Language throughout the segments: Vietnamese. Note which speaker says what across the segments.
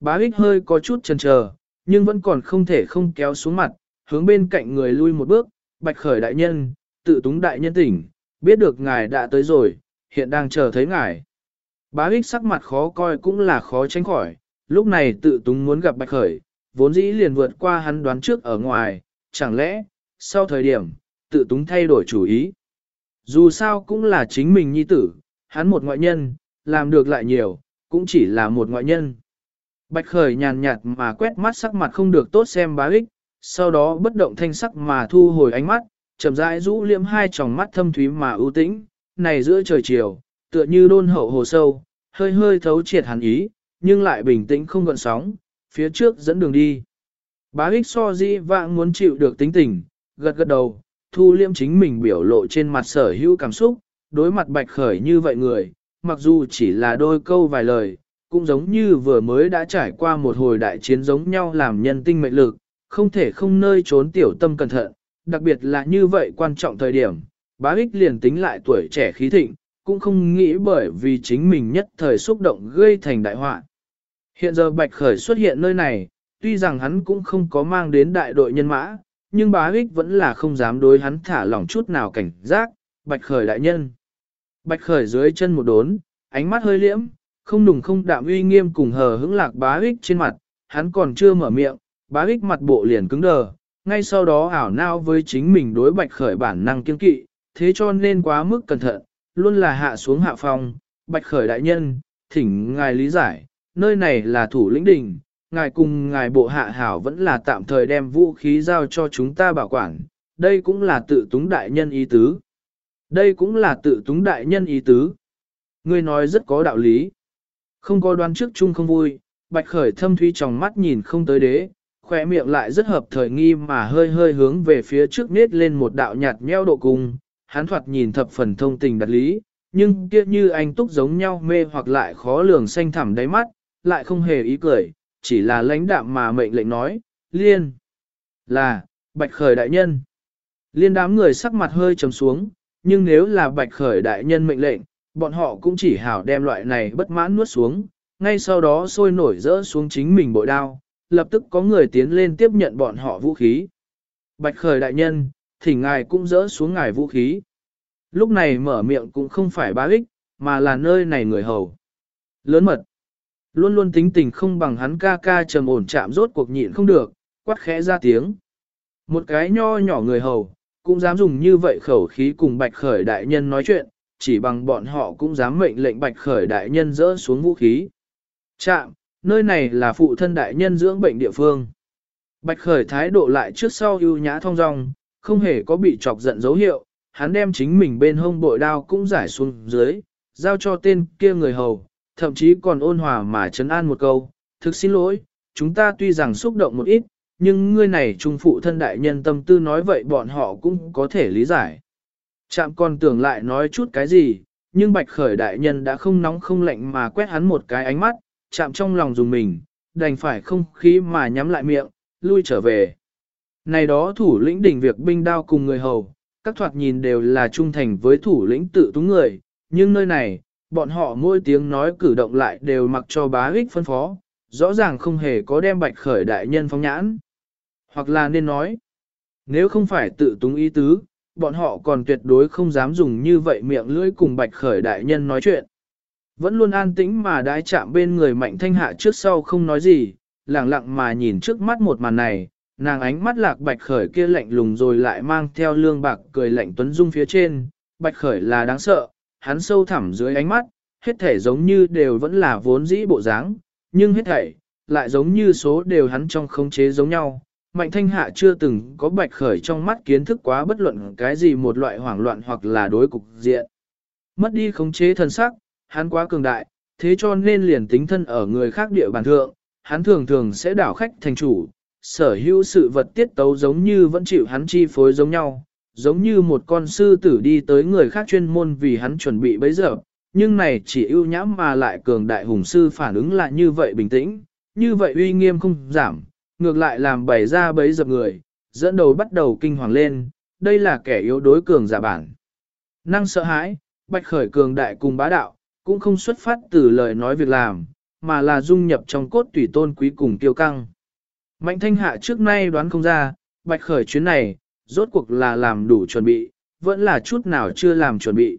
Speaker 1: Bá ích hơi có chút chần chờ, nhưng vẫn còn không thể không kéo xuống mặt, hướng bên cạnh người lui một bước, bạch khởi đại nhân, tự túng đại nhân tỉnh, biết được ngài đã tới rồi, hiện đang chờ thấy ngài. Bá ích sắc mặt khó coi cũng là khó tránh khỏi, lúc này tự túng muốn gặp bạch khởi, vốn dĩ liền vượt qua hắn đoán trước ở ngoài, chẳng lẽ, sau thời điểm, tự túng thay đổi chủ ý. Dù sao cũng là chính mình nhi tử, hắn một ngoại nhân, làm được lại nhiều, cũng chỉ là một ngoại nhân. Bạch khởi nhàn nhạt mà quét mắt sắc mặt không được tốt xem bá ích, sau đó bất động thanh sắc mà thu hồi ánh mắt, chậm rãi rũ liếm hai tròng mắt thâm thúy mà ưu tĩnh, này giữa trời chiều, tựa như đôn hậu hồ sâu, hơi hơi thấu triệt hẳn ý, nhưng lại bình tĩnh không gợn sóng, phía trước dẫn đường đi. Bá ích so di vãng muốn chịu được tính tình, gật gật đầu, thu liễm chính mình biểu lộ trên mặt sở hữu cảm xúc, đối mặt bạch khởi như vậy người, mặc dù chỉ là đôi câu vài lời, cũng giống như vừa mới đã trải qua một hồi đại chiến giống nhau làm nhân tinh mệnh lực, không thể không nơi trốn tiểu tâm cẩn thận, đặc biệt là như vậy quan trọng thời điểm, bá ích liền tính lại tuổi trẻ khí thịnh, cũng không nghĩ bởi vì chính mình nhất thời xúc động gây thành đại họa. Hiện giờ Bạch Khởi xuất hiện nơi này, tuy rằng hắn cũng không có mang đến đại đội nhân mã, nhưng bá ích vẫn là không dám đối hắn thả lỏng chút nào cảnh giác, Bạch Khởi đại nhân. Bạch Khởi dưới chân một đốn, ánh mắt hơi liễm, không nùng không đạm uy nghiêm cùng hờ hững lạc bá ích trên mặt, hắn còn chưa mở miệng, bá ích mặt bộ liền cứng đờ, ngay sau đó ảo nao với chính mình đối Bạch Khởi bản năng kiên kỵ, thế cho nên quá mức cẩn thận, luôn là hạ xuống hạ phòng Bạch Khởi đại nhân, thỉnh ngài lý giải, nơi này là thủ lĩnh đình, ngài cùng ngài bộ hạ hảo vẫn là tạm thời đem vũ khí giao cho chúng ta bảo quản, đây cũng là tự túng đại nhân ý tứ. Đây cũng là tự túng đại nhân ý tứ. Ngươi nói rất có đạo lý. Không có đoán trước chung không vui, bạch khởi thâm thúy trong mắt nhìn không tới đế, khỏe miệng lại rất hợp thời nghi mà hơi hơi hướng về phía trước nết lên một đạo nhạt nheo độ cùng, hắn thoạt nhìn thập phần thông tình đặt lý, nhưng kia như anh túc giống nhau mê hoặc lại khó lường xanh thẳm đáy mắt, lại không hề ý cười, chỉ là lãnh đạm mà mệnh lệnh nói, liên, là, bạch khởi đại nhân. Liên đám người sắc mặt hơi trầm xuống, nhưng nếu là bạch khởi đại nhân mệnh lệnh, bọn họ cũng chỉ hảo đem loại này bất mãn nuốt xuống, ngay sau đó sôi nổi rỡ xuống chính mình bội đao, lập tức có người tiến lên tiếp nhận bọn họ vũ khí. Bạch khởi đại nhân, thỉnh ngài cũng rỡ xuống ngài vũ khí. Lúc này mở miệng cũng không phải bá ích, mà là nơi này người hầu. Lớn mật. Luôn luôn tính tình không bằng hắn ca ca trầm ổn chạm rốt cuộc nhịn không được, quát khẽ ra tiếng. Một cái nho nhỏ người hầu, cũng dám dùng như vậy khẩu khí cùng bạch khởi đại nhân nói chuyện, chỉ bằng bọn họ cũng dám mệnh lệnh bạch khởi đại nhân dỡ xuống vũ khí. Chạm, nơi này là phụ thân đại nhân dưỡng bệnh địa phương. Bạch khởi thái độ lại trước sau ưu nhã thong dong, không hề có bị chọc giận dấu hiệu, hắn đem chính mình bên hông bội đao cũng giải xuống dưới, giao cho tên kia người hầu, thậm chí còn ôn hòa mà chấn an một câu, thực xin lỗi, chúng ta tuy rằng xúc động một ít, nhưng ngươi này trung phụ thân đại nhân tâm tư nói vậy bọn họ cũng có thể lý giải. Chạm còn tưởng lại nói chút cái gì, nhưng bạch khởi đại nhân đã không nóng không lạnh mà quét hắn một cái ánh mắt, chạm trong lòng dùng mình, đành phải không khí mà nhắm lại miệng, lui trở về. Này đó thủ lĩnh đỉnh việc binh đao cùng người hầu, các thoạt nhìn đều là trung thành với thủ lĩnh tự túng người, nhưng nơi này, bọn họ mỗi tiếng nói cử động lại đều mặc cho bá ích phân phó, rõ ràng không hề có đem bạch khởi đại nhân phóng nhãn. Hoặc là nên nói, nếu không phải tự túng ý tứ, bọn họ còn tuyệt đối không dám dùng như vậy miệng lưỡi cùng bạch khởi đại nhân nói chuyện. Vẫn luôn an tĩnh mà đái chạm bên người mạnh thanh hạ trước sau không nói gì, lặng lặng mà nhìn trước mắt một màn này, nàng ánh mắt lạc bạch khởi kia lạnh lùng rồi lại mang theo lương bạc cười lạnh tuấn dung phía trên, bạch khởi là đáng sợ, hắn sâu thẳm dưới ánh mắt, hết thể giống như đều vẫn là vốn dĩ bộ dáng, nhưng hết thảy lại giống như số đều hắn trong khống chế giống nhau. Mạnh thanh hạ chưa từng có bạch khởi trong mắt kiến thức quá bất luận cái gì một loại hoảng loạn hoặc là đối cục diện. Mất đi khống chế thân sắc, hắn quá cường đại, thế cho nên liền tính thân ở người khác địa bàn thượng, hắn thường thường sẽ đảo khách thành chủ, sở hữu sự vật tiết tấu giống như vẫn chịu hắn chi phối giống nhau, giống như một con sư tử đi tới người khác chuyên môn vì hắn chuẩn bị bấy giờ, nhưng này chỉ ưu nhãm mà lại cường đại hùng sư phản ứng lại như vậy bình tĩnh, như vậy uy nghiêm không giảm, ngược lại làm bày ra bấy dập người, dẫn đầu bắt đầu kinh hoàng lên, đây là kẻ yếu đối cường giả bản. Năng sợ hãi, bạch khởi cường đại cùng bá đạo, cũng không xuất phát từ lời nói việc làm, mà là dung nhập trong cốt tùy tôn quý cùng tiêu căng. Mạnh thanh hạ trước nay đoán không ra, bạch khởi chuyến này, rốt cuộc là làm đủ chuẩn bị, vẫn là chút nào chưa làm chuẩn bị.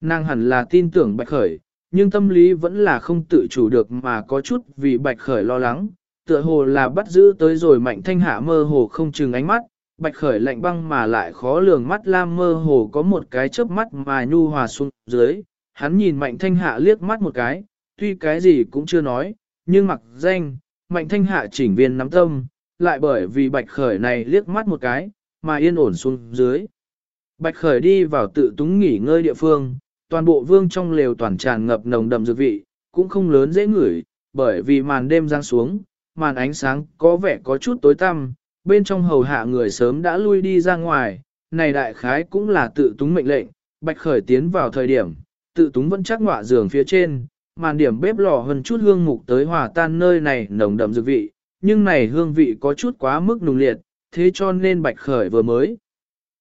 Speaker 1: Nàng hẳn là tin tưởng bạch khởi, nhưng tâm lý vẫn là không tự chủ được mà có chút vì bạch khởi lo lắng, tựa hồ là bắt giữ tới rồi mạnh thanh hạ mơ hồ không chừng ánh mắt, bạch khởi lạnh băng mà lại khó lường mắt lam mơ hồ có một cái chớp mắt mà nhu hòa xuống dưới, hắn nhìn mạnh thanh hạ liếc mắt một cái, tuy cái gì cũng chưa nói, nhưng mặc danh, mạnh thanh hạ chỉnh viên nắm tâm, lại bởi vì bạch khởi này liếc mắt một cái, mà yên ổn xuống dưới. Bạch khởi đi vào tự túng nghỉ ngơi địa phương, toàn bộ vương trong lều toàn tràn ngập nồng đậm dược vị, cũng không lớn dễ ngửi, bởi vì màn đêm giang xuống, màn ánh sáng có vẻ có chút tối tăm, bên trong hầu hạ người sớm đã lui đi ra ngoài, này đại khái cũng là tự túng mệnh lệnh, bạch khởi tiến vào thời điểm, tự túng vẫn chắc ngọa giường phía trên, màn điểm bếp lò hơn chút hương mục tới hòa tan nơi này nồng đậm dược vị, nhưng này hương vị có chút quá mức nùng liệt, thế cho nên bạch khởi vừa mới.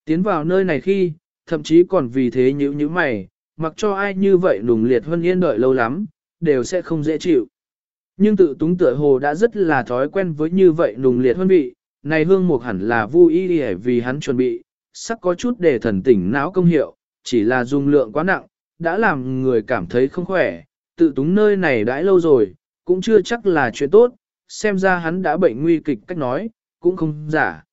Speaker 1: Tiến vào nơi này khi, thậm chí còn vì thế nhữ nhíu mày, mặc cho ai như vậy nùng liệt hơn yên đợi lâu lắm, đều sẽ không dễ chịu. Nhưng tự túng tựa hồ đã rất là thói quen với như vậy nùng liệt hơn vị, này hương mục hẳn là vui ý vì hắn chuẩn bị, sắc có chút để thần tỉnh não công hiệu, chỉ là dung lượng quá nặng, đã làm người cảm thấy không khỏe, tự túng nơi này đãi lâu rồi, cũng chưa chắc là chuyện tốt, xem ra hắn đã bệnh nguy kịch cách nói, cũng không giả.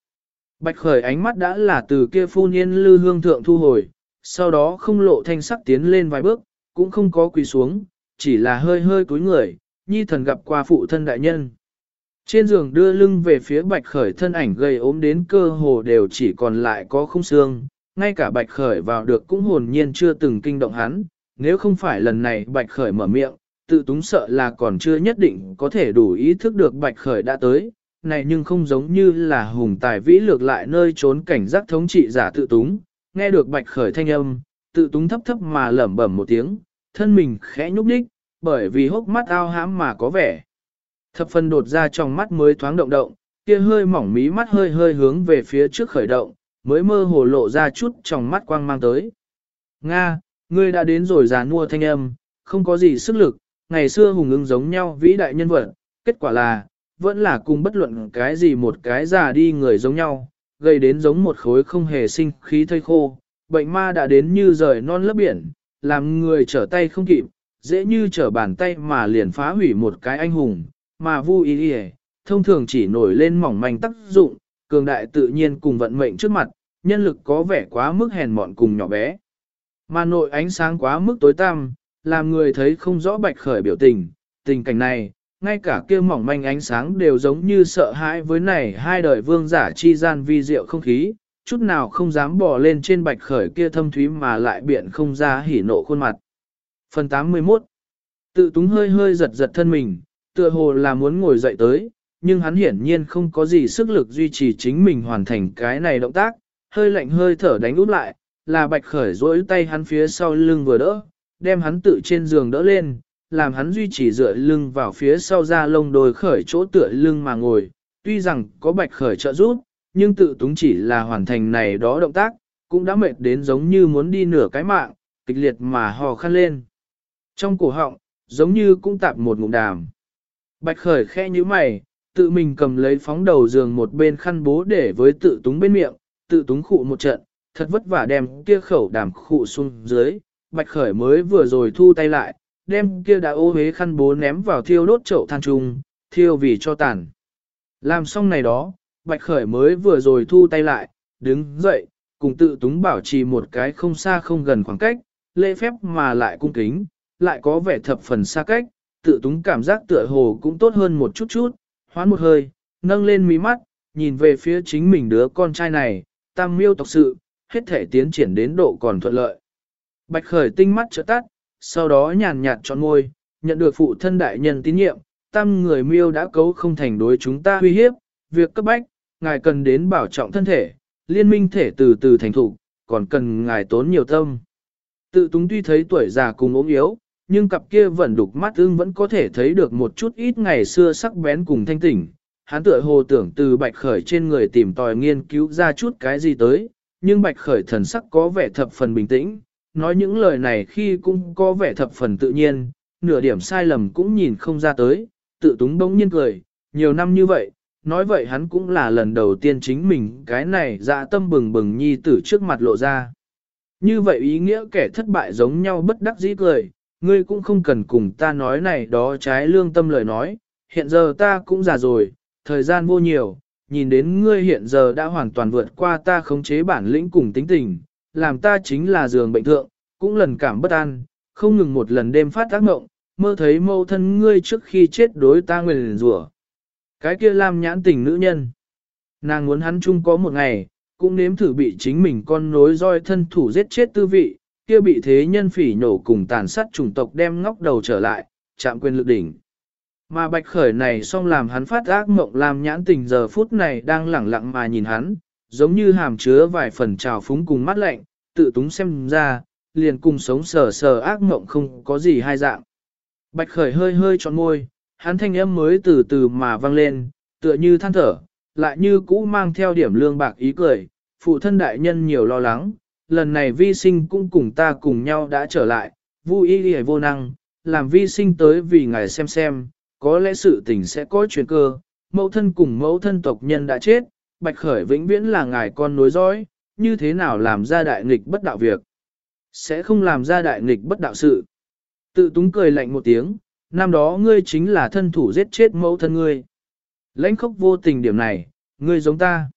Speaker 1: Bạch khởi ánh mắt đã là từ kia phu niên lư hương thượng thu hồi, sau đó không lộ thanh sắc tiến lên vài bước, cũng không có quỳ xuống, chỉ là hơi hơi cúi người, nhi thần gặp qua phụ thân đại nhân. Trên giường đưa lưng về phía bạch khởi thân ảnh gây ốm đến cơ hồ đều chỉ còn lại có không xương, ngay cả bạch khởi vào được cũng hồn nhiên chưa từng kinh động hắn, nếu không phải lần này bạch khởi mở miệng, tự túng sợ là còn chưa nhất định có thể đủ ý thức được bạch khởi đã tới, này nhưng không giống như là hùng tài vĩ lược lại nơi trốn cảnh giác thống trị giả tự túng, nghe được bạch khởi thanh âm, tự túng thấp thấp mà lẩm bẩm một tiếng, thân mình khẽ nhúc nhích, bởi vì hốc mắt ao hãm mà có vẻ. Thập phần đột ra trong mắt mới thoáng động động, kia hơi mỏng mí mắt hơi hơi hướng về phía trước khởi động, mới mơ hồ lộ ra chút trong mắt quang mang tới. Nga, ngươi đã đến rồi già nua thanh âm, không có gì sức lực, ngày xưa hùng ứng giống nhau vĩ đại nhân vật, kết quả là, vẫn là cùng bất luận cái gì một cái già đi người giống nhau, gây đến giống một khối không hề sinh khí thây khô, bệnh ma đã đến như rời non lớp biển, làm người trở tay không kịp, dễ như trở bàn tay mà liền phá hủy một cái anh hùng, mà vu ý ý, thông thường chỉ nổi lên mỏng manh tác dụng, cường đại tự nhiên cùng vận mệnh trước mặt, nhân lực có vẻ quá mức hèn mọn cùng nhỏ bé. Mà nội ánh sáng quá mức tối tăm, làm người thấy không rõ bạch khởi biểu tình, tình cảnh này, ngay cả kia mỏng manh ánh sáng đều giống như sợ hãi với này hai đời vương giả chi gian vi diệu không khí, chút nào không dám bỏ lên trên bạch khởi kia thâm thúy mà lại biện không ra hỉ nộ khuôn mặt. Phần 81 Tự túng hơi hơi giật giật thân mình, tựa hồ là muốn ngồi dậy tới, nhưng hắn hiển nhiên không có gì sức lực duy trì chính mình hoàn thành cái này động tác, hơi lạnh hơi thở đánh út lại, là bạch khởi rỗi tay hắn phía sau lưng vừa đỡ, đem hắn tự trên giường đỡ lên, làm hắn duy trì dựa lưng vào phía sau ra lông đồi khởi chỗ tựa lưng mà ngồi, tuy rằng có bạch khởi trợ giúp, nhưng tự túng chỉ là hoàn thành này đó động tác, cũng đã mệt đến giống như muốn đi nửa cái mạng, kịch liệt mà hò khăn lên. Trong cổ họng, giống như cũng tạp một ngụm đàm. Bạch khởi khe như mày, tự mình cầm lấy phóng đầu giường một bên khăn bố để với tự túng bên miệng, tự túng khụ một trận, thật vất vả đem kia khẩu đàm khụ xuống dưới, bạch khởi mới vừa rồi thu tay lại, đem kia đã ô hế khăn bố ném vào thiêu đốt chậu than trung, thiêu vì cho tàn. Làm xong này đó, bạch khởi mới vừa rồi thu tay lại, đứng dậy, cùng tự túng bảo trì một cái không xa không gần khoảng cách, lễ phép mà lại cung kính, lại có vẻ thập phần xa cách, tự túng cảm giác tựa hồ cũng tốt hơn một chút chút, hoán một hơi, nâng lên mí mắt, nhìn về phía chính mình đứa con trai này, tam miêu tộc sự, hết thể tiến triển đến độ còn thuận lợi. Bạch khởi tinh mắt trợ tắt, sau đó nhàn nhạt trọn ngôi, nhận được phụ thân đại nhân tín nhiệm, tam người miêu đã cấu không thành đối chúng ta uy hiếp, việc cấp bách, ngài cần đến bảo trọng thân thể, liên minh thể từ từ thành thủ, còn cần ngài tốn nhiều tâm. Tự túng tuy thấy tuổi già cùng ốm yếu, nhưng cặp kia vẫn đục mắt ưng vẫn có thể thấy được một chút ít ngày xưa sắc bén cùng thanh tỉnh. Hắn tựa hồ tưởng từ bạch khởi trên người tìm tòi nghiên cứu ra chút cái gì tới, nhưng bạch khởi thần sắc có vẻ thập phần bình tĩnh, nói những lời này khi cũng có vẻ thập phần tự nhiên, nửa điểm sai lầm cũng nhìn không ra tới, tự túng bỗng nhiên cười, nhiều năm như vậy, nói vậy hắn cũng là lần đầu tiên chính mình cái này dạ tâm bừng bừng nhi tử trước mặt lộ ra. Như vậy ý nghĩa kẻ thất bại giống nhau bất đắc dĩ cười, ngươi cũng không cần cùng ta nói này đó trái lương tâm lời nói, hiện giờ ta cũng già rồi, thời gian vô nhiều, nhìn đến ngươi hiện giờ đã hoàn toàn vượt qua ta khống chế bản lĩnh cùng tính tình, làm ta chính là giường bệnh thượng, cũng lần cảm bất an, không ngừng một lần đêm phát tác mộng, mơ thấy mâu thân ngươi trước khi chết đối ta nguyền rủa. Cái kia làm nhãn tình nữ nhân. Nàng muốn hắn chung có một ngày, cũng nếm thử bị chính mình con nối roi thân thủ giết chết tư vị, kia bị thế nhân phỉ nhổ cùng tàn sát chủng tộc đem ngóc đầu trở lại, chạm quyền lực đỉnh. Mà bạch khởi này xong làm hắn phát ác mộng làm nhãn tình giờ phút này đang lẳng lặng mà nhìn hắn, giống như hàm chứa vài phần trào phúng cùng mắt lạnh, tự túng xem ra, liền cùng sống sờ sờ ác mộng không có gì hai dạng. Bạch khởi hơi hơi trọn môi, hắn thanh âm mới từ từ mà vang lên, tựa như than thở, lại như cũ mang theo điểm lương bạc ý cười, phụ thân đại nhân nhiều lo lắng, lần này vi sinh cũng cùng ta cùng nhau đã trở lại, vui y vô năng, làm vi sinh tới vì ngài xem xem, có lẽ sự tình sẽ có chuyển cơ, mẫu thân cùng mẫu thân tộc nhân đã chết, bạch khởi vĩnh viễn là ngài con nối dõi, như thế nào làm ra đại nghịch bất đạo việc. Sẽ không làm ra đại nghịch bất đạo sự. Tự túng cười lạnh một tiếng, năm đó ngươi chính là thân thủ giết chết mẫu thân ngươi. Lãnh khốc vô tình điểm này, ngươi giống ta.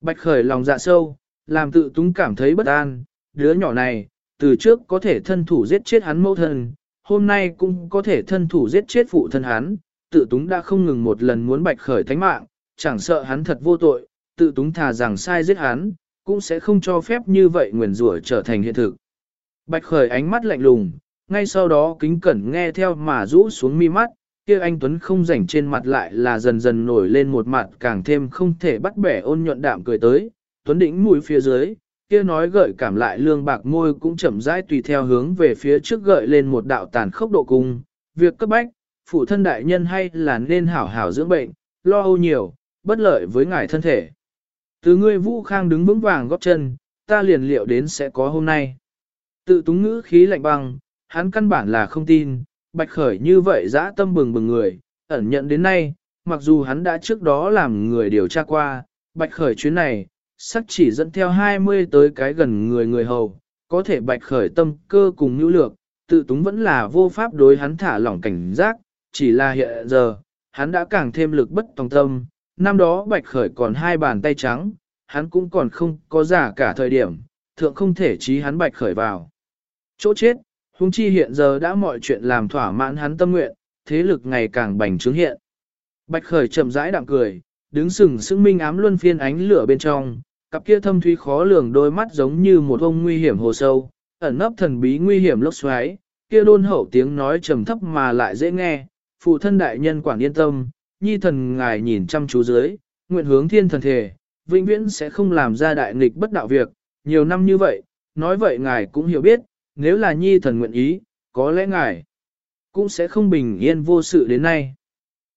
Speaker 1: Bạch khởi lòng dạ sâu, làm tự túng cảm thấy bất an, đứa nhỏ này, từ trước có thể thân thủ giết chết hắn mẫu thân, hôm nay cũng có thể thân thủ giết chết phụ thân hắn, tự túng đã không ngừng một lần muốn bạch khởi thánh mạng, chẳng sợ hắn thật vô tội, tự túng thà rằng sai giết hắn, cũng sẽ không cho phép như vậy nguyền rủa trở thành hiện thực. Bạch khởi ánh mắt lạnh lùng, ngay sau đó kính cẩn nghe theo mà rũ xuống mi mắt, kia anh Tuấn không rảnh trên mặt lại là dần dần nổi lên một mặt càng thêm không thể bắt bẻ ôn nhuận đạm cười tới, Tuấn đỉnh mũi phía dưới, kia nói gợi cảm lại lương bạc môi cũng chậm rãi tùy theo hướng về phía trước gợi lên một đạo tàn khốc độ cung, việc cấp bách, phụ thân đại nhân hay là nên hảo hảo dưỡng bệnh, lo âu nhiều, bất lợi với ngài thân thể. Từ ngươi vũ khang đứng vững vàng góp chân, ta liền liệu đến sẽ có hôm nay. Tự túng ngữ khí lạnh băng, hắn căn bản là không tin, bạch khởi như vậy dã tâm bừng bừng người, ẩn nhận đến nay, mặc dù hắn đã trước đó làm người điều tra qua, bạch khởi chuyến này, sắc chỉ dẫn theo 20 tới cái gần người người hầu, có thể bạch khởi tâm cơ cùng nhu lược, tự túng vẫn là vô pháp đối hắn thả lỏng cảnh giác, chỉ là hiện giờ, hắn đã càng thêm lực bất tòng tâm, năm đó bạch khởi còn hai bàn tay trắng, hắn cũng còn không có giả cả thời điểm, thượng không thể trí hắn bạch khởi vào. Chỗ chết, huống chi hiện giờ đã mọi chuyện làm thỏa mãn hắn tâm nguyện, thế lực ngày càng bành trướng hiện. Bạch khởi chậm rãi đạm cười, đứng sừng sững minh ám luân phiên ánh lửa bên trong, cặp kia thâm thúy khó lường đôi mắt giống như một ông nguy hiểm hồ sâu, ẩn nấp thần bí nguy hiểm lốc xoáy, kia đôn hậu tiếng nói trầm thấp mà lại dễ nghe, phụ thân đại nhân quản yên tâm, nhi thần ngài nhìn chăm chú dưới, nguyện hướng thiên thần thể, vĩnh viễn sẽ không làm ra đại nghịch bất đạo việc, nhiều năm như vậy, nói vậy ngài cũng hiểu biết, nếu là nhi thần nguyện ý, có lẽ ngài cũng sẽ không bình yên vô sự đến nay.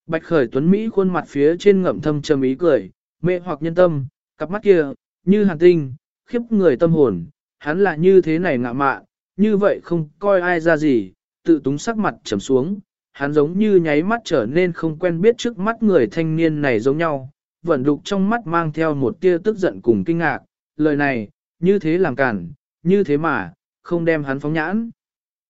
Speaker 1: Bạch khởi tuấn Mỹ khuôn mặt phía trên ngậm thâm trầm ý cười, mê hoặc nhân tâm, cặp mắt kia, như hàn tinh, khiếp người tâm hồn, hắn là như thế này ngạ mạ, như vậy không coi ai ra gì, tự túng sắc mặt trầm xuống, hắn giống như nháy mắt trở nên không quen biết trước mắt người thanh niên này giống nhau, vẫn đục trong mắt mang theo một tia tức giận cùng kinh ngạc, lời này, như thế làm cản, như thế mà, không đem hắn phóng nhãn.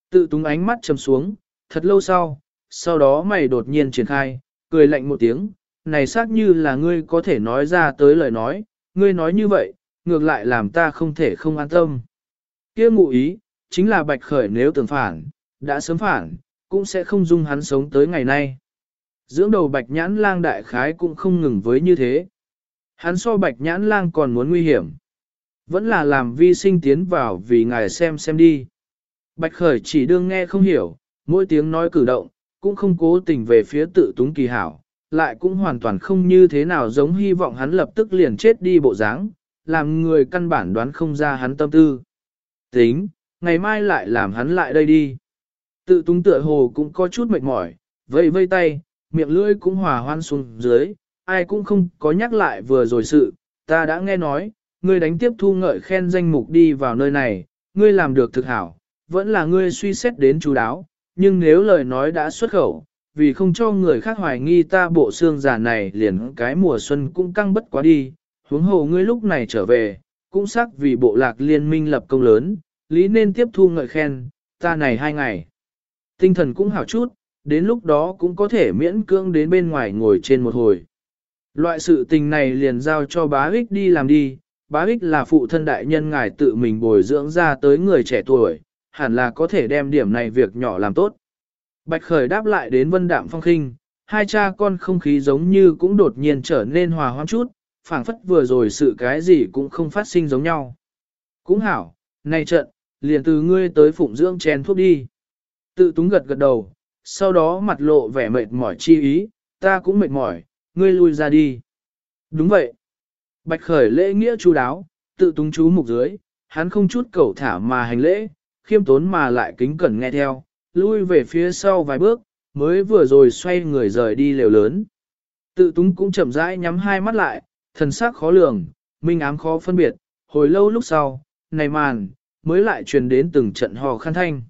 Speaker 1: Tự túng ánh mắt trầm xuống, thật lâu sau, sau đó mày đột nhiên triển khai, cười lạnh một tiếng, này xác như là ngươi có thể nói ra tới lời nói, ngươi nói như vậy, ngược lại làm ta không thể không an tâm. kia ngụ ý, chính là bạch khởi nếu tưởng phản, đã sớm phản, cũng sẽ không dung hắn sống tới ngày nay. Dưỡng đầu bạch nhãn lang đại khái cũng không ngừng với như thế. Hắn so bạch nhãn lang còn muốn nguy hiểm. Vẫn là làm vi sinh tiến vào vì ngài xem xem đi. Bạch khởi chỉ đương nghe không hiểu, mỗi tiếng nói cử động, cũng không cố tình về phía tự túng kỳ hảo, lại cũng hoàn toàn không như thế nào giống hy vọng hắn lập tức liền chết đi bộ dáng, làm người căn bản đoán không ra hắn tâm tư. Tính, ngày mai lại làm hắn lại đây đi. Tự túng tựa hồ cũng có chút mệt mỏi, vây vây tay, miệng lưỡi cũng hòa hoan xuống dưới, ai cũng không có nhắc lại vừa rồi sự, ta đã nghe nói, ngươi đánh tiếp thu ngợi khen danh mục đi vào nơi này, ngươi làm được thực hảo, vẫn là ngươi suy xét đến chú đáo, nhưng nếu lời nói đã xuất khẩu, vì không cho người khác hoài nghi ta bộ xương giả này liền cái mùa xuân cũng căng bất quá đi, huống hồ ngươi lúc này trở về, cũng xác vì bộ lạc liên minh lập công lớn, lý nên tiếp thu ngợi khen, ta này hai ngày. Tinh thần cũng hảo chút, đến lúc đó cũng có thể miễn cưỡng đến bên ngoài ngồi trên một hồi. Loại sự tình này liền giao cho bá ích đi làm đi, bá ích là phụ thân đại nhân ngài tự mình bồi dưỡng ra tới người trẻ tuổi, hẳn là có thể đem điểm này việc nhỏ làm tốt. Bạch Khởi đáp lại đến vân đạm phong khinh, hai cha con không khí giống như cũng đột nhiên trở nên hòa hoãn chút, phảng phất vừa rồi sự cái gì cũng không phát sinh giống nhau. Cũng hảo, này trận, liền từ ngươi tới phụng dưỡng chén thuốc đi. Tự túng gật gật đầu, sau đó mặt lộ vẻ mệt mỏi chi ý, ta cũng mệt mỏi, ngươi lui ra đi. Đúng vậy. Bạch khởi lễ nghĩa chú đáo, tự túng chú mục dưới, hắn không chút cầu thả mà hành lễ, khiêm tốn mà lại kính cẩn nghe theo, lui về phía sau vài bước, mới vừa rồi xoay người rời đi lều lớn. Tự túng cũng chậm rãi nhắm hai mắt lại, thần sắc khó lường, minh ám khó phân biệt, hồi lâu lúc sau, này màn, mới lại truyền đến từng trận hò khăn thanh.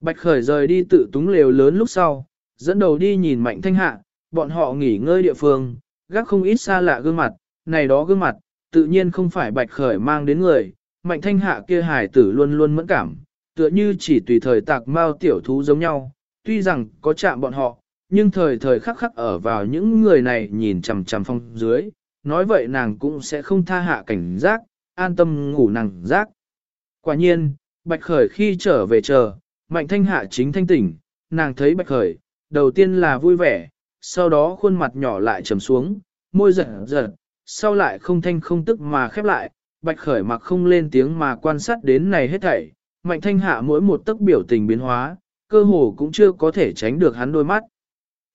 Speaker 1: Bạch Khởi rời đi tự túng lều lớn lúc sau, dẫn đầu đi nhìn mạnh thanh hạ, bọn họ nghỉ ngơi địa phương, gác không ít xa lạ gương mặt, này đó gương mặt, tự nhiên không phải Bạch Khởi mang đến người, mạnh thanh hạ kia Hải tử luôn luôn mẫn cảm, tựa như chỉ tùy thời tạc mao tiểu thú giống nhau, tuy rằng có chạm bọn họ, nhưng thời thời khắc khắc ở vào những người này nhìn chằm chằm phong dưới, nói vậy nàng cũng sẽ không tha hạ cảnh giác, an tâm ngủ nàng giác. Quả nhiên, Bạch Khởi khi trở về chờ, Mạnh Thanh Hạ chính thanh tỉnh, nàng thấy Bạch Khởi, đầu tiên là vui vẻ, sau đó khuôn mặt nhỏ lại trầm xuống, môi giật giật, sau lại không thanh không tức mà khép lại, Bạch Khởi mặc không lên tiếng mà quan sát đến này hết thảy, Mạnh Thanh Hạ mỗi một tấc biểu tình biến hóa, cơ hồ cũng chưa có thể tránh được hắn đôi mắt.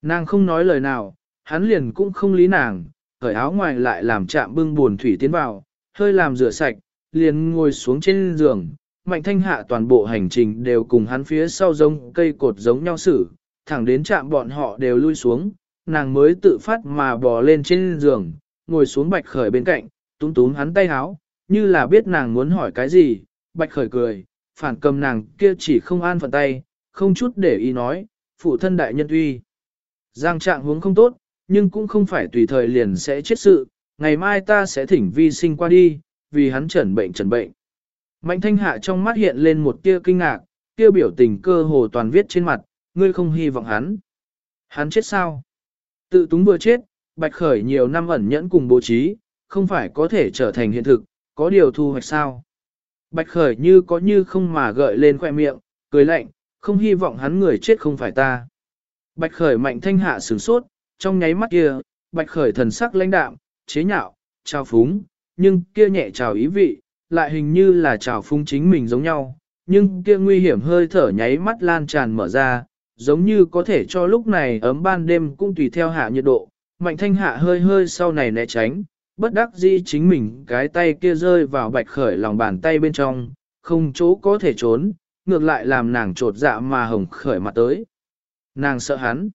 Speaker 1: Nàng không nói lời nào, hắn liền cũng không lý nàng, cởi áo ngoài lại làm chạm bưng buồn thủy tiến vào, hơi làm rửa sạch, liền ngồi xuống trên giường, mạnh thanh hạ toàn bộ hành trình đều cùng hắn phía sau giống cây cột giống nhau xử, thẳng đến chạm bọn họ đều lui xuống, nàng mới tự phát mà bò lên trên giường, ngồi xuống bạch khởi bên cạnh, túm túm hắn tay háo, như là biết nàng muốn hỏi cái gì, bạch khởi cười, phản cầm nàng kia chỉ không an phận tay, không chút để ý nói, phụ thân đại nhân uy. Giang trạng huống không tốt, nhưng cũng không phải tùy thời liền sẽ chết sự, ngày mai ta sẽ thỉnh vi sinh qua đi, vì hắn trần bệnh trần bệnh. Mạnh thanh hạ trong mắt hiện lên một tia kinh ngạc, tia biểu tình cơ hồ toàn viết trên mặt, ngươi không hy vọng hắn. Hắn chết sao? Tự túng vừa chết, bạch khởi nhiều năm ẩn nhẫn cùng bố trí, không phải có thể trở thành hiện thực, có điều thu hoạch sao? Bạch khởi như có như không mà gợi lên khoe miệng, cười lạnh, không hy vọng hắn người chết không phải ta. Bạch khởi mạnh thanh hạ sửng sốt, trong nháy mắt kia, bạch khởi thần sắc lãnh đạm, chế nhạo, chào phúng, nhưng kia nhẹ trào ý vị, lại hình như là trào phúng chính mình giống nhau, nhưng kia nguy hiểm hơi thở nháy mắt lan tràn mở ra, giống như có thể cho lúc này ấm ban đêm cũng tùy theo hạ nhiệt độ, mạnh thanh hạ hơi hơi sau này né tránh, bất đắc dĩ chính mình cái tay kia rơi vào bạch khởi lòng bàn tay bên trong, không chỗ có thể trốn, ngược lại làm nàng trột dạ mà hồng khởi mặt tới. Nàng sợ hắn.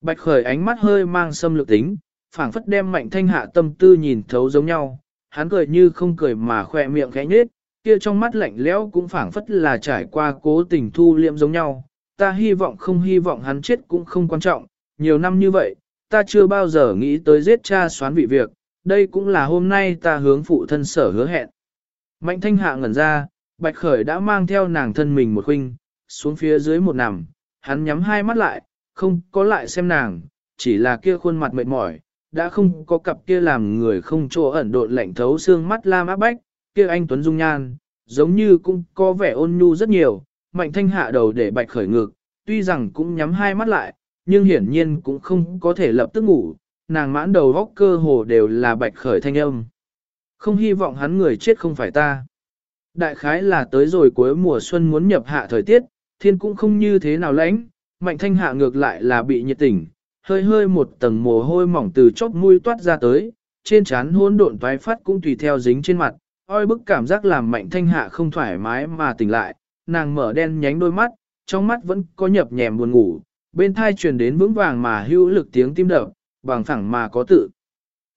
Speaker 1: Bạch khởi ánh mắt hơi mang xâm lược tính, phảng phất đem mạnh thanh hạ tâm tư nhìn thấu giống nhau, hắn cười như không cười mà khoe miệng khẽ nhếch, kia trong mắt lạnh lẽo cũng phảng phất là trải qua cố tình thu liệm giống nhau. Ta hy vọng không hy vọng hắn chết cũng không quan trọng, nhiều năm như vậy, ta chưa bao giờ nghĩ tới giết cha xoán vị việc, đây cũng là hôm nay ta hướng phụ thân sở hứa hẹn. Mạnh thanh hạ ngẩn ra, bạch khởi đã mang theo nàng thân mình một huynh, xuống phía dưới một nằm, hắn nhắm hai mắt lại, không có lại xem nàng, chỉ là kia khuôn mặt mệt mỏi, đã không có cặp kia làm người không chỗ ẩn độn lạnh thấu xương mắt lam áp bách, kia anh Tuấn Dung Nhan, giống như cũng có vẻ ôn nhu rất nhiều, mạnh thanh hạ đầu để bạch khởi ngực, tuy rằng cũng nhắm hai mắt lại, nhưng hiển nhiên cũng không có thể lập tức ngủ, nàng mãn đầu góc cơ hồ đều là bạch khởi thanh âm. Không hy vọng hắn người chết không phải ta. Đại khái là tới rồi cuối mùa xuân muốn nhập hạ thời tiết, thiên cũng không như thế nào lãnh, mạnh thanh hạ ngược lại là bị nhiệt tỉnh, hơi hơi một tầng mồ hôi mỏng từ chóp mũi toát ra tới, trên trán hỗn độn toái phát cũng tùy theo dính trên mặt, oi bức cảm giác làm mạnh thanh hạ không thoải mái mà tỉnh lại, nàng mở đen nhánh đôi mắt, trong mắt vẫn có nhập nhèm buồn ngủ, bên thai truyền đến vững vàng mà hữu lực tiếng tim đập, bằng phẳng mà có tự.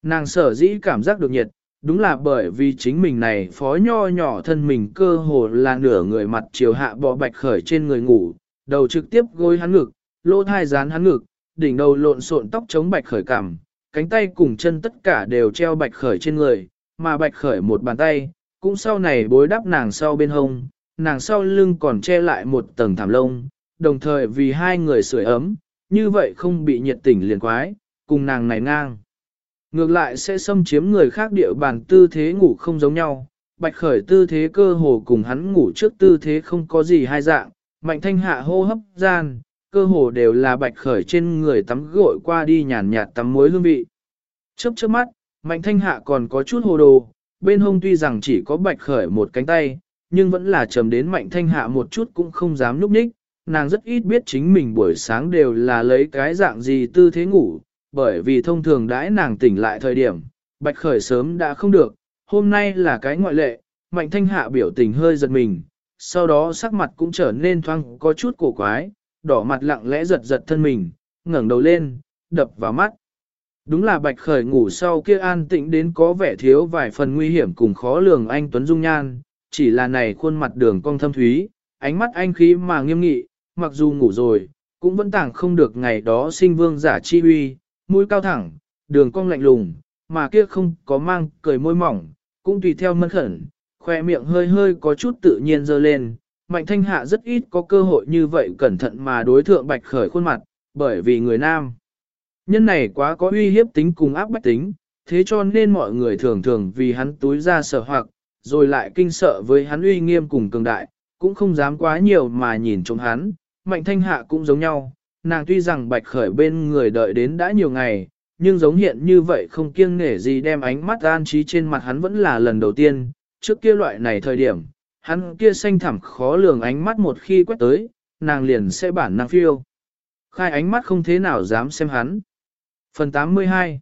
Speaker 1: Nàng sở dĩ cảm giác được nhiệt, đúng là bởi vì chính mình này phó nho nhỏ thân mình cơ hồ là nửa người mặt chiều hạ bò bạch khởi trên người ngủ, đầu trực tiếp gối hắn ngực, lỗ thai dán hắn ngực, đỉnh đầu lộn xộn tóc chống bạch khởi cảm, cánh tay cùng chân tất cả đều treo bạch khởi trên người, mà bạch khởi một bàn tay, cũng sau này bối đắp nàng sau bên hông, nàng sau lưng còn che lại một tầng thảm lông, đồng thời vì hai người sưởi ấm, như vậy không bị nhiệt tỉnh liền quái, cùng nàng này ngang. Ngược lại sẽ xâm chiếm người khác địa bàn tư thế ngủ không giống nhau, bạch khởi tư thế cơ hồ cùng hắn ngủ trước tư thế không có gì hai dạng, mạnh thanh hạ hô hấp gian, cơ hồ đều là bạch khởi trên người tắm gội qua đi nhàn nhạt tắm muối hương vị. Chớp chớp mắt, mạnh thanh hạ còn có chút hồ đồ, bên hông tuy rằng chỉ có bạch khởi một cánh tay, nhưng vẫn là trầm đến mạnh thanh hạ một chút cũng không dám núp nhích. Nàng rất ít biết chính mình buổi sáng đều là lấy cái dạng gì tư thế ngủ, bởi vì thông thường đãi nàng tỉnh lại thời điểm, bạch khởi sớm đã không được, hôm nay là cái ngoại lệ, mạnh thanh hạ biểu tình hơi giật mình, sau đó sắc mặt cũng trở nên thoang có chút cổ quái, đỏ mặt lặng lẽ giật giật thân mình, ngẩng đầu lên, đập vào mắt. Đúng là bạch khởi ngủ sau kia an tĩnh đến có vẻ thiếu vài phần nguy hiểm cùng khó lường anh Tuấn Dung Nhan, chỉ là này khuôn mặt đường cong thâm thúy, ánh mắt anh khí mà nghiêm nghị, mặc dù ngủ rồi, cũng vẫn tảng không được ngày đó sinh vương giả chi uy, mũi cao thẳng, đường cong lạnh lùng, mà kia không có mang cười môi mỏng, cũng tùy theo mân khẩn, khoe miệng hơi hơi có chút tự nhiên dơ lên. Mạnh thanh hạ rất ít có cơ hội như vậy cẩn thận mà đối thượng bạch khởi khuôn mặt, bởi vì người nam. Nhân này quá có uy hiếp tính cùng áp bách tính, thế cho nên mọi người thường thường vì hắn túi ra sợ hoặc, rồi lại kinh sợ với hắn uy nghiêm cùng cường đại, cũng không dám quá nhiều mà nhìn trông hắn. Mạnh thanh hạ cũng giống nhau, nàng tuy rằng bạch khởi bên người đợi đến đã nhiều ngày, nhưng giống hiện như vậy không kiêng nể gì đem ánh mắt an trí trên mặt hắn vẫn là lần đầu tiên, trước kia loại này thời điểm, hắn kia xanh thẳm khó lường ánh mắt một khi quét tới, nàng liền sẽ bản năng phiêu. Khai ánh mắt không thế nào dám xem hắn. Phần 82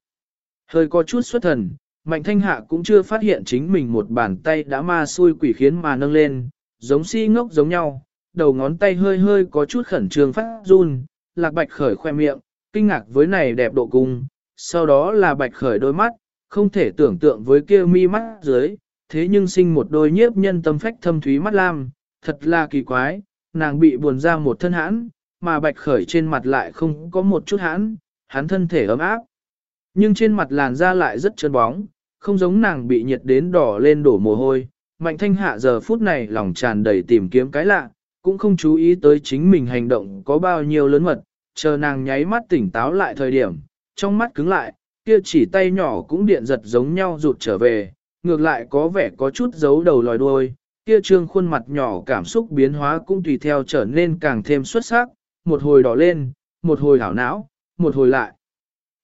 Speaker 1: Hơi có chút xuất thần, Mạnh Thanh Hạ cũng chưa phát hiện chính mình một bàn tay đã ma xui quỷ khiến mà nâng lên, giống si ngốc giống nhau, đầu ngón tay hơi hơi có chút khẩn trương phát run, lạc bạch khởi khoe miệng, kinh ngạc với này đẹp độ cung, sau đó là bạch khởi đôi mắt, không thể tưởng tượng với kia mi mắt dưới, thế nhưng sinh một đôi nhiếp nhân tâm phách thâm thúy mắt lam, thật là kỳ quái, nàng bị buồn ra một thân hãn, mà bạch khởi trên mặt lại không có một chút hãn, hắn thân thể ấm áp. Nhưng trên mặt làn da lại rất trơn bóng, không giống nàng bị nhiệt đến đỏ lên đổ mồ hôi. Mạnh thanh hạ giờ phút này lòng tràn đầy tìm kiếm cái lạ, cũng không chú ý tới chính mình hành động có bao nhiêu lớn mật, chờ nàng nháy mắt tỉnh táo lại thời điểm, trong mắt cứng lại, kia chỉ tay nhỏ cũng điện giật giống nhau rụt trở về, ngược lại có vẻ có chút giấu đầu lòi đuôi, kia trương khuôn mặt nhỏ cảm xúc biến hóa cũng tùy theo trở nên càng thêm xuất sắc, một hồi đỏ lên, một hồi hảo não, một hồi lại.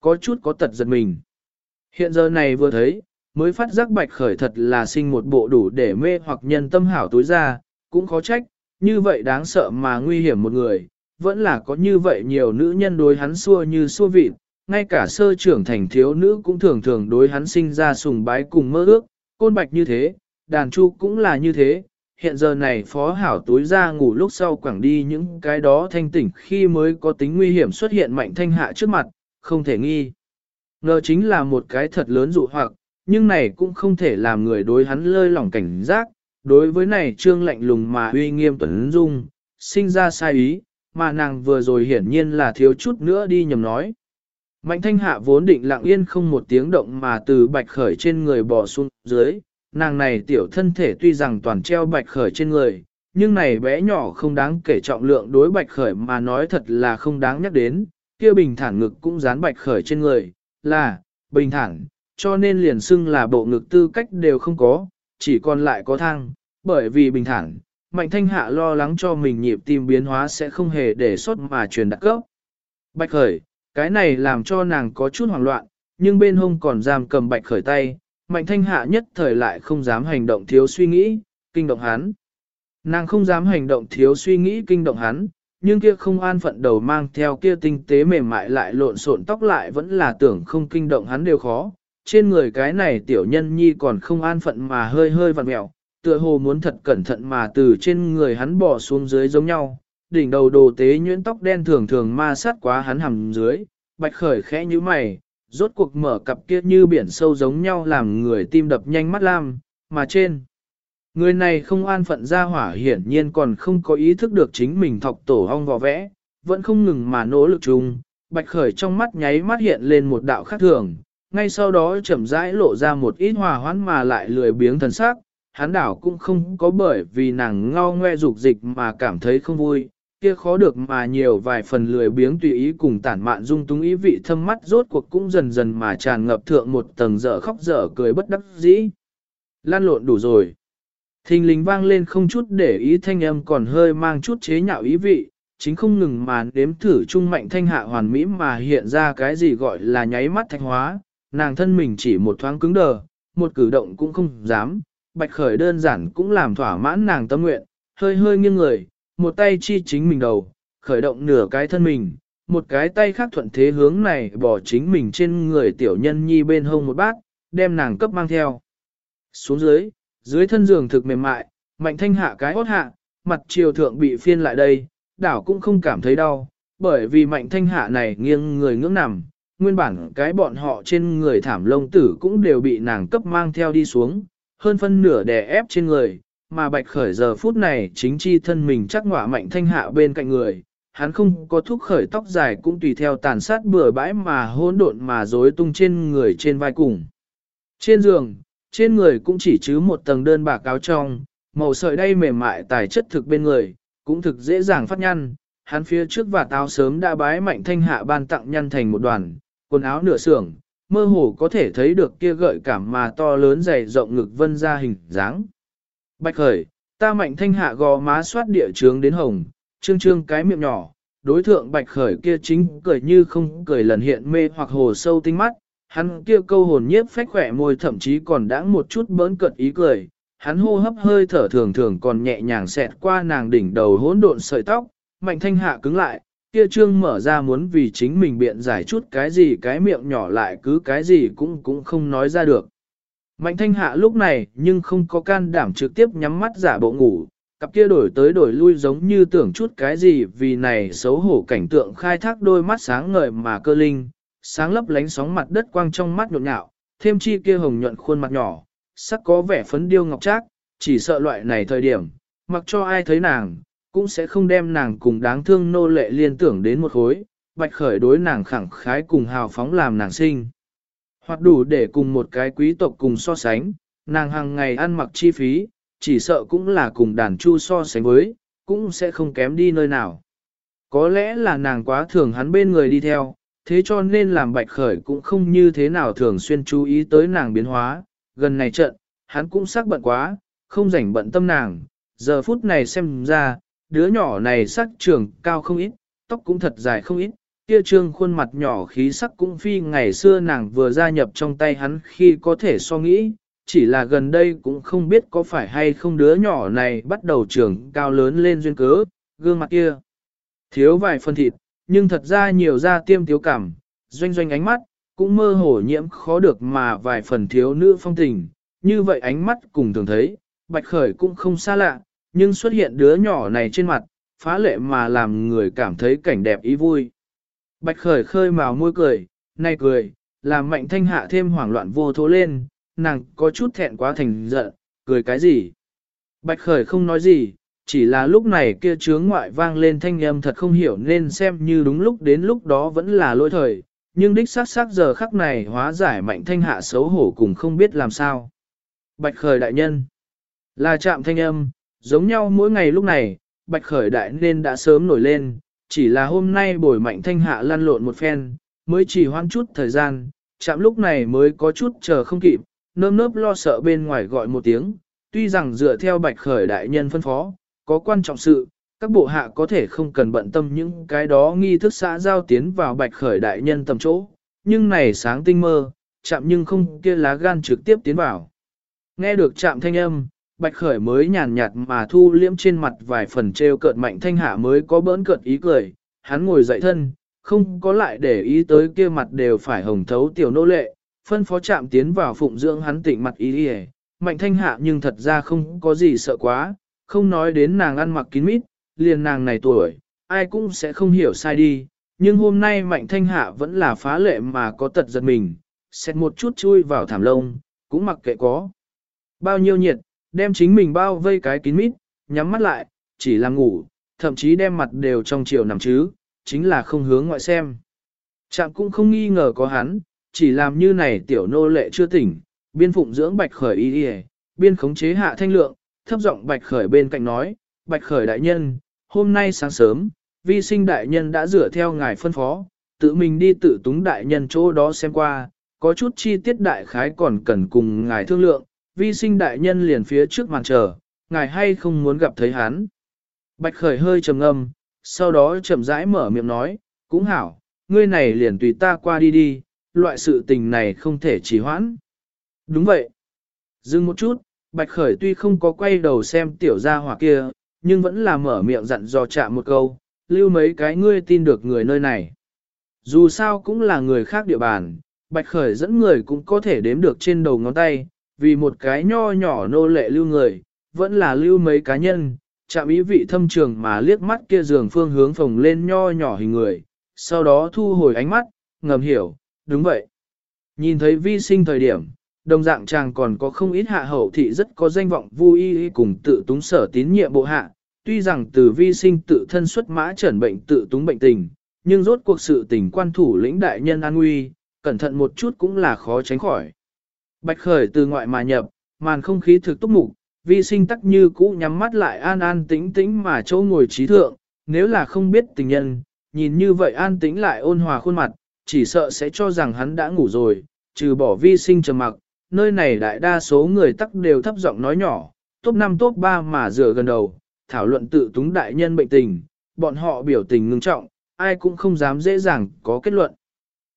Speaker 1: Có chút có tật giật mình. Hiện giờ này vừa thấy, mới phát giác bạch khởi thật là sinh một bộ đủ để mê hoặc nhân tâm hảo tối ra, cũng khó trách, như vậy đáng sợ mà nguy hiểm một người, vẫn là có như vậy nhiều nữ nhân đối hắn xua như xua vịt, ngay cả sơ trưởng thành thiếu nữ cũng thường thường đối hắn sinh ra sùng bái cùng mơ ước, côn bạch như thế, đàn chu cũng là như thế, hiện giờ này phó hảo tối ra ngủ lúc sau quảng đi những cái đó thanh tỉnh khi mới có tính nguy hiểm xuất hiện mạnh thanh hạ trước mặt, không thể nghi. Ngờ chính là một cái thật lớn dụ hoặc, nhưng này cũng không thể làm người đối hắn lơi lỏng cảnh giác, đối với này trương lạnh lùng mà uy nghiêm tuấn dung, sinh ra sai ý, mà nàng vừa rồi hiển nhiên là thiếu chút nữa đi nhầm nói. Mạnh thanh hạ vốn định lặng yên không một tiếng động mà từ bạch khởi trên người bò xuống dưới, nàng này tiểu thân thể tuy rằng toàn treo bạch khởi trên người, nhưng này bé nhỏ không đáng kể trọng lượng đối bạch khởi mà nói thật là không đáng nhắc đến, kia bình thản ngực cũng dán bạch khởi trên người, là, bình thản, cho nên liền xưng là bộ ngực tư cách đều không có, chỉ còn lại có thang, bởi vì bình thản, mạnh thanh hạ lo lắng cho mình nhịp tim biến hóa sẽ không hề để sót mà truyền đặc cấp. Bạch khởi, cái này làm cho nàng có chút hoảng loạn, nhưng bên hông còn giam cầm bạch khởi tay, mạnh thanh hạ nhất thời lại không dám hành động thiếu suy nghĩ, kinh động hắn. Nàng không dám hành động thiếu suy nghĩ kinh động hắn, nhưng kia không an phận đầu mang theo kia tinh tế mềm mại lại lộn xộn tóc lại vẫn là tưởng không kinh động hắn đều khó. Trên người cái này tiểu nhân nhi còn không an phận mà hơi hơi vặn mẹo, tựa hồ muốn thật cẩn thận mà từ trên người hắn bỏ xuống dưới giống nhau. Đỉnh đầu đồ tế nhuyễn tóc đen thường thường ma sát quá hắn hầm dưới, bạch khởi khẽ như mày, rốt cuộc mở cặp kia như biển sâu giống nhau làm người tim đập nhanh mắt lam, mà trên. Người này không an phận ra hỏa hiển nhiên còn không có ý thức được chính mình thọc tổ hong vò vẽ, vẫn không ngừng mà nỗ lực chung, bạch khởi trong mắt nháy mắt hiện lên một đạo khác thường, ngay sau đó chậm rãi lộ ra một ít hòa hoãn mà lại lười biếng thần sắc, hắn đảo cũng không có bởi vì nàng ngao ngoe dục dịch mà cảm thấy không vui, kia khó được mà nhiều vài phần lười biếng tùy ý cùng tản mạn dung túng ý vị thâm mắt rốt cuộc cũng dần dần mà tràn ngập thượng một tầng dở khóc dở cười bất đắc dĩ. Lan lộn đủ rồi. Thình lình vang lên không chút để ý thanh âm còn hơi mang chút chế nhạo ý vị, chính không ngừng mà đếm thử trung mạnh thanh hạ hoàn mỹ mà hiện ra cái gì gọi là nháy mắt thanh hóa, nàng thân mình chỉ một thoáng cứng đờ, một cử động cũng không dám, bạch khởi đơn giản cũng làm thỏa mãn nàng tâm nguyện, hơi hơi nghiêng người, một tay chi chính mình đầu, khởi động nửa cái thân mình, một cái tay khác thuận thế hướng này bỏ chính mình trên người tiểu nhân nhi bên hông một bát, đem nàng cấp mang theo. Xuống dưới, dưới thân giường thực mềm mại, mạnh thanh hạ cái hốt hạ, mặt chiều thượng bị phiên lại đây, đảo cũng không cảm thấy đau, bởi vì mạnh thanh hạ này nghiêng người ngưỡng nằm, nguyên bản cái bọn họ trên người thảm lông tử cũng đều bị nàng cấp mang theo đi xuống, hơn phân nửa đè ép trên người, mà bạch khởi giờ phút này chính chi thân mình chắc ngọa mạnh thanh hạ bên cạnh người, hắn không có thúc khởi tóc dài cũng tùy theo tàn sát bừa bãi mà hỗn độn mà rối tung trên người trên vai cùng. Trên giường, trên người cũng chỉ chứ một tầng đơn bạc áo trong, màu sợi đay mềm mại tài chất thực bên người, cũng thực dễ dàng phát nhăn, hắn phía trước và táo sớm đã bái mạnh thanh hạ ban tặng nhăn thành một đoàn, quần áo nửa xưởng, mơ hồ có thể thấy được kia gợi cảm mà to lớn dày rộng ngực vân ra hình dáng. Bạch khởi, ta mạnh thanh hạ gò má soát địa trướng đến hồng, trương trương cái miệng nhỏ, đối thượng bạch khởi kia chính cười như không cười lần hiện mê hoặc hồ sâu tinh mắt, hắn kia câu hồn nhiếp phách khỏe môi thậm chí còn đãng một chút bỡn cợt ý cười, hắn hô hấp hơi thở thường thường còn nhẹ nhàng xẹt qua nàng đỉnh đầu hỗn độn sợi tóc, mạnh thanh hạ cứng lại, kia trương mở ra muốn vì chính mình biện giải chút cái gì cái miệng nhỏ lại cứ cái gì cũng cũng không nói ra được. Mạnh thanh hạ lúc này nhưng không có can đảm trực tiếp nhắm mắt giả bộ ngủ, cặp kia đổi tới đổi lui giống như tưởng chút cái gì vì này xấu hổ cảnh tượng khai thác đôi mắt sáng ngời mà cơ linh, sáng lấp lánh sóng mặt đất quang trong mắt nhộn nhạo, thêm chi kia hồng nhuận khuôn mặt nhỏ, sắc có vẻ phấn điêu ngọc trác, chỉ sợ loại này thời điểm, mặc cho ai thấy nàng, cũng sẽ không đem nàng cùng đáng thương nô lệ liên tưởng đến một khối, bạch khởi đối nàng khẳng khái cùng hào phóng làm nàng sinh. Hoặc đủ để cùng một cái quý tộc cùng so sánh, nàng hàng ngày ăn mặc chi phí, chỉ sợ cũng là cùng đàn chu so sánh với, cũng sẽ không kém đi nơi nào. Có lẽ là nàng quá thường hắn bên người đi theo, thế cho nên làm bạch khởi cũng không như thế nào thường xuyên chú ý tới nàng biến hóa, gần này trận, hắn cũng sắc bận quá, không rảnh bận tâm nàng, giờ phút này xem ra, đứa nhỏ này sắc trường cao không ít, tóc cũng thật dài không ít, kia trương khuôn mặt nhỏ khí sắc cũng phi ngày xưa nàng vừa gia nhập trong tay hắn khi có thể so nghĩ, chỉ là gần đây cũng không biết có phải hay không đứa nhỏ này bắt đầu trưởng cao lớn lên duyên cớ, gương mặt kia. Thiếu vài phân thịt, nhưng thật ra nhiều da tiêm thiếu cảm, doanh doanh ánh mắt, cũng mơ hồ nhiễm khó được mà vài phần thiếu nữ phong tình, như vậy ánh mắt cùng thường thấy, bạch khởi cũng không xa lạ, nhưng xuất hiện đứa nhỏ này trên mặt, phá lệ mà làm người cảm thấy cảnh đẹp ý vui. Bạch khởi khơi màu môi cười, nay cười, làm mạnh thanh hạ thêm hoảng loạn vô thố lên, nàng có chút thẹn quá thành giận, cười cái gì. Bạch khởi không nói gì, chỉ là lúc này kia chướng ngoại vang lên thanh âm thật không hiểu nên xem như đúng lúc đến lúc đó vẫn là lỗi thời, nhưng đích xác xác giờ khắc này hóa giải mạnh thanh hạ xấu hổ cùng không biết làm sao. Bạch khởi đại nhân, là chạm thanh âm, giống nhau mỗi ngày lúc này, bạch khởi đại nên đã sớm nổi lên, chỉ là hôm nay bồi mạnh thanh hạ lăn lộn một phen, mới chỉ hoãn chút thời gian, chạm lúc này mới có chút chờ không kịp, nơm nớp lo sợ bên ngoài gọi một tiếng, tuy rằng dựa theo bạch khởi đại nhân phân phó, có quan trọng sự, các bộ hạ có thể không cần bận tâm những cái đó nghi thức xã giao tiến vào bạch khởi đại nhân tầm chỗ, nhưng này sáng tinh mơ, chạm nhưng không kia lá gan trực tiếp tiến vào. Nghe được chạm thanh âm, bạch khởi mới nhàn nhạt mà thu liễm trên mặt vài phần treo cợt mạnh thanh hạ mới có bỡn cợt ý cười, hắn ngồi dậy thân, không có lại để ý tới kia mặt đều phải hồng thấu tiểu nô lệ, phân phó chạm tiến vào phụng dưỡng hắn tỉnh mặt ý đi mạnh thanh hạ nhưng thật ra không có gì sợ quá, không nói đến nàng ăn mặc kín mít, liền nàng này tuổi, ai cũng sẽ không hiểu sai đi, nhưng hôm nay mạnh thanh hạ vẫn là phá lệ mà có tật giật mình, xét một chút chui vào thảm lông, cũng mặc kệ có. Bao nhiêu nhiệt, đem chính mình bao vây cái kín mít, nhắm mắt lại, chỉ là ngủ, thậm chí đem mặt đều trong chiều nằm chứ, chính là không hướng ngoại xem. Chạm cũng không nghi ngờ có hắn, chỉ làm như này tiểu nô lệ chưa tỉnh, biên phụng dưỡng bạch khởi y đi biên khống chế hạ thanh lượng, thấp giọng bạch khởi bên cạnh nói, bạch khởi đại nhân, hôm nay sáng sớm, vi sinh đại nhân đã rửa theo ngài phân phó, tự mình đi tự túng đại nhân chỗ đó xem qua, có chút chi tiết đại khái còn cần cùng ngài thương lượng, vi sinh đại nhân liền phía trước màn chờ, ngài hay không muốn gặp thấy hắn. Bạch khởi hơi trầm ngâm, sau đó chậm rãi mở miệng nói, cũng hảo, ngươi này liền tùy ta qua đi đi, loại sự tình này không thể trì hoãn. Đúng vậy. Dừng một chút, Bạch Khởi tuy không có quay đầu xem tiểu gia hỏa kia, nhưng vẫn là mở miệng dặn dò chạm một câu, lưu mấy cái ngươi tin được người nơi này. Dù sao cũng là người khác địa bàn, Bạch Khởi dẫn người cũng có thể đếm được trên đầu ngón tay, vì một cái nho nhỏ nô lệ lưu người, vẫn là lưu mấy cá nhân, chạm ý vị thâm trường mà liếc mắt kia giường phương hướng phồng lên nho nhỏ hình người, sau đó thu hồi ánh mắt, ngầm hiểu, đúng vậy. Nhìn thấy vi sinh thời điểm, đồng dạng chàng còn có không ít hạ hậu thị rất có danh vọng vui cùng tự túng sở tín nhiệm bộ hạ, tuy rằng từ vi sinh tự thân xuất mã trần bệnh tự túng bệnh tình, nhưng rốt cuộc sự tình quan thủ lĩnh đại nhân an nguy, cẩn thận một chút cũng là khó tránh khỏi. Bạch khởi từ ngoại mà nhập, màn không khí thực túc mục, vi sinh tắc như cũ nhắm mắt lại an an tĩnh tĩnh mà chỗ ngồi trí thượng, nếu là không biết tình nhân, nhìn như vậy an tĩnh lại ôn hòa khuôn mặt, chỉ sợ sẽ cho rằng hắn đã ngủ rồi, trừ bỏ vi sinh trầm mặc, nơi này đại đa số người tắc đều thấp giọng nói nhỏ, top 5 top 3 mà dựa gần đầu, thảo luận tự túng đại nhân bệnh tình, bọn họ biểu tình ngưng trọng, ai cũng không dám dễ dàng có kết luận.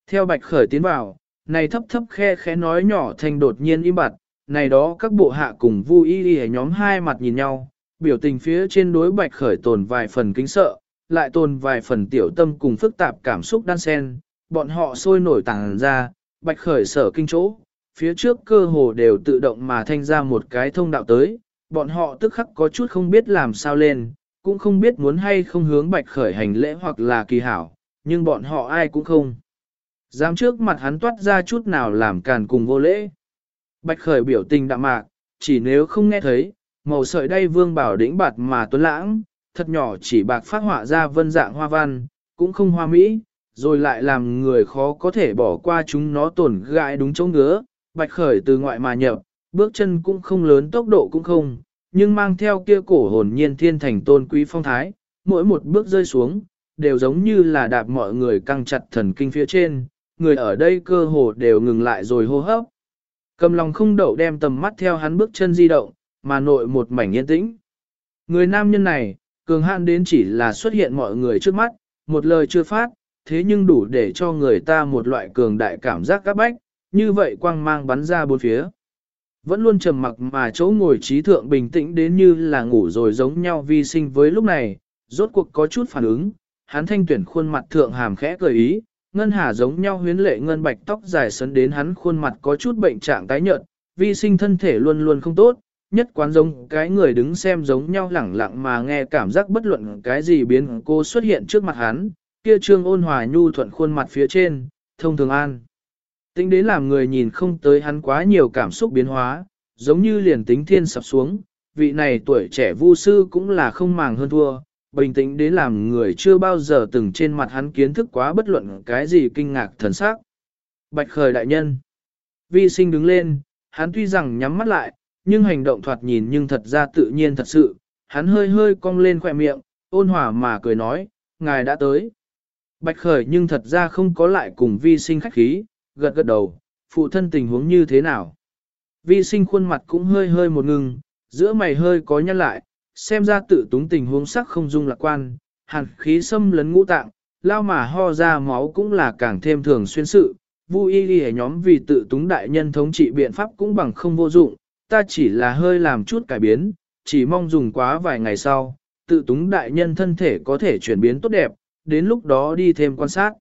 Speaker 1: Theo bạch khởi tiến vào, này thấp thấp khe khẽ nói nhỏ thành đột nhiên im bặt, này đó các bộ hạ cùng vui y y nhóm hai mặt nhìn nhau, biểu tình phía trên đối bạch khởi tồn vài phần kính sợ, lại tồn vài phần tiểu tâm cùng phức tạp cảm xúc đan xen, bọn họ sôi nổi tàng ra, bạch khởi sở kinh chỗ, phía trước cơ hồ đều tự động mà thanh ra một cái thông đạo tới, bọn họ tức khắc có chút không biết làm sao lên, cũng không biết muốn hay không hướng bạch khởi hành lễ hoặc là kỳ hảo, nhưng bọn họ ai cũng không. Dám trước mặt hắn toát ra chút nào làm càn cùng vô lễ. Bạch khởi biểu tình đạm mạc, chỉ nếu không nghe thấy, màu sợi đay vương bảo đỉnh bạt mà tuấn lãng, thật nhỏ chỉ bạc phát họa ra vân dạng hoa văn, cũng không hoa mỹ, rồi lại làm người khó có thể bỏ qua chúng nó tổn gại đúng chỗ ngứa. Bạch khởi từ ngoại mà nhập, bước chân cũng không lớn tốc độ cũng không, nhưng mang theo kia cổ hồn nhiên thiên thành tôn quý phong thái, mỗi một bước rơi xuống, đều giống như là đạp mọi người căng chặt thần kinh phía trên, người ở đây cơ hồ đều ngừng lại rồi hô hấp. Cầm lòng không đậu đem tầm mắt theo hắn bước chân di động, mà nội một mảnh yên tĩnh. Người nam nhân này, cường hạn đến chỉ là xuất hiện mọi người trước mắt, một lời chưa phát, thế nhưng đủ để cho người ta một loại cường đại cảm giác các bách, như vậy quang mang bắn ra bốn phía. Vẫn luôn trầm mặc mà chỗ ngồi trí thượng bình tĩnh đến như là ngủ rồi giống nhau vi sinh với lúc này, rốt cuộc có chút phản ứng, hắn thanh tuyển khuôn mặt thượng hàm khẽ cười ý, ngân hà giống nhau huyến lệ ngân bạch tóc dài sấn đến hắn khuôn mặt có chút bệnh trạng tái nhợt, vi sinh thân thể luôn luôn không tốt, nhất quán giống cái người đứng xem giống nhau lẳng lặng mà nghe cảm giác bất luận cái gì biến cô xuất hiện trước mặt hắn, kia trương ôn hòa nhu thuận khuôn mặt phía trên, thông thường an. Tính đến làm người nhìn không tới hắn quá nhiều cảm xúc biến hóa, giống như liền tính thiên sập xuống, vị này tuổi trẻ vu sư cũng là không màng hơn thua, bình tĩnh đến làm người chưa bao giờ từng trên mặt hắn kiến thức quá bất luận cái gì kinh ngạc thần sắc. Bạch khởi đại nhân. Vi sinh đứng lên, hắn tuy rằng nhắm mắt lại, nhưng hành động thoạt nhìn nhưng thật ra tự nhiên thật sự, hắn hơi hơi cong lên khỏe miệng, ôn hòa mà cười nói, ngài đã tới. Bạch khởi nhưng thật ra không có lại cùng vi sinh khách khí, gật gật đầu, phụ thân tình huống như thế nào. Vi sinh khuôn mặt cũng hơi hơi một ngừng, giữa mày hơi có nhăn lại, xem ra tự túng tình huống sắc không dung lạc quan, hàn khí xâm lấn ngũ tạng, lao mà ho ra máu cũng là càng thêm thường xuyên sự. Vu y ghi nhóm vì tự túng đại nhân thống trị biện pháp cũng bằng không vô dụng, ta chỉ là hơi làm chút cải biến, chỉ mong dùng quá vài ngày sau, tự túng đại nhân thân thể có thể chuyển biến tốt đẹp, đến lúc đó đi thêm quan sát.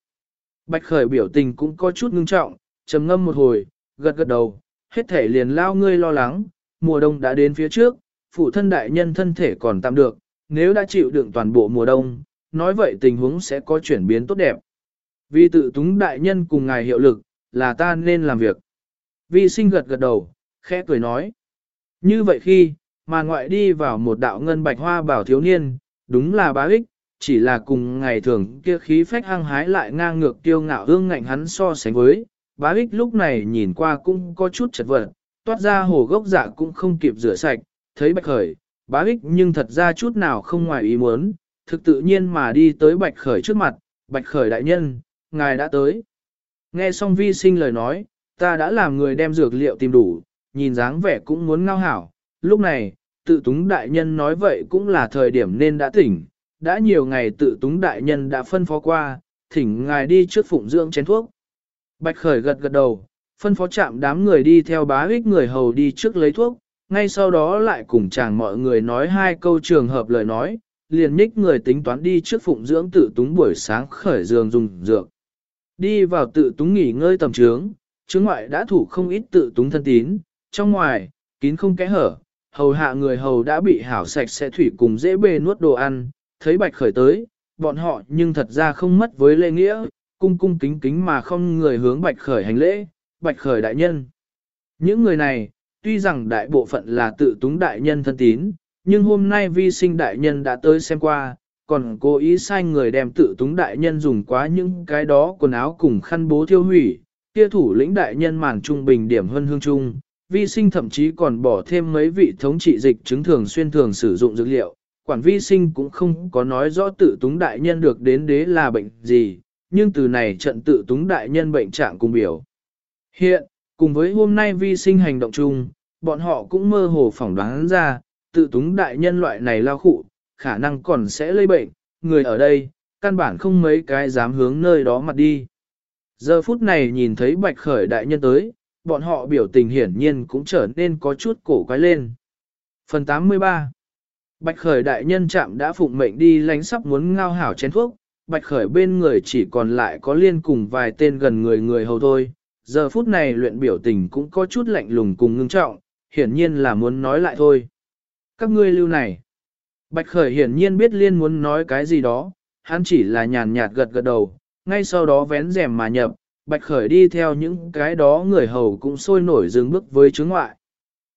Speaker 1: Bạch khởi biểu tình cũng có chút ngưng trọng, trầm ngâm một hồi, gật gật đầu, hết thể liền lao ngươi lo lắng, mùa đông đã đến phía trước, phụ thân đại nhân thân thể còn tạm được, nếu đã chịu đựng toàn bộ mùa đông, nói vậy tình huống sẽ có chuyển biến tốt đẹp. Vì tự túng đại nhân cùng ngài hiệu lực, là ta nên làm việc. Vi sinh gật gật đầu, khẽ cười nói. Như vậy khi, mà ngoại đi vào một đạo ngân bạch hoa bảo thiếu niên, đúng là bá ích, chỉ là cùng ngày thường kia khí phách hăng hái lại ngang ngược tiêu ngạo hương ngạnh hắn so sánh với, bá ích lúc này nhìn qua cũng có chút chật vật, toát ra hồ gốc dạ cũng không kịp rửa sạch, thấy bạch khởi, bá ích nhưng thật ra chút nào không ngoài ý muốn, thực tự nhiên mà đi tới bạch khởi trước mặt, bạch khởi đại nhân, ngài đã tới. Nghe xong vi sinh lời nói, ta đã làm người đem dược liệu tìm đủ, nhìn dáng vẻ cũng muốn ngao hảo, lúc này, tự túng đại nhân nói vậy cũng là thời điểm nên đã tỉnh, đã nhiều ngày tự túng đại nhân đã phân phó qua, thỉnh ngài đi trước phụng dưỡng chén thuốc. Bạch khởi gật gật đầu, phân phó chạm đám người đi theo bá ích người hầu đi trước lấy thuốc, ngay sau đó lại cùng chàng mọi người nói hai câu trường hợp lời nói, liền nhích người tính toán đi trước phụng dưỡng tự túng buổi sáng khởi giường dùng dược. Đi vào tự túng nghỉ ngơi tầm trướng, trướng ngoại đã thủ không ít tự túng thân tín, trong ngoài, kín không kẽ hở, hầu hạ người hầu đã bị hảo sạch sẽ thủy cùng dễ bề nuốt đồ ăn, thấy bạch khởi tới, bọn họ nhưng thật ra không mất với lễ nghĩa, cung cung kính kính mà không người hướng bạch khởi hành lễ, bạch khởi đại nhân. Những người này, tuy rằng đại bộ phận là tự túng đại nhân thân tín, nhưng hôm nay vi sinh đại nhân đã tới xem qua, còn cố ý sai người đem tự túng đại nhân dùng quá những cái đó quần áo cùng khăn bố thiêu hủy, kia thủ lĩnh đại nhân màn trung bình điểm hơn hương trung, vi sinh thậm chí còn bỏ thêm mấy vị thống trị dịch chứng thường xuyên thường sử dụng dược liệu, quản vi sinh cũng không có nói rõ tự túng đại nhân được đến đế là bệnh gì, nhưng từ này trận tự túng đại nhân bệnh trạng cùng biểu. Hiện, cùng với hôm nay vi sinh hành động chung, bọn họ cũng mơ hồ phỏng đoán ra, tự túng đại nhân loại này lao khụ, khả năng còn sẽ lây bệnh, người ở đây, căn bản không mấy cái dám hướng nơi đó mặt đi. Giờ phút này nhìn thấy bạch khởi đại nhân tới, bọn họ biểu tình hiển nhiên cũng trở nên có chút cổ quái lên. Phần 83 Bạch khởi đại nhân chạm đã phụng mệnh đi lánh sắp muốn ngao hảo chén thuốc, bạch khởi bên người chỉ còn lại có liên cùng vài tên gần người người hầu thôi. Giờ phút này luyện biểu tình cũng có chút lạnh lùng cùng ngưng trọng, hiển nhiên là muốn nói lại thôi. Các ngươi lưu này. Bạch khởi hiển nhiên biết liên muốn nói cái gì đó, hắn chỉ là nhàn nhạt gật gật đầu, ngay sau đó vén rèm mà nhập, bạch khởi đi theo những cái đó người hầu cũng sôi nổi dừng bước với chướng ngoại.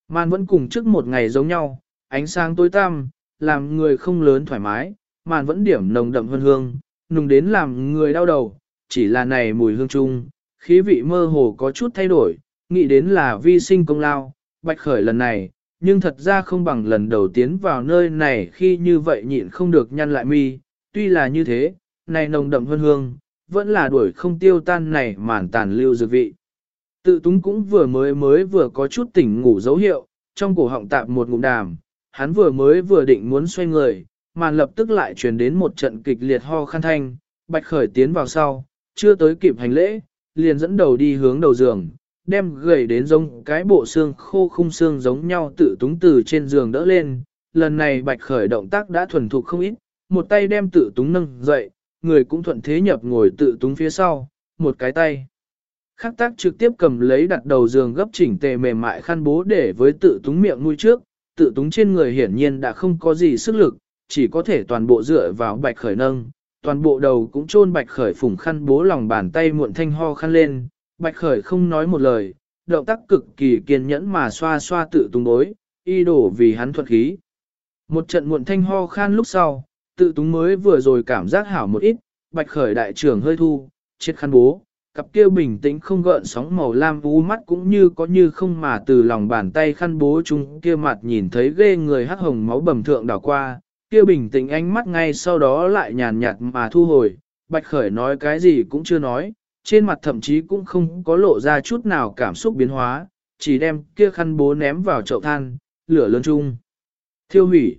Speaker 1: Man vẫn cùng trước một ngày giống nhau, ánh sáng tối tăm, làm người không lớn thoải mái, màn vẫn điểm nồng đậm hơn hương, nùng đến làm người đau đầu, chỉ là này mùi hương chung, khí vị mơ hồ có chút thay đổi, nghĩ đến là vi sinh công lao, bạch khởi lần này, nhưng thật ra không bằng lần đầu tiến vào nơi này khi như vậy nhịn không được nhăn lại mi, tuy là như thế, này nồng đậm hơn hương, vẫn là đuổi không tiêu tan này màn tàn lưu dược vị. Tự túng cũng vừa mới mới vừa có chút tỉnh ngủ dấu hiệu, trong cổ họng tạm một ngụm đàm, hắn vừa mới vừa định muốn xoay người, màn lập tức lại truyền đến một trận kịch liệt ho khăn thanh, bạch khởi tiến vào sau, chưa tới kịp hành lễ, liền dẫn đầu đi hướng đầu giường, đem gầy đến giống cái bộ xương khô khung xương giống nhau tự túng từ trên giường đỡ lên. Lần này bạch khởi động tác đã thuần thục không ít, một tay đem tự túng nâng dậy, người cũng thuận thế nhập ngồi tự túng phía sau, một cái tay. Khắc tác trực tiếp cầm lấy đặt đầu giường gấp chỉnh tề mềm mại khăn bố để với tự túng miệng nuôi trước, tự túng trên người hiển nhiên đã không có gì sức lực, chỉ có thể toàn bộ dựa vào bạch khởi nâng, toàn bộ đầu cũng chôn bạch khởi phủng khăn bố lòng bàn tay muộn thanh ho khăn lên, bạch khởi không nói một lời, động tác cực kỳ kiên nhẫn mà xoa xoa tự túng bối, y đổ vì hắn thuật khí. Một trận muộn thanh ho khan lúc sau, tự túng mới vừa rồi cảm giác hảo một ít, bạch khởi đại trưởng hơi thu, chết khăn bố, cặp kia bình tĩnh không gợn sóng màu lam u mắt cũng như có như không mà từ lòng bàn tay khăn bố chúng kia mặt nhìn thấy ghê người hắc hồng máu bầm thượng đảo qua, kia bình tĩnh ánh mắt ngay sau đó lại nhàn nhạt mà thu hồi, bạch khởi nói cái gì cũng chưa nói, trên mặt thậm chí cũng không có lộ ra chút nào cảm xúc biến hóa, chỉ đem kia khăn bố ném vào chậu than, lửa lớn chung. Thiêu hủy.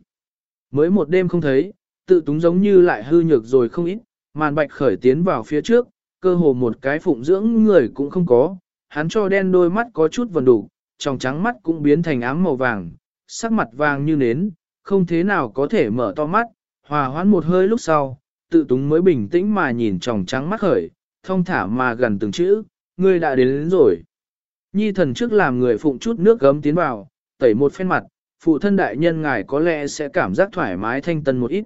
Speaker 1: Mới một đêm không thấy, tự túng giống như lại hư nhược rồi không ít, màn bạch khởi tiến vào phía trước, cơ hồ một cái phụng dưỡng người cũng không có, hắn cho đen đôi mắt có chút vần đủ, tròng trắng mắt cũng biến thành ám màu vàng, sắc mặt vàng như nến, không thế nào có thể mở to mắt, hòa hoãn một hơi lúc sau, tự túng mới bình tĩnh mà nhìn tròng trắng mắt khởi, thông thả mà gần từng chữ, ngươi đã đến, đến rồi. Nhi thần trước làm người phụng chút nước gấm tiến vào, tẩy một phen mặt, phụ thân đại nhân ngài có lẽ sẽ cảm giác thoải mái thanh tân một ít.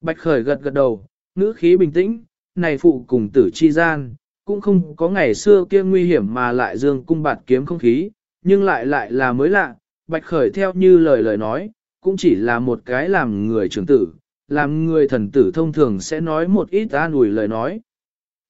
Speaker 1: Bạch khởi gật gật đầu, ngữ khí bình tĩnh, này phụ cùng tử chi gian, cũng không có ngày xưa kia nguy hiểm mà lại dương cung bạt kiếm không khí, nhưng lại lại là mới lạ, Bạch Khởi theo như lời lời nói, cũng chỉ là một cái làm người trưởng tử, làm người thần tử thông thường sẽ nói một ít an ủi lời nói.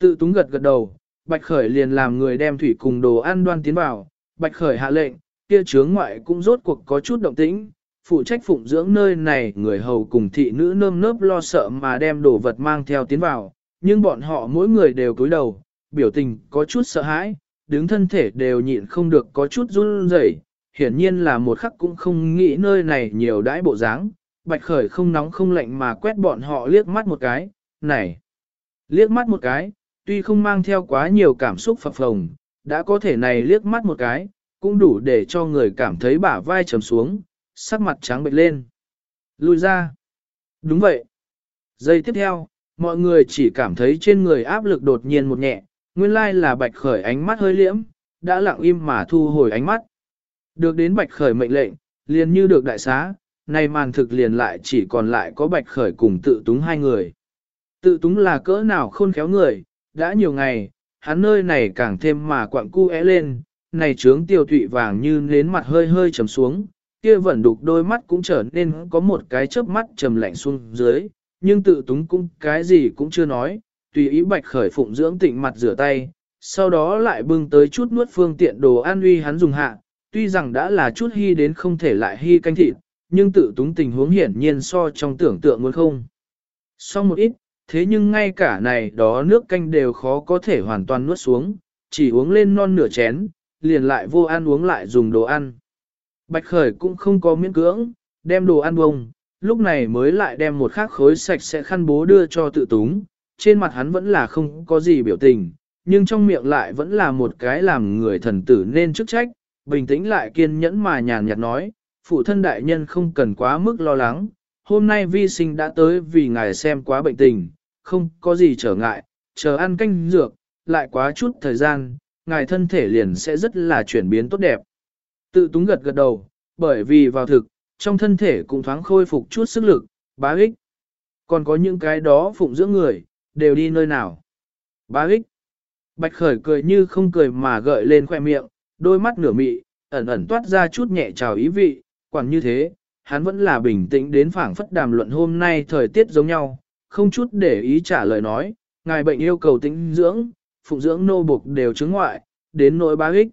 Speaker 1: Tự túng gật gật đầu, Bạch Khởi liền làm người đem thủy cùng đồ ăn đoan tiến vào, Bạch Khởi hạ lệnh, kia chướng ngoại cũng rốt cuộc có chút động tĩnh, phụ trách phụng dưỡng nơi này người hầu cùng thị nữ nơm nớp lo sợ mà đem đồ vật mang theo tiến vào, nhưng bọn họ mỗi người đều cúi đầu, biểu tình có chút sợ hãi, đứng thân thể đều nhịn không được có chút run rẩy, hiển nhiên là một khắc cũng không nghĩ nơi này nhiều đãi bộ dáng. Bạch Khởi không nóng không lạnh mà quét bọn họ liếc mắt một cái, này, liếc mắt một cái, tuy không mang theo quá nhiều cảm xúc phập phồng, đã có thể này liếc mắt một cái, cũng đủ để cho người cảm thấy bả vai trầm xuống, sắc mặt trắng bệch lên. Lui ra. Đúng vậy. Giây tiếp theo, mọi người chỉ cảm thấy trên người áp lực đột nhiên một nhẹ, nguyên lai là bạch khởi ánh mắt hơi liễm, đã lặng im mà thu hồi ánh mắt. Được đến bạch khởi mệnh lệnh, liền như được đại xá, nay màn thực liền lại chỉ còn lại có bạch khởi cùng tự túng hai người. Tự túng là cỡ nào khôn khéo người, đã nhiều ngày, hắn nơi này càng thêm mà quặng cu é lên, này trướng tiêu thụy vàng như nến mặt hơi hơi trầm xuống, kia vẫn đục đôi mắt cũng trở nên có một cái chớp mắt trầm lạnh xuống dưới, nhưng tự túng cũng cái gì cũng chưa nói, tùy ý bạch khởi phụng dưỡng tịnh mặt rửa tay, sau đó lại bưng tới chút nuốt phương tiện đồ an uy hắn dùng hạ, tuy rằng đã là chút hy đến không thể lại hy canh thịt, nhưng tự túng tình huống hiển nhiên so trong tưởng tượng muốn không. So một ít, thế nhưng ngay cả này đó nước canh đều khó có thể hoàn toàn nuốt xuống, chỉ uống lên non nửa chén, liền lại vô ăn uống lại dùng đồ ăn. Bạch Khởi cũng không có miễn cưỡng, đem đồ ăn bông, lúc này mới lại đem một khắc khối sạch sẽ khăn bố đưa cho tự túng, trên mặt hắn vẫn là không có gì biểu tình, nhưng trong miệng lại vẫn là một cái làm người thần tử nên chức trách, bình tĩnh lại kiên nhẫn mà nhàn nhạt nói, phụ thân đại nhân không cần quá mức lo lắng, hôm nay vi sinh đã tới vì ngài xem quá bệnh tình, không có gì trở ngại, chờ ăn canh dược, lại quá chút thời gian, ngài thân thể liền sẽ rất là chuyển biến tốt đẹp. Tự túng gật gật đầu, bởi vì vào thực, trong thân thể cũng thoáng khôi phục chút sức lực, bá ích. Còn có những cái đó phụng dưỡng người, đều đi nơi nào. Bá ích. Bạch khởi cười như không cười mà gợi lên khoe miệng, đôi mắt nửa mị, ẩn ẩn toát ra chút nhẹ trào ý vị, quản như thế, hắn vẫn là bình tĩnh đến phảng phất đàm luận hôm nay thời tiết giống nhau, không chút để ý trả lời nói, ngài bệnh yêu cầu tĩnh dưỡng, phụng dưỡng nô buộc đều chứng ngoại, đến nỗi bá ích.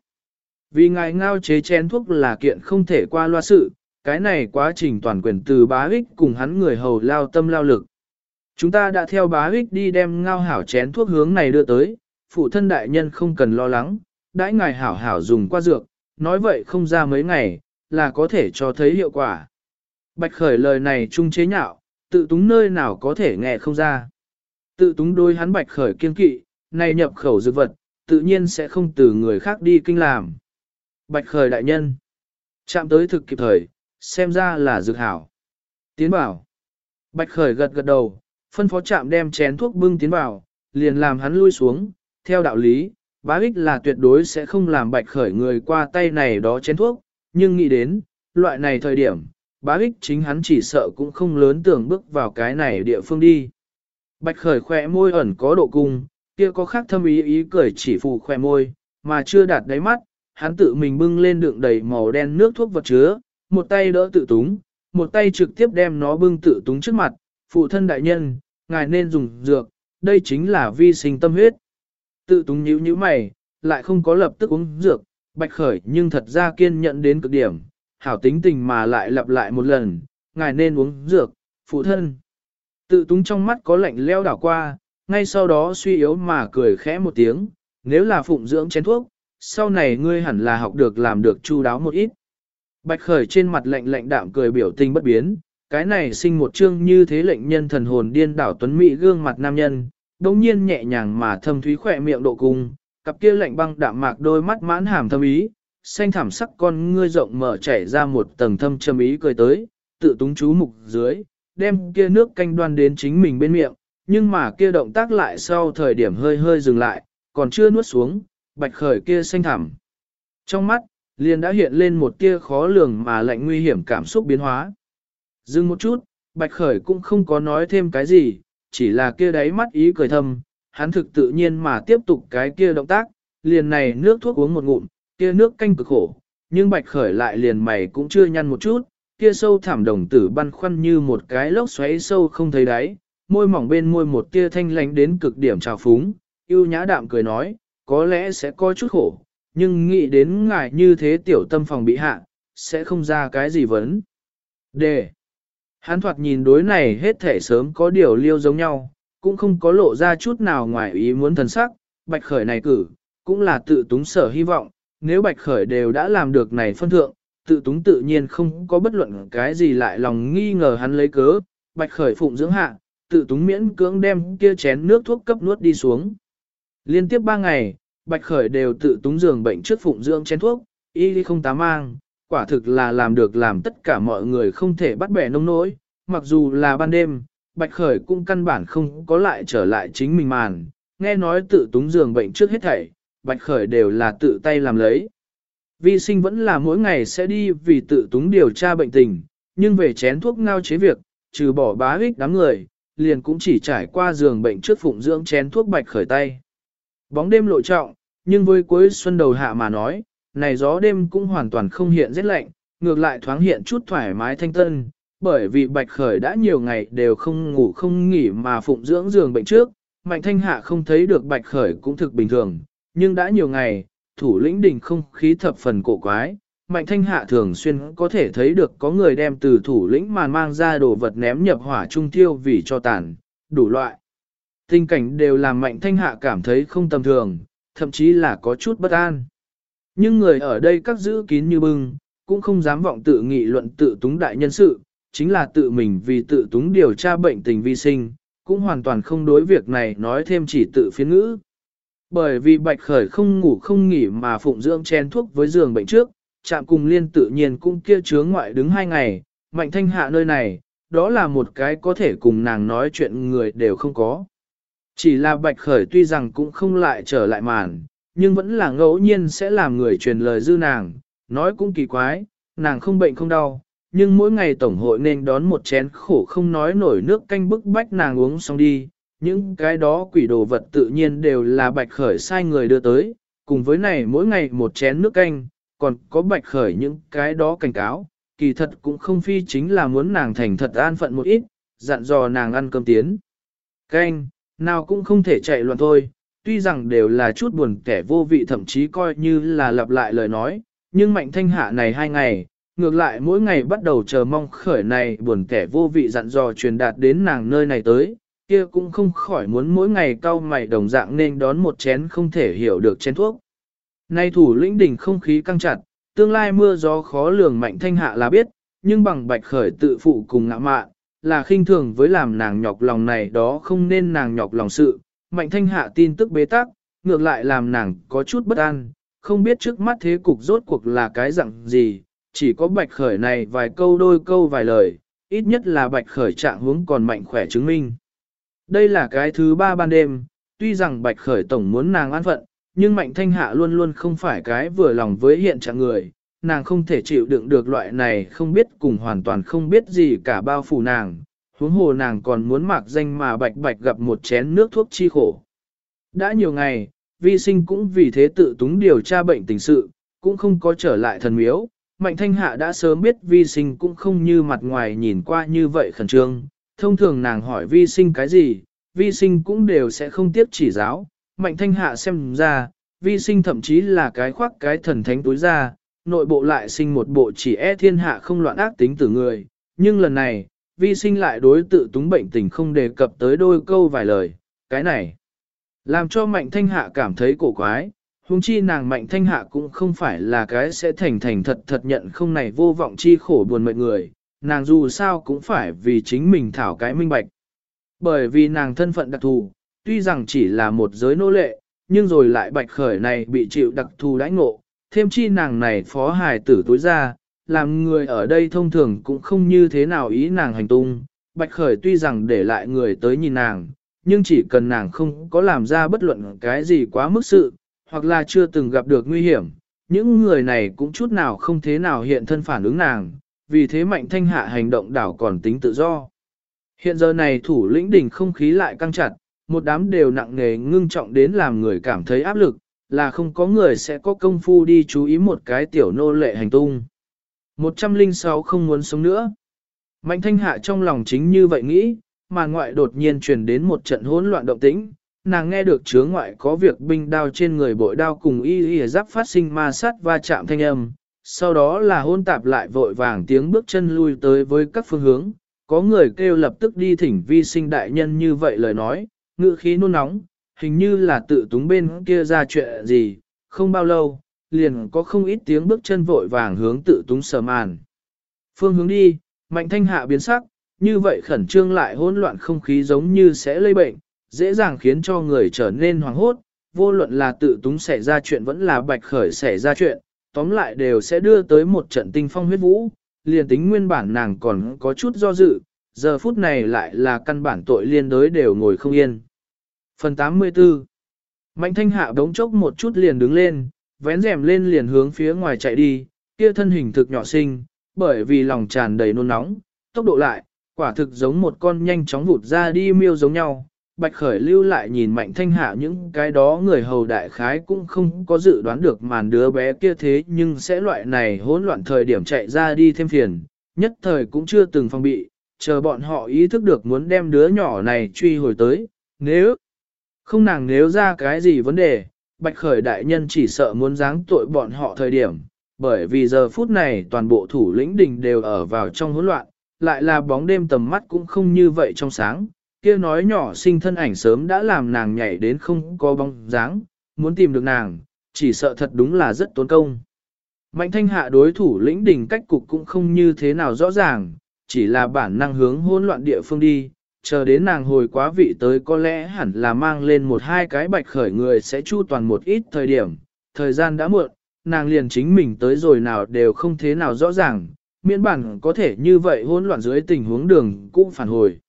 Speaker 1: Vì ngài ngao chế chén thuốc là kiện không thể qua loa sự, cái này quá trình toàn quyền từ bá ích cùng hắn người hầu lao tâm lao lực. Chúng ta đã theo bá ích đi đem ngao hảo chén thuốc hướng này đưa tới, phụ thân đại nhân không cần lo lắng, đãi ngài hảo hảo dùng qua dược, nói vậy không ra mấy ngày, là có thể cho thấy hiệu quả. Bạch khởi lời này trung chế nhạo, tự túng nơi nào có thể nghe không ra. Tự túng đôi hắn bạch khởi kiên kỵ, này nhập khẩu dược vật, tự nhiên sẽ không từ người khác đi kinh làm. Bạch khởi đại nhân. Chạm tới thực kịp thời, xem ra là dược hảo. Tiến bảo. Bạch khởi gật gật đầu, phân phó chạm đem chén thuốc bưng tiến vào, liền làm hắn lui xuống. Theo đạo lý, bá ích là tuyệt đối sẽ không làm bạch khởi người qua tay này đó chén thuốc, nhưng nghĩ đến, loại này thời điểm, bá ích chính hắn chỉ sợ cũng không lớn tưởng bước vào cái này địa phương đi. Bạch khởi khỏe môi ẩn có độ cung, kia có khác thâm ý ý cười chỉ phù khỏe môi, mà chưa đạt đáy mắt, hắn tự mình bưng lên đựng đầy màu đen nước thuốc vật chứa, một tay đỡ tự túng, một tay trực tiếp đem nó bưng tự túng trước mặt, phụ thân đại nhân, ngài nên dùng dược, đây chính là vi sinh tâm huyết. Tự túng nhíu nhíu mày, lại không có lập tức uống dược, bạch khởi nhưng thật ra kiên nhận đến cực điểm, hảo tính tình mà lại lặp lại một lần, ngài nên uống dược, phụ thân. Tự túng trong mắt có lạnh leo đảo qua, ngay sau đó suy yếu mà cười khẽ một tiếng, nếu là phụng dưỡng chén thuốc, sau này ngươi hẳn là học được làm được chu đáo một ít. Bạch khởi trên mặt lạnh lạnh đạm cười biểu tình bất biến, cái này sinh một chương như thế lệnh nhân thần hồn điên đảo tuấn mỹ gương mặt nam nhân, đồng nhiên nhẹ nhàng mà thâm thúy khỏe miệng độ cung, cặp kia lạnh băng đạm mạc đôi mắt mãn hàm thâm ý, xanh thảm sắc con ngươi rộng mở chảy ra một tầng thâm châm ý cười tới, tự túng chú mục dưới, đem kia nước canh đoan đến chính mình bên miệng, nhưng mà kia động tác lại sau thời điểm hơi hơi dừng lại, còn chưa nuốt xuống, bạch khởi kia xanh thảm Trong mắt, liền đã hiện lên một tia khó lường mà lạnh nguy hiểm cảm xúc biến hóa. Dừng một chút, bạch khởi cũng không có nói thêm cái gì, chỉ là kia đáy mắt ý cười thâm, hắn thực tự nhiên mà tiếp tục cái kia động tác, liền này nước thuốc uống một ngụm, kia nước canh cực khổ, nhưng bạch khởi lại liền mày cũng chưa nhăn một chút, kia sâu thảm đồng tử băn khoăn như một cái lốc xoáy sâu không thấy đáy, môi mỏng bên môi một tia thanh lánh đến cực điểm trào phúng, yêu nhã đạm cười nói, có lẽ sẽ có chút khổ, nhưng nghĩ đến ngài như thế tiểu tâm phòng bị hạ, sẽ không ra cái gì vấn. Đề. Hắn thoạt nhìn đối này hết thể sớm có điều liêu giống nhau, cũng không có lộ ra chút nào ngoài ý muốn thần sắc, bạch khởi này cử, cũng là tự túng sở hy vọng, nếu bạch khởi đều đã làm được này phân thượng, tự túng tự nhiên không có bất luận cái gì lại lòng nghi ngờ hắn lấy cớ, bạch khởi phụng dưỡng hạ, tự túng miễn cưỡng đem kia chén nước thuốc cấp nuốt đi xuống. Liên tiếp ba ngày, bạch khởi đều tự túng giường bệnh trước phụng dưỡng chén thuốc, y không tá mang, quả thực là làm được làm tất cả mọi người không thể bắt bẻ nông nỗi, mặc dù là ban đêm, bạch khởi cũng căn bản không có lại trở lại chính mình màn, nghe nói tự túng giường bệnh trước hết thảy, bạch khởi đều là tự tay làm lấy. Vi sinh vẫn là mỗi ngày sẽ đi vì tự túng điều tra bệnh tình, nhưng về chén thuốc ngao chế việc, trừ bỏ bá ích đám người, liền cũng chỉ trải qua giường bệnh trước phụng dưỡng chén thuốc bạch khởi tay. Bóng đêm lộ trọng, nhưng với cuối xuân đầu hạ mà nói, này gió đêm cũng hoàn toàn không hiện rét lạnh, ngược lại thoáng hiện chút thoải mái thanh tân, bởi vì bạch khởi đã nhiều ngày đều không ngủ không nghỉ mà phụng dưỡng giường bệnh trước, mạnh thanh hạ không thấy được bạch khởi cũng thực bình thường, nhưng đã nhiều ngày, thủ lĩnh đình không khí thập phần cổ quái, mạnh thanh hạ thường xuyên có thể thấy được có người đem từ thủ lĩnh màn mang ra đồ vật ném nhập hỏa trung tiêu vì cho tàn, đủ loại. Tình cảnh đều làm mạnh thanh hạ cảm thấy không tầm thường, thậm chí là có chút bất an. Nhưng người ở đây các giữ kín như bưng, cũng không dám vọng tự nghị luận tự túng đại nhân sự, chính là tự mình vì tự túng điều tra bệnh tình vi sinh, cũng hoàn toàn không đối việc này nói thêm chỉ tự phiến ngữ. Bởi vì bạch khởi không ngủ không nghỉ mà phụng dưỡng chen thuốc với giường bệnh trước, chạm cùng liên tự nhiên cũng kia chướng ngoại đứng hai ngày, mạnh thanh hạ nơi này, đó là một cái có thể cùng nàng nói chuyện người đều không có. Chỉ là bạch khởi tuy rằng cũng không lại trở lại màn, nhưng vẫn là ngẫu nhiên sẽ làm người truyền lời dư nàng, nói cũng kỳ quái, nàng không bệnh không đau, nhưng mỗi ngày tổng hội nên đón một chén khổ không nói nổi nước canh bức bách nàng uống xong đi, những cái đó quỷ đồ vật tự nhiên đều là bạch khởi sai người đưa tới, cùng với này mỗi ngày một chén nước canh, còn có bạch khởi những cái đó cảnh cáo, kỳ thật cũng không phi chính là muốn nàng thành thật an phận một ít, dặn dò nàng ăn cơm tiến. Canh, nào cũng không thể chạy loạn thôi, tuy rằng đều là chút buồn kẻ vô vị thậm chí coi như là lặp lại lời nói, nhưng mạnh thanh hạ này hai ngày, ngược lại mỗi ngày bắt đầu chờ mong khởi này buồn kẻ vô vị dặn dò truyền đạt đến nàng nơi này tới, kia cũng không khỏi muốn mỗi ngày cau mày đồng dạng nên đón một chén không thể hiểu được chén thuốc. Nay thủ lĩnh đỉnh không khí căng chặt, tương lai mưa gió khó lường mạnh thanh hạ là biết, nhưng bằng bạch khởi tự phụ cùng ngạ mạn, là khinh thường với làm nàng nhọc lòng này đó không nên nàng nhọc lòng sự. Mạnh thanh hạ tin tức bế tắc, ngược lại làm nàng có chút bất an, không biết trước mắt thế cục rốt cuộc là cái dạng gì, chỉ có bạch khởi này vài câu đôi câu vài lời, ít nhất là bạch khởi trạng hướng còn mạnh khỏe chứng minh. Đây là cái thứ ba ban đêm, tuy rằng bạch khởi tổng muốn nàng an phận, nhưng mạnh thanh hạ luôn luôn không phải cái vừa lòng với hiện trạng người, nàng không thể chịu đựng được loại này không biết cùng hoàn toàn không biết gì cả bao phủ nàng, huống hồ nàng còn muốn mặc danh mà bạch bạch gặp một chén nước thuốc chi khổ. Đã nhiều ngày, vi sinh cũng vì thế tự túng điều tra bệnh tình sự, cũng không có trở lại thần miếu, mạnh thanh hạ đã sớm biết vi sinh cũng không như mặt ngoài nhìn qua như vậy khẩn trương, thông thường nàng hỏi vi sinh cái gì, vi sinh cũng đều sẽ không tiếp chỉ giáo, mạnh thanh hạ xem ra, vi sinh thậm chí là cái khoác cái thần thánh túi ra, nội bộ lại sinh một bộ chỉ e thiên hạ không loạn ác tính từ người, nhưng lần này, vi sinh lại đối tự túng bệnh tình không đề cập tới đôi câu vài lời, cái này, làm cho mạnh thanh hạ cảm thấy cổ quái, huống chi nàng mạnh thanh hạ cũng không phải là cái sẽ thành thành thật thật nhận không này vô vọng chi khổ buồn mệnh người, nàng dù sao cũng phải vì chính mình thảo cái minh bạch. Bởi vì nàng thân phận đặc thù, tuy rằng chỉ là một giới nô lệ, nhưng rồi lại bạch khởi này bị chịu đặc thù đãi ngộ, thêm chi nàng này phó hài tử tối ra, làm người ở đây thông thường cũng không như thế nào ý nàng hành tung. Bạch khởi tuy rằng để lại người tới nhìn nàng, nhưng chỉ cần nàng không có làm ra bất luận cái gì quá mức sự, hoặc là chưa từng gặp được nguy hiểm, những người này cũng chút nào không thế nào hiện thân phản ứng nàng, vì thế mạnh thanh hạ hành động đảo còn tính tự do. Hiện giờ này thủ lĩnh đỉnh không khí lại căng chặt, một đám đều nặng nề ngưng trọng đến làm người cảm thấy áp lực, là không có người sẽ có công phu đi chú ý một cái tiểu nô lệ hành tung. 106 không muốn sống nữa. Mạnh thanh hạ trong lòng chính như vậy nghĩ, mà ngoại đột nhiên truyền đến một trận hỗn loạn động tĩnh, nàng nghe được chứa ngoại có việc binh đao trên người bội đao cùng y y giáp phát sinh ma sát va chạm thanh âm, sau đó là hôn tạp lại vội vàng tiếng bước chân lui tới với các phương hướng, có người kêu lập tức đi thỉnh vi sinh đại nhân như vậy lời nói, ngựa khí nôn nóng, hình như là tự túng bên kia ra chuyện gì, không bao lâu, liền có không ít tiếng bước chân vội vàng hướng tự túng sờ màn. Phương hướng đi, mạnh thanh hạ biến sắc, như vậy khẩn trương lại hỗn loạn không khí giống như sẽ lây bệnh, dễ dàng khiến cho người trở nên hoảng hốt, vô luận là tự túng xảy ra chuyện vẫn là bạch khởi xảy ra chuyện, tóm lại đều sẽ đưa tới một trận tinh phong huyết vũ, liền tính nguyên bản nàng còn có chút do dự, giờ phút này lại là căn bản tội liên đối đều ngồi không yên. Phần 84 Mạnh thanh hạ đống chốc một chút liền đứng lên, vén rèm lên liền hướng phía ngoài chạy đi, kia thân hình thực nhỏ xinh, bởi vì lòng tràn đầy nôn nóng, tốc độ lại, quả thực giống một con nhanh chóng vụt ra đi miêu giống nhau. Bạch Khởi lưu lại nhìn mạnh thanh hạ những cái đó người hầu đại khái cũng không có dự đoán được màn đứa bé kia thế nhưng sẽ loại này hỗn loạn thời điểm chạy ra đi thêm phiền, nhất thời cũng chưa từng phòng bị, chờ bọn họ ý thức được muốn đem đứa nhỏ này truy hồi tới, nếu không nàng nếu ra cái gì vấn đề, Bạch Khởi đại nhân chỉ sợ muốn giáng tội bọn họ thời điểm, bởi vì giờ phút này toàn bộ thủ lĩnh đình đều ở vào trong hỗn loạn, lại là bóng đêm tầm mắt cũng không như vậy trong sáng, kia nói nhỏ sinh thân ảnh sớm đã làm nàng nhảy đến không có bóng dáng, muốn tìm được nàng, chỉ sợ thật đúng là rất tốn công. Mạnh thanh hạ đối thủ lĩnh đình cách cục cũng không như thế nào rõ ràng, chỉ là bản năng hướng hỗn loạn địa phương đi, chờ đến nàng hồi quá vị tới có lẽ hẳn là mang lên một hai cái bạch khởi người sẽ chu toàn một ít thời điểm, thời gian đã muộn, nàng liền chính mình tới rồi nào đều không thế nào rõ ràng, miễn bản có thể như vậy hỗn loạn dưới tình huống đường cũng phản hồi.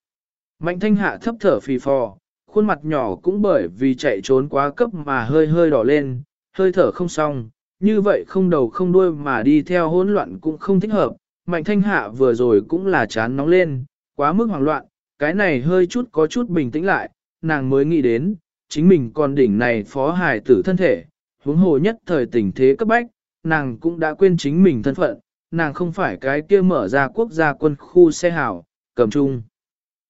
Speaker 1: Mạnh thanh hạ thấp thở phì phò, khuôn mặt nhỏ cũng bởi vì chạy trốn quá cấp mà hơi hơi đỏ lên, hơi thở không xong, như vậy không đầu không đuôi mà đi theo hỗn loạn cũng không thích hợp. Mạnh thanh hạ vừa rồi cũng là chán nóng lên, quá mức hoảng loạn, cái này hơi chút có chút bình tĩnh lại, nàng mới nghĩ đến, chính mình còn đỉnh này phó hài tử thân thể, huống hồ nhất thời tình thế cấp bách, nàng cũng đã quên chính mình thân phận, nàng không phải cái kia mở ra quốc gia quân khu xe hảo, cầm chung.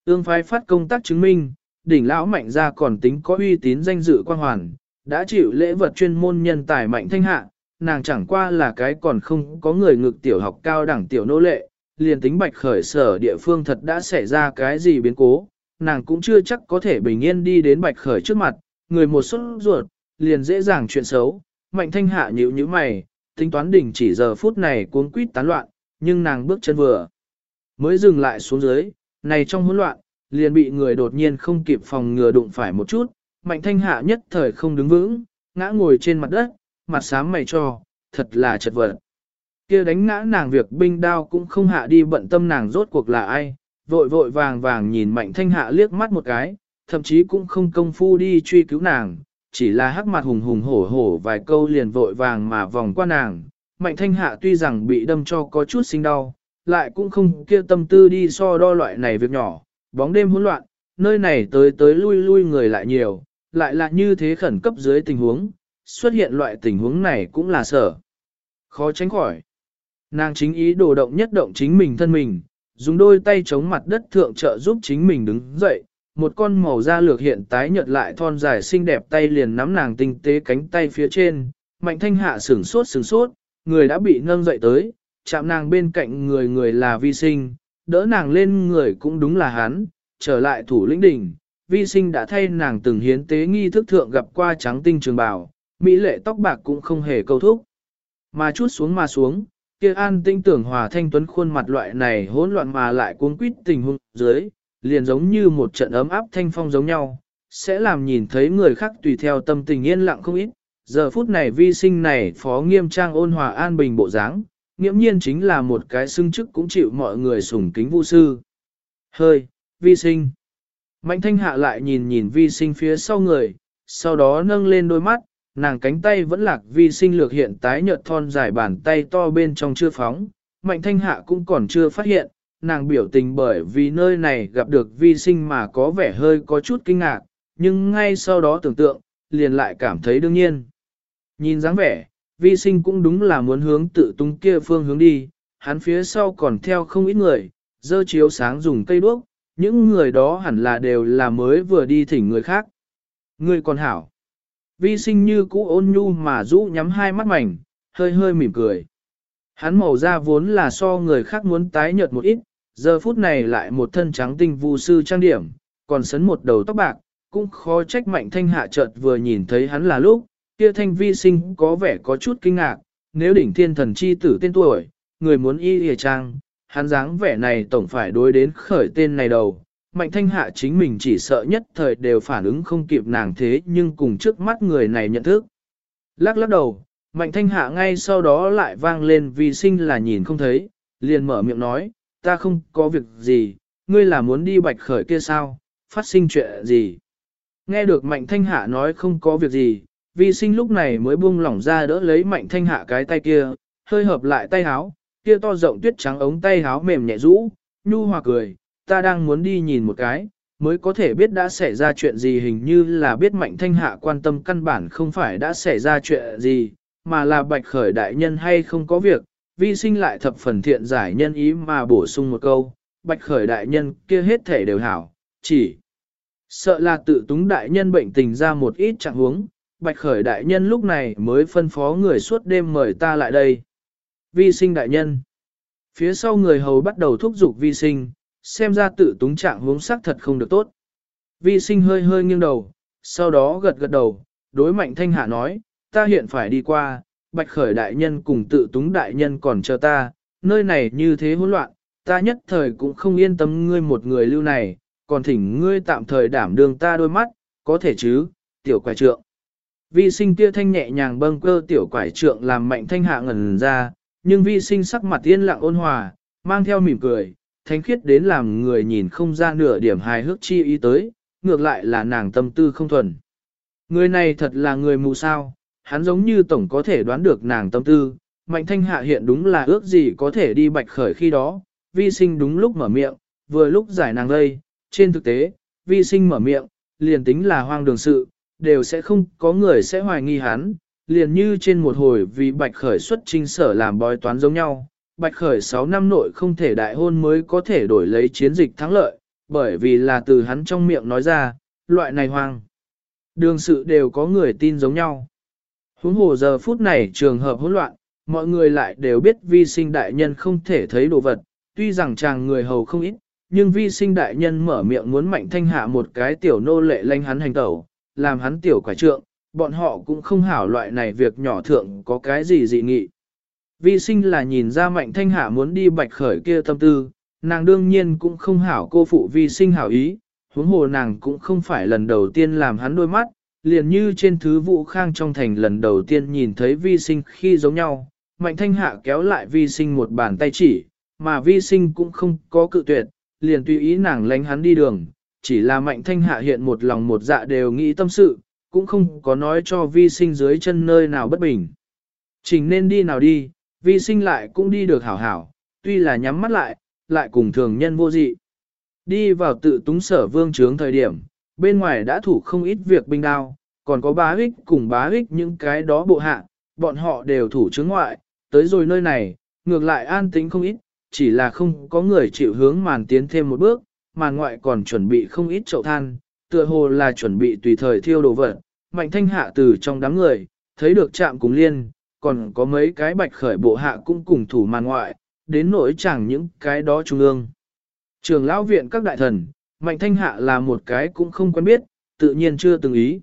Speaker 1: Ương phái phát công tác chứng minh, đỉnh lão mạnh gia còn tính có uy tín danh dự quan hoàn, đã chịu lễ vật chuyên môn nhân tài mạnh thanh hạ, nàng chẳng qua là cái còn không có người ngực tiểu học cao đẳng tiểu nô lệ, liền tính bạch khởi sở địa phương thật đã xảy ra cái gì biến cố, nàng cũng chưa chắc có thể bình yên đi đến bạch khởi trước mặt, người một suất ruột, liền dễ dàng chuyện xấu, mạnh thanh hạ nhíu như mày, tính toán đỉnh chỉ giờ phút này cuốn quýt tán loạn, nhưng nàng bước chân vừa mới dừng lại xuống dưới, này trong hỗn loạn, liền bị người đột nhiên không kịp phòng ngừa đụng phải một chút, mạnh thanh hạ nhất thời không đứng vững, ngã ngồi trên mặt đất, mặt xám mày cho, thật là chật vật kia đánh ngã nàng việc binh đao cũng không hạ đi bận tâm nàng rốt cuộc là ai, vội vội vàng vàng nhìn mạnh thanh hạ liếc mắt một cái, thậm chí cũng không công phu đi truy cứu nàng, chỉ là hắc mặt hùng hùng hổ hổ vài câu liền vội vàng mà vòng qua nàng. Mạnh thanh hạ tuy rằng bị đâm cho có chút sinh đau, lại cũng không kia tâm tư đi so đo loại này việc nhỏ, bóng đêm hỗn loạn, nơi này tới tới lui lui người lại nhiều, lại là như thế khẩn cấp dưới tình huống, xuất hiện loại tình huống này cũng là sở. Khó tránh khỏi. Nàng chính ý đồ động nhất động chính mình thân mình, dùng đôi tay chống mặt đất thượng trợ giúp chính mình đứng dậy, một con màu da lược hiện tái nhợt lại thon dài xinh đẹp tay liền nắm nàng tinh tế cánh tay phía trên, mạnh thanh hạ sửng sốt sửng sốt, người đã bị nâng dậy tới, chạm nàng bên cạnh người người là vi sinh, đỡ nàng lên người cũng đúng là hắn, trở lại thủ lĩnh đỉnh, vi sinh đã thay nàng từng hiến tế nghi thức thượng gặp qua trắng tinh trường bào, mỹ lệ tóc bạc cũng không hề câu thúc, mà chút xuống mà xuống, kia an tinh tưởng hòa thanh tuấn khuôn mặt loại này hỗn loạn mà lại cuốn quýt tình huống dưới, liền giống như một trận ấm áp thanh phong giống nhau, sẽ làm nhìn thấy người khác tùy theo tâm tình yên lặng không ít. Giờ phút này vi sinh này phó nghiêm trang ôn hòa an bình bộ dáng, nghiễm nhiên chính là một cái xưng chức cũng chịu mọi người sùng kính vu sư. Hơi, vi sinh. Mạnh thanh hạ lại nhìn nhìn vi sinh phía sau người, sau đó nâng lên đôi mắt, nàng cánh tay vẫn lạc vi sinh lược hiện tái nhợt thon dài bàn tay to bên trong chưa phóng, mạnh thanh hạ cũng còn chưa phát hiện, nàng biểu tình bởi vì nơi này gặp được vi sinh mà có vẻ hơi có chút kinh ngạc, nhưng ngay sau đó tưởng tượng, liền lại cảm thấy đương nhiên. Nhìn dáng vẻ, vi sinh cũng đúng là muốn hướng tự tung kia phương hướng đi, hắn phía sau còn theo không ít người, dơ chiếu sáng dùng cây đuốc, những người đó hẳn là đều là mới vừa đi thỉnh người khác. Người còn hảo. Vi sinh như cũ ôn nhu mà rũ nhắm hai mắt mảnh, hơi hơi mỉm cười. Hắn màu da vốn là so người khác muốn tái nhợt một ít, giờ phút này lại một thân trắng tinh vu sư trang điểm, còn sấn một đầu tóc bạc, cũng khó trách mạnh thanh hạ chợt vừa nhìn thấy hắn là lúc, kia thanh vi sinh có vẻ có chút kinh ngạc, nếu đỉnh thiên thần chi tử tên tuổi, người muốn y hề trang, hắn dáng vẻ này tổng phải đối đến khởi tên này đầu. Mạnh thanh hạ chính mình chỉ sợ nhất thời đều phản ứng không kịp nàng thế nhưng cùng trước mắt người này nhận thức. Lắc lắc đầu, mạnh thanh hạ ngay sau đó lại vang lên vì sinh là nhìn không thấy, liền mở miệng nói, ta không có việc gì, ngươi là muốn đi bạch khởi kia sao, phát sinh chuyện gì. Nghe được mạnh thanh hạ nói không có việc gì, vi sinh lúc này mới buông lỏng ra đỡ lấy mạnh thanh hạ cái tay kia, hơi hợp lại tay háo, kia to rộng tuyết trắng ống tay háo mềm nhẹ rũ, nhu hòa cười, ta đang muốn đi nhìn một cái, mới có thể biết đã xảy ra chuyện gì hình như là biết mạnh thanh hạ quan tâm căn bản không phải đã xảy ra chuyện gì, mà là bạch khởi đại nhân hay không có việc, vi sinh lại thập phần thiện giải nhân ý mà bổ sung một câu, bạch khởi đại nhân kia hết thể đều hảo, chỉ sợ là tự túng đại nhân bệnh tình ra một ít trạng huống, bạch khởi đại nhân lúc này mới phân phó người suốt đêm mời ta lại đây. Vi sinh đại nhân. Phía sau người hầu bắt đầu thúc giục vi sinh, xem ra tự túng trạng huống sắc thật không được tốt. Vi sinh hơi hơi nghiêng đầu, sau đó gật gật đầu, đối mạnh thanh hạ nói, ta hiện phải đi qua, bạch khởi đại nhân cùng tự túng đại nhân còn chờ ta, nơi này như thế hỗn loạn, ta nhất thời cũng không yên tâm ngươi một người lưu này, còn thỉnh ngươi tạm thời đảm đường ta đôi mắt, có thể chứ, tiểu quài trượng. Vi sinh kia thanh nhẹ nhàng bâng cơ tiểu quải trượng làm mạnh thanh hạ ngẩn ra, nhưng vi sinh sắc mặt yên lặng ôn hòa, mang theo mỉm cười, thánh khiết đến làm người nhìn không ra nửa điểm hài hước chi ý tới, ngược lại là nàng tâm tư không thuần. Người này thật là người mù sao, hắn giống như tổng có thể đoán được nàng tâm tư, mạnh thanh hạ hiện đúng là ước gì có thể đi bạch khởi khi đó, vi sinh đúng lúc mở miệng, vừa lúc giải nàng đây trên thực tế, vi sinh mở miệng, liền tính là hoang đường sự, đều sẽ không có người sẽ hoài nghi hắn, liền như trên một hồi vì bạch khởi xuất trinh sở làm bói toán giống nhau. Bạch khởi 6 năm nội không thể đại hôn mới có thể đổi lấy chiến dịch thắng lợi, bởi vì là từ hắn trong miệng nói ra, loại này hoang. Đường sự đều có người tin giống nhau. Huống hồ giờ phút này trường hợp hỗn loạn, mọi người lại đều biết vi sinh đại nhân không thể thấy đồ vật, tuy rằng chàng người hầu không ít, nhưng vi sinh đại nhân mở miệng muốn mạnh thanh hạ một cái tiểu nô lệ lanh hắn hành tẩu, làm hắn tiểu quả trượng, bọn họ cũng không hảo loại này việc nhỏ thượng có cái gì dị nghị. Vi sinh là nhìn ra mạnh thanh hạ muốn đi bạch khởi kia tâm tư, nàng đương nhiên cũng không hảo cô phụ vi sinh hảo ý, huống hồ nàng cũng không phải lần đầu tiên làm hắn đôi mắt, liền như trên thứ vụ khang trong thành lần đầu tiên nhìn thấy vi sinh khi giống nhau, mạnh thanh hạ kéo lại vi sinh một bàn tay chỉ, mà vi sinh cũng không có cự tuyệt, liền tùy ý nàng lánh hắn đi đường, chỉ là mạnh thanh hạ hiện một lòng một dạ đều nghĩ tâm sự, cũng không có nói cho vi sinh dưới chân nơi nào bất bình. Trình nên đi nào đi, vi sinh lại cũng đi được hảo hảo, tuy là nhắm mắt lại, lại cùng thường nhân vô dị. Đi vào tự túng sở vương trướng thời điểm, bên ngoài đã thủ không ít việc binh đao, còn có bá ích cùng bá ích những cái đó bộ hạ, bọn họ đều thủ chứng ngoại, tới rồi nơi này, ngược lại an tính không ít, chỉ là không có người chịu hướng màn tiến thêm một bước, màn ngoại còn chuẩn bị không ít chậu than, tựa hồ là chuẩn bị tùy thời thiêu đồ vật. Mạnh thanh hạ từ trong đám người, thấy được chạm cùng liên, còn có mấy cái bạch khởi bộ hạ cũng cùng thủ màn ngoại, đến nỗi chẳng những cái đó trung ương. Trường lão viện các đại thần, mạnh thanh hạ là một cái cũng không quen biết, tự nhiên chưa từng ý.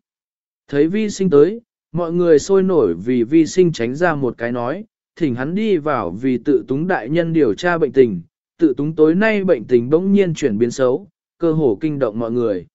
Speaker 1: Thấy vi sinh tới, mọi người sôi nổi vì vi sinh tránh ra một cái nói, thỉnh hắn đi vào vì tự túng đại nhân điều tra bệnh tình, tự túng tối nay bệnh tình bỗng nhiên chuyển biến xấu, cơ hồ kinh động mọi người.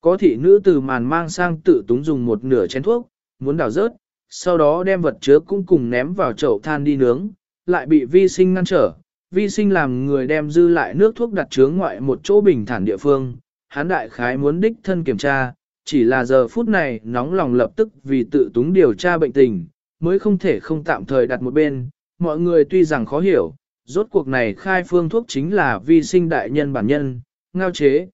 Speaker 1: Có thị nữ từ màn mang sang tự túng dùng một nửa chén thuốc, muốn đào rớt, sau đó đem vật chứa cũng cùng ném vào chậu than đi nướng, lại bị vi sinh ngăn trở. Vi sinh làm người đem dư lại nước thuốc đặt chứa ngoại một chỗ bình thản địa phương, hán đại khái muốn đích thân kiểm tra, chỉ là giờ phút này nóng lòng lập tức vì tự túng điều tra bệnh tình, mới không thể không tạm thời đặt một bên, mọi người tuy rằng khó hiểu, rốt cuộc này khai phương thuốc chính là vi sinh đại nhân bản nhân, ngao chế.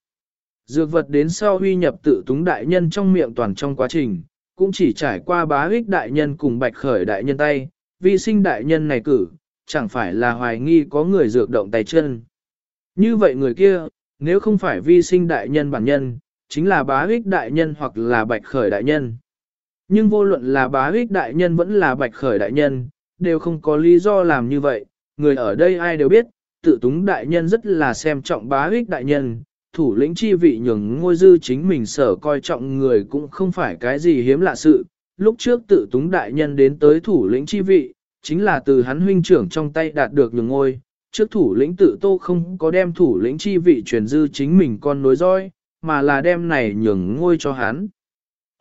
Speaker 1: Dược vật đến sau huy nhập tự túng đại nhân trong miệng toàn trong quá trình, cũng chỉ trải qua bá Hích đại nhân cùng bạch khởi đại nhân tay, vi sinh đại nhân này cử, chẳng phải là hoài nghi có người dược động tay chân. Như vậy người kia, nếu không phải vi sinh đại nhân bản nhân, chính là bá Hích đại nhân hoặc là bạch khởi đại nhân. Nhưng vô luận là bá Hích đại nhân vẫn là bạch khởi đại nhân, đều không có lý do làm như vậy, người ở đây ai đều biết, tự túng đại nhân rất là xem trọng bá Hích đại nhân, thủ lĩnh chi vị nhường ngôi dư chính mình sở coi trọng người cũng không phải cái gì hiếm lạ sự. Lúc trước tự túng đại nhân đến tới thủ lĩnh chi vị, chính là từ hắn huynh trưởng trong tay đạt được nhường ngôi. Trước thủ lĩnh tự tô không có đem thủ lĩnh chi vị truyền dư chính mình con nối roi, mà là đem này nhường ngôi cho hắn.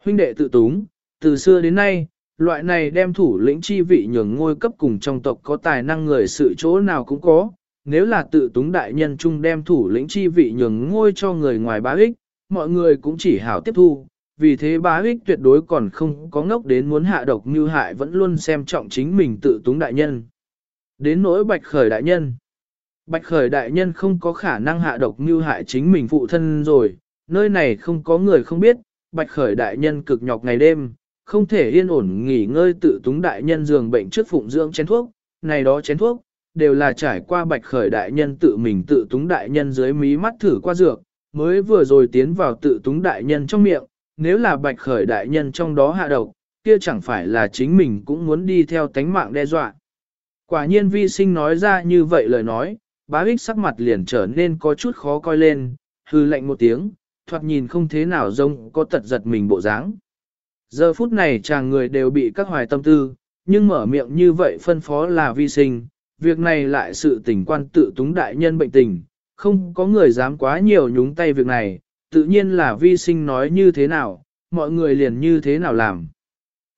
Speaker 1: Huynh đệ tự túng, từ xưa đến nay, loại này đem thủ lĩnh chi vị nhường ngôi cấp cùng trong tộc có tài năng người sự chỗ nào cũng có, nếu là tự túng đại nhân chung đem thủ lĩnh chi vị nhường ngôi cho người ngoài bá ích, mọi người cũng chỉ hảo tiếp thu, vì thế bá ích tuyệt đối còn không có ngốc đến muốn hạ độc như hại vẫn luôn xem trọng chính mình tự túng đại nhân. Đến nỗi bạch khởi đại nhân. Bạch khởi đại nhân không có khả năng hạ độc như hại chính mình phụ thân rồi, nơi này không có người không biết, bạch khởi đại nhân cực nhọc ngày đêm, không thể yên ổn nghỉ ngơi tự túng đại nhân giường bệnh trước phụng dưỡng chén thuốc, này đó chén thuốc, đều là trải qua bạch khởi đại nhân tự mình tự túng đại nhân dưới mí mắt thử qua dược, mới vừa rồi tiến vào tự túng đại nhân trong miệng, nếu là bạch khởi đại nhân trong đó hạ độc, kia chẳng phải là chính mình cũng muốn đi theo tánh mạng đe dọa. Quả nhiên vi sinh nói ra như vậy lời nói, bá ích sắc mặt liền trở nên có chút khó coi lên, hư lạnh một tiếng, thoạt nhìn không thế nào rông có tật giật mình bộ dáng. Giờ phút này chàng người đều bị các hoài tâm tư, nhưng mở miệng như vậy phân phó là vi sinh, việc này lại sự tình quan tự túng đại nhân bệnh tình, không có người dám quá nhiều nhúng tay việc này, tự nhiên là vi sinh nói như thế nào, mọi người liền như thế nào làm.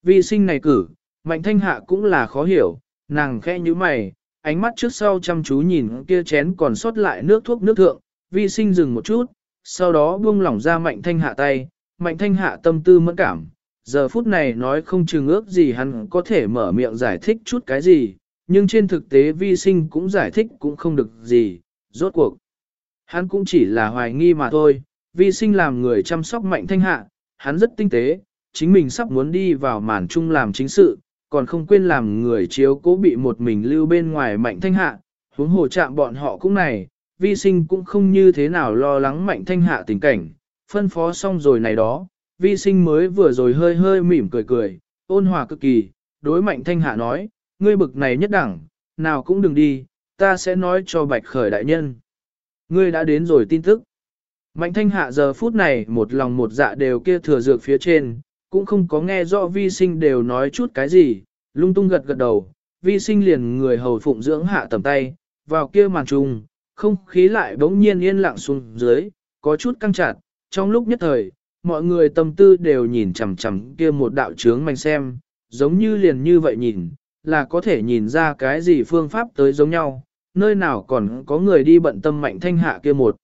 Speaker 1: Vi sinh này cử, mạnh thanh hạ cũng là khó hiểu, nàng khẽ như mày, ánh mắt trước sau chăm chú nhìn kia chén còn sót lại nước thuốc nước thượng, vi sinh dừng một chút, sau đó buông lỏng ra mạnh thanh hạ tay, mạnh thanh hạ tâm tư mẫn cảm. Giờ phút này nói không chừng ước gì hắn có thể mở miệng giải thích chút cái gì, nhưng trên thực tế vi sinh cũng giải thích cũng không được gì, rốt cuộc. Hắn cũng chỉ là hoài nghi mà thôi, vi sinh làm người chăm sóc mạnh thanh hạ, hắn rất tinh tế, chính mình sắp muốn đi vào màn chung làm chính sự, còn không quên làm người chiếu cố bị một mình lưu bên ngoài mạnh thanh hạ, huống hồ chạm bọn họ cũng này, vi sinh cũng không như thế nào lo lắng mạnh thanh hạ tình cảnh, phân phó xong rồi này đó, vi sinh mới vừa rồi hơi hơi mỉm cười cười, ôn hòa cực kỳ, đối mạnh thanh hạ nói, ngươi bực này nhất đẳng, nào cũng đừng đi, ta sẽ nói cho bạch khởi đại nhân. Ngươi đã đến rồi tin tức. Mạnh thanh hạ giờ phút này một lòng một dạ đều kia thừa dược phía trên, cũng không có nghe rõ vi sinh đều nói chút cái gì, lung tung gật gật đầu, vi sinh liền người hầu phụng dưỡng hạ tầm tay, vào kia màn trùng, không khí lại bỗng nhiên yên lặng xuống dưới, có chút căng chặt, trong lúc nhất thời, mọi người tâm tư đều nhìn chằm chằm kia một đạo trướng manh xem, giống như liền như vậy nhìn, là có thể nhìn ra cái gì phương pháp tới giống nhau, nơi nào còn có người đi bận tâm mạnh thanh hạ kia một.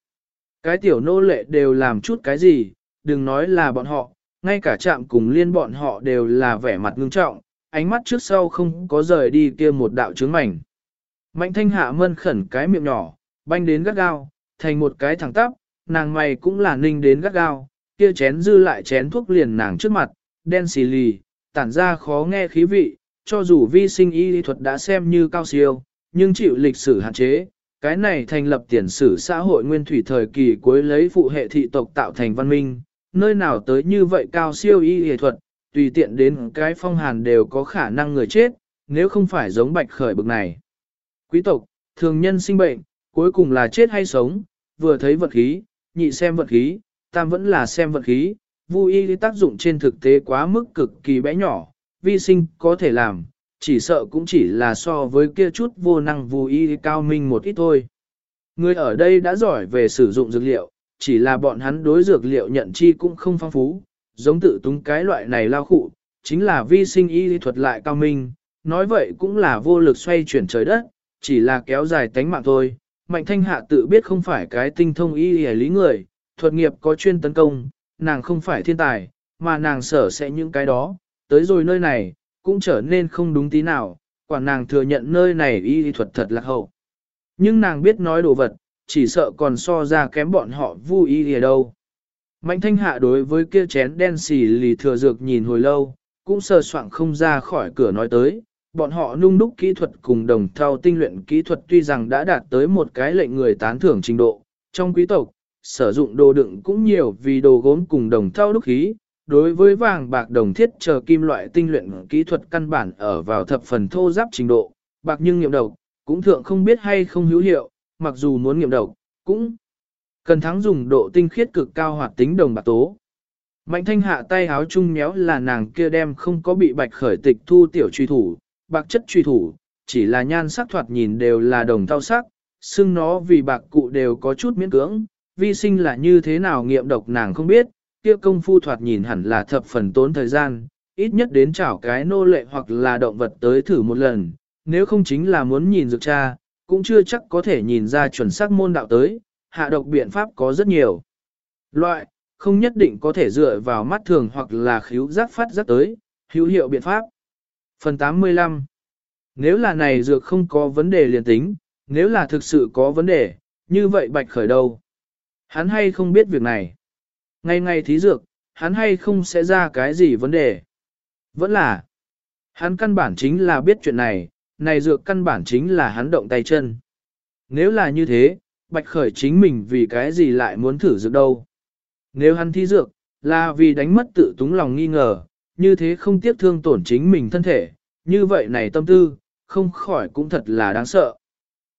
Speaker 1: Cái tiểu nô lệ đều làm chút cái gì, đừng nói là bọn họ, ngay cả chạm cùng liên bọn họ đều là vẻ mặt ngưng trọng, ánh mắt trước sau không có rời đi kia một đạo trướng mảnh. Mạnh thanh hạ mân khẩn cái miệng nhỏ, banh đến gắt gao, thành một cái thẳng tắp, nàng mày cũng là ninh đến gắt gao, kia chén dư lại chén thuốc liền nàng trước mặt, đen xì lì, tản ra khó nghe khí vị, cho dù vi sinh y lý thuật đã xem như cao siêu, nhưng chịu lịch sử hạn chế, cái này thành lập tiền sử xã hội nguyên thủy thời kỳ cuối lấy phụ hệ thị tộc tạo thành văn minh, nơi nào tới như vậy cao siêu y lý thuật, tùy tiện đến cái phong hàn đều có khả năng người chết, nếu không phải giống bạch khởi bực này. Quý tộc, thường nhân sinh bệnh, cuối cùng là chết hay sống, vừa thấy vật khí, nhị xem vật khí, tam vẫn là xem vật khí, vui y tác dụng trên thực tế quá mức cực kỳ bé nhỏ, vi sinh có thể làm, chỉ sợ cũng chỉ là so với kia chút vô năng vô y cao minh một ít thôi. Người ở đây đã giỏi về sử dụng dược liệu, chỉ là bọn hắn đối dược liệu nhận chi cũng không phong phú, giống tự túng cái loại này lao khụ, chính là vi sinh y thuật lại cao minh, nói vậy cũng là vô lực xoay chuyển trời đất, chỉ là kéo dài tánh mạng thôi. Mạnh thanh hạ tự biết không phải cái tinh thông y lý người, thuật nghiệp có chuyên tấn công, nàng không phải thiên tài, mà nàng sở sẽ những cái đó, tới rồi nơi này, cũng trở nên không đúng tí nào, quả nàng thừa nhận nơi này y thuật thật là hậu. Nhưng nàng biết nói đồ vật, chỉ sợ còn so ra kém bọn họ vui y ở đâu. Mạnh thanh hạ đối với kia chén đen xì lì thừa dược nhìn hồi lâu, cũng sờ soạn không ra khỏi cửa nói tới, bọn họ nung đúc kỹ thuật cùng đồng thao tinh luyện kỹ thuật tuy rằng đã đạt tới một cái lệnh người tán thưởng trình độ, trong quý tộc, sử dụng đồ đựng cũng nhiều vì đồ gốm cùng đồng thao đúc khí, đối với vàng bạc đồng thiết chờ kim loại tinh luyện kỹ thuật căn bản ở vào thập phần thô giáp trình độ, bạc nhưng nghiệm độc, cũng thượng không biết hay không hữu hiệu, mặc dù muốn nghiệm độc, cũng cần thắng dùng độ tinh khiết cực cao hoạt tính đồng bạc tố. Mạnh thanh hạ tay áo chung méo là nàng kia đem không có bị bạch khởi tịch thu tiểu truy thủ, bạc chất truy thủ, chỉ là nhan sắc thoạt nhìn đều là đồng thao sắc, xưng nó vì bạc cụ đều có chút miễn cưỡng, vi sinh là như thế nào nghiệm độc nàng không biết, kia công phu thoạt nhìn hẳn là thập phần tốn thời gian, ít nhất đến chảo cái nô lệ hoặc là động vật tới thử một lần, nếu không chính là muốn nhìn dược cha, cũng chưa chắc có thể nhìn ra chuẩn xác môn đạo tới, hạ độc biện pháp có rất nhiều. Loại, không nhất định có thể dựa vào mắt thường hoặc là khíu giác phát giác tới, hữu hiệu biện pháp. Phần 85 Nếu là này dược không có vấn đề liền tính, nếu là thực sự có vấn đề, như vậy bạch khởi đâu? Hắn hay không biết việc này? Ngày ngày thí dược, hắn hay không sẽ ra cái gì vấn đề? Vẫn là, hắn căn bản chính là biết chuyện này, này dược căn bản chính là hắn động tay chân. Nếu là như thế, bạch khởi chính mình vì cái gì lại muốn thử dược đâu? Nếu hắn thí dược, là vì đánh mất tự túng lòng nghi ngờ, như thế không tiếc thương tổn chính mình thân thể, như vậy này tâm tư, không khỏi cũng thật là đáng sợ.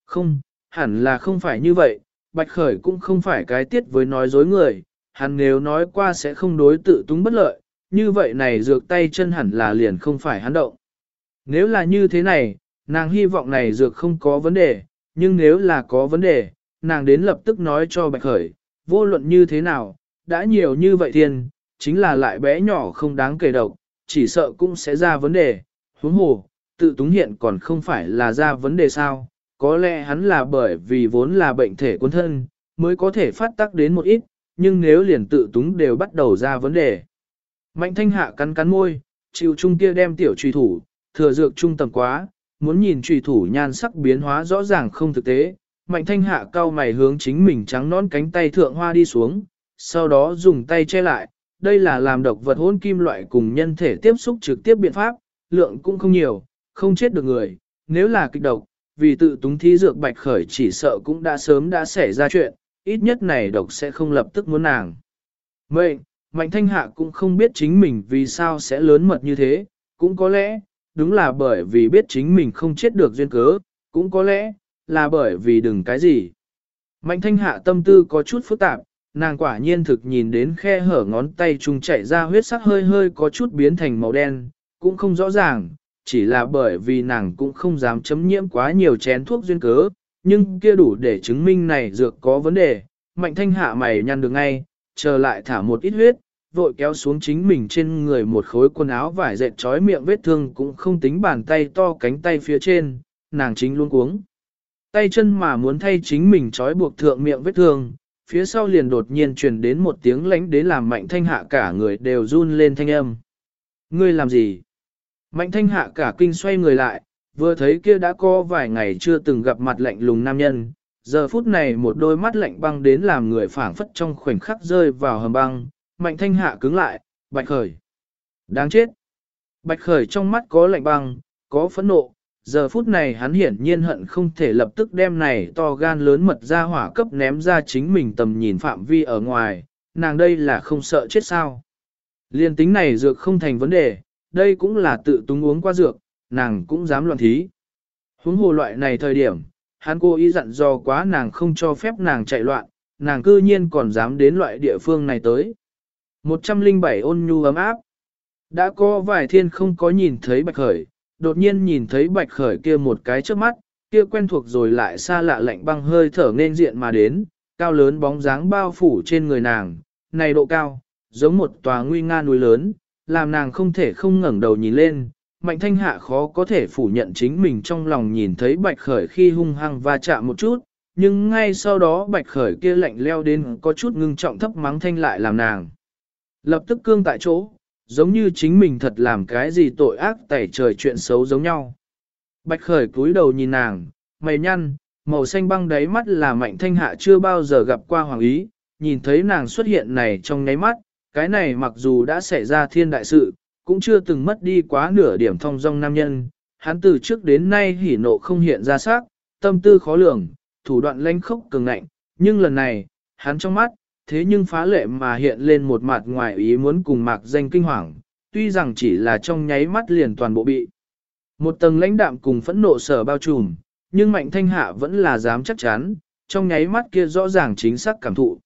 Speaker 1: Không, hẳn là không phải như vậy, Bạch Khởi cũng không phải cái tiết với nói dối người, hắn nếu nói qua sẽ không đối tự túng bất lợi, như vậy này dược tay chân hẳn là liền không phải hắn động. Nếu là như thế này, nàng hy vọng này dược không có vấn đề, nhưng nếu là có vấn đề, nàng đến lập tức nói cho Bạch Khởi, vô luận như thế nào, đã nhiều như vậy thiên, chính là lại bé nhỏ không đáng kể độc, chỉ sợ cũng sẽ ra vấn đề, huống hồ, tự túng hiện còn không phải là ra vấn đề sao, có lẽ hắn là bởi vì vốn là bệnh thể quân thân, mới có thể phát tác đến một ít, nhưng nếu liền tự túng đều bắt đầu ra vấn đề. Mạnh thanh hạ cắn cắn môi, chịu chung kia đem tiểu truy thủ, thừa dược trung tầm quá, muốn nhìn truy thủ nhan sắc biến hóa rõ ràng không thực tế. Mạnh thanh hạ cao mày hướng chính mình trắng nón cánh tay thượng hoa đi xuống, sau đó dùng tay che lại, đây là làm độc vật hôn kim loại cùng nhân thể tiếp xúc trực tiếp biện pháp, lượng cũng không nhiều, không chết được người, nếu là kịch độc, vì tự túng thí dược bạch khởi chỉ sợ cũng đã sớm đã xảy ra chuyện, ít nhất này độc sẽ không lập tức muốn nàng. Mệnh, Mạnh Thanh Hạ cũng không biết chính mình vì sao sẽ lớn mật như thế, cũng có lẽ, đúng là bởi vì biết chính mình không chết được duyên cớ, cũng có lẽ, là bởi vì đừng cái gì. Mạnh Thanh Hạ tâm tư có chút phức tạp, nàng quả nhiên thực nhìn đến khe hở ngón tay trùng chảy ra huyết sắc hơi hơi có chút biến thành màu đen, cũng không rõ ràng, chỉ là bởi vì nàng cũng không dám chấm nhiễm quá nhiều chén thuốc duyên cớ, nhưng kia đủ để chứng minh này dược có vấn đề, mạnh thanh hạ mày nhăn được ngay, chờ lại thả một ít huyết, vội kéo xuống chính mình trên người một khối quần áo vải dệt trói miệng vết thương cũng không tính bàn tay to cánh tay phía trên, nàng chính luôn cuống. Tay chân mà muốn thay chính mình trói buộc thượng miệng vết thương, phía sau liền đột nhiên truyền đến một tiếng lánh đến làm mạnh thanh hạ cả người đều run lên thanh âm. Ngươi làm gì? Mạnh thanh hạ cả kinh xoay người lại, vừa thấy kia đã có vài ngày chưa từng gặp mặt lạnh lùng nam nhân, giờ phút này một đôi mắt lạnh băng đến làm người phảng phất trong khoảnh khắc rơi vào hầm băng, mạnh thanh hạ cứng lại, bạch khởi. Đáng chết. Bạch khởi trong mắt có lạnh băng, có phẫn nộ, giờ phút này hắn hiển nhiên hận không thể lập tức đem này to gan lớn mật ra hỏa cấp ném ra chính mình tầm nhìn phạm vi ở ngoài, nàng đây là không sợ chết sao. Liên tính này dược không thành vấn đề, đây cũng là tự túng uống qua dược, nàng cũng dám loạn thí. Huống hồ loại này thời điểm, hắn cố ý dặn dò quá nàng không cho phép nàng chạy loạn, nàng cư nhiên còn dám đến loại địa phương này tới. 107 ôn nhu ấm áp. Đã có vài thiên không có nhìn thấy bạch khởi, đột nhiên nhìn thấy bạch khởi kia một cái trước mắt, kia quen thuộc rồi lại xa lạ lạnh băng hơi thở nên diện mà đến, cao lớn bóng dáng bao phủ trên người nàng, này độ cao, giống một tòa nguy nga núi lớn, làm nàng không thể không ngẩng đầu nhìn lên. Mạnh thanh hạ khó có thể phủ nhận chính mình trong lòng nhìn thấy bạch khởi khi hung hăng va chạm một chút, nhưng ngay sau đó bạch khởi kia lạnh leo đến có chút ngưng trọng thấp mắng thanh lại làm nàng. Lập tức cương tại chỗ, giống như chính mình thật làm cái gì tội ác tẩy trời chuyện xấu giống nhau. Bạch khởi cúi đầu nhìn nàng, mày nhăn, màu xanh băng đáy mắt là mạnh thanh hạ chưa bao giờ gặp qua hoàng ý, nhìn thấy nàng xuất hiện này trong nháy mắt, cái này mặc dù đã xảy ra thiên đại sự, cũng chưa từng mất đi quá nửa điểm thông dong nam nhân, hắn từ trước đến nay hỉ nộ không hiện ra sắc, tâm tư khó lường, thủ đoạn lanh khốc cường ngạnh, nhưng lần này, hắn trong mắt, thế nhưng phá lệ mà hiện lên một mặt ngoài ý muốn cùng mạc danh kinh hoàng, tuy rằng chỉ là trong nháy mắt liền toàn bộ bị. Một tầng lãnh đạm cùng phẫn nộ sở bao trùm, nhưng mạnh thanh hạ vẫn là dám chắc chắn, trong nháy mắt kia rõ ràng chính xác cảm thụ.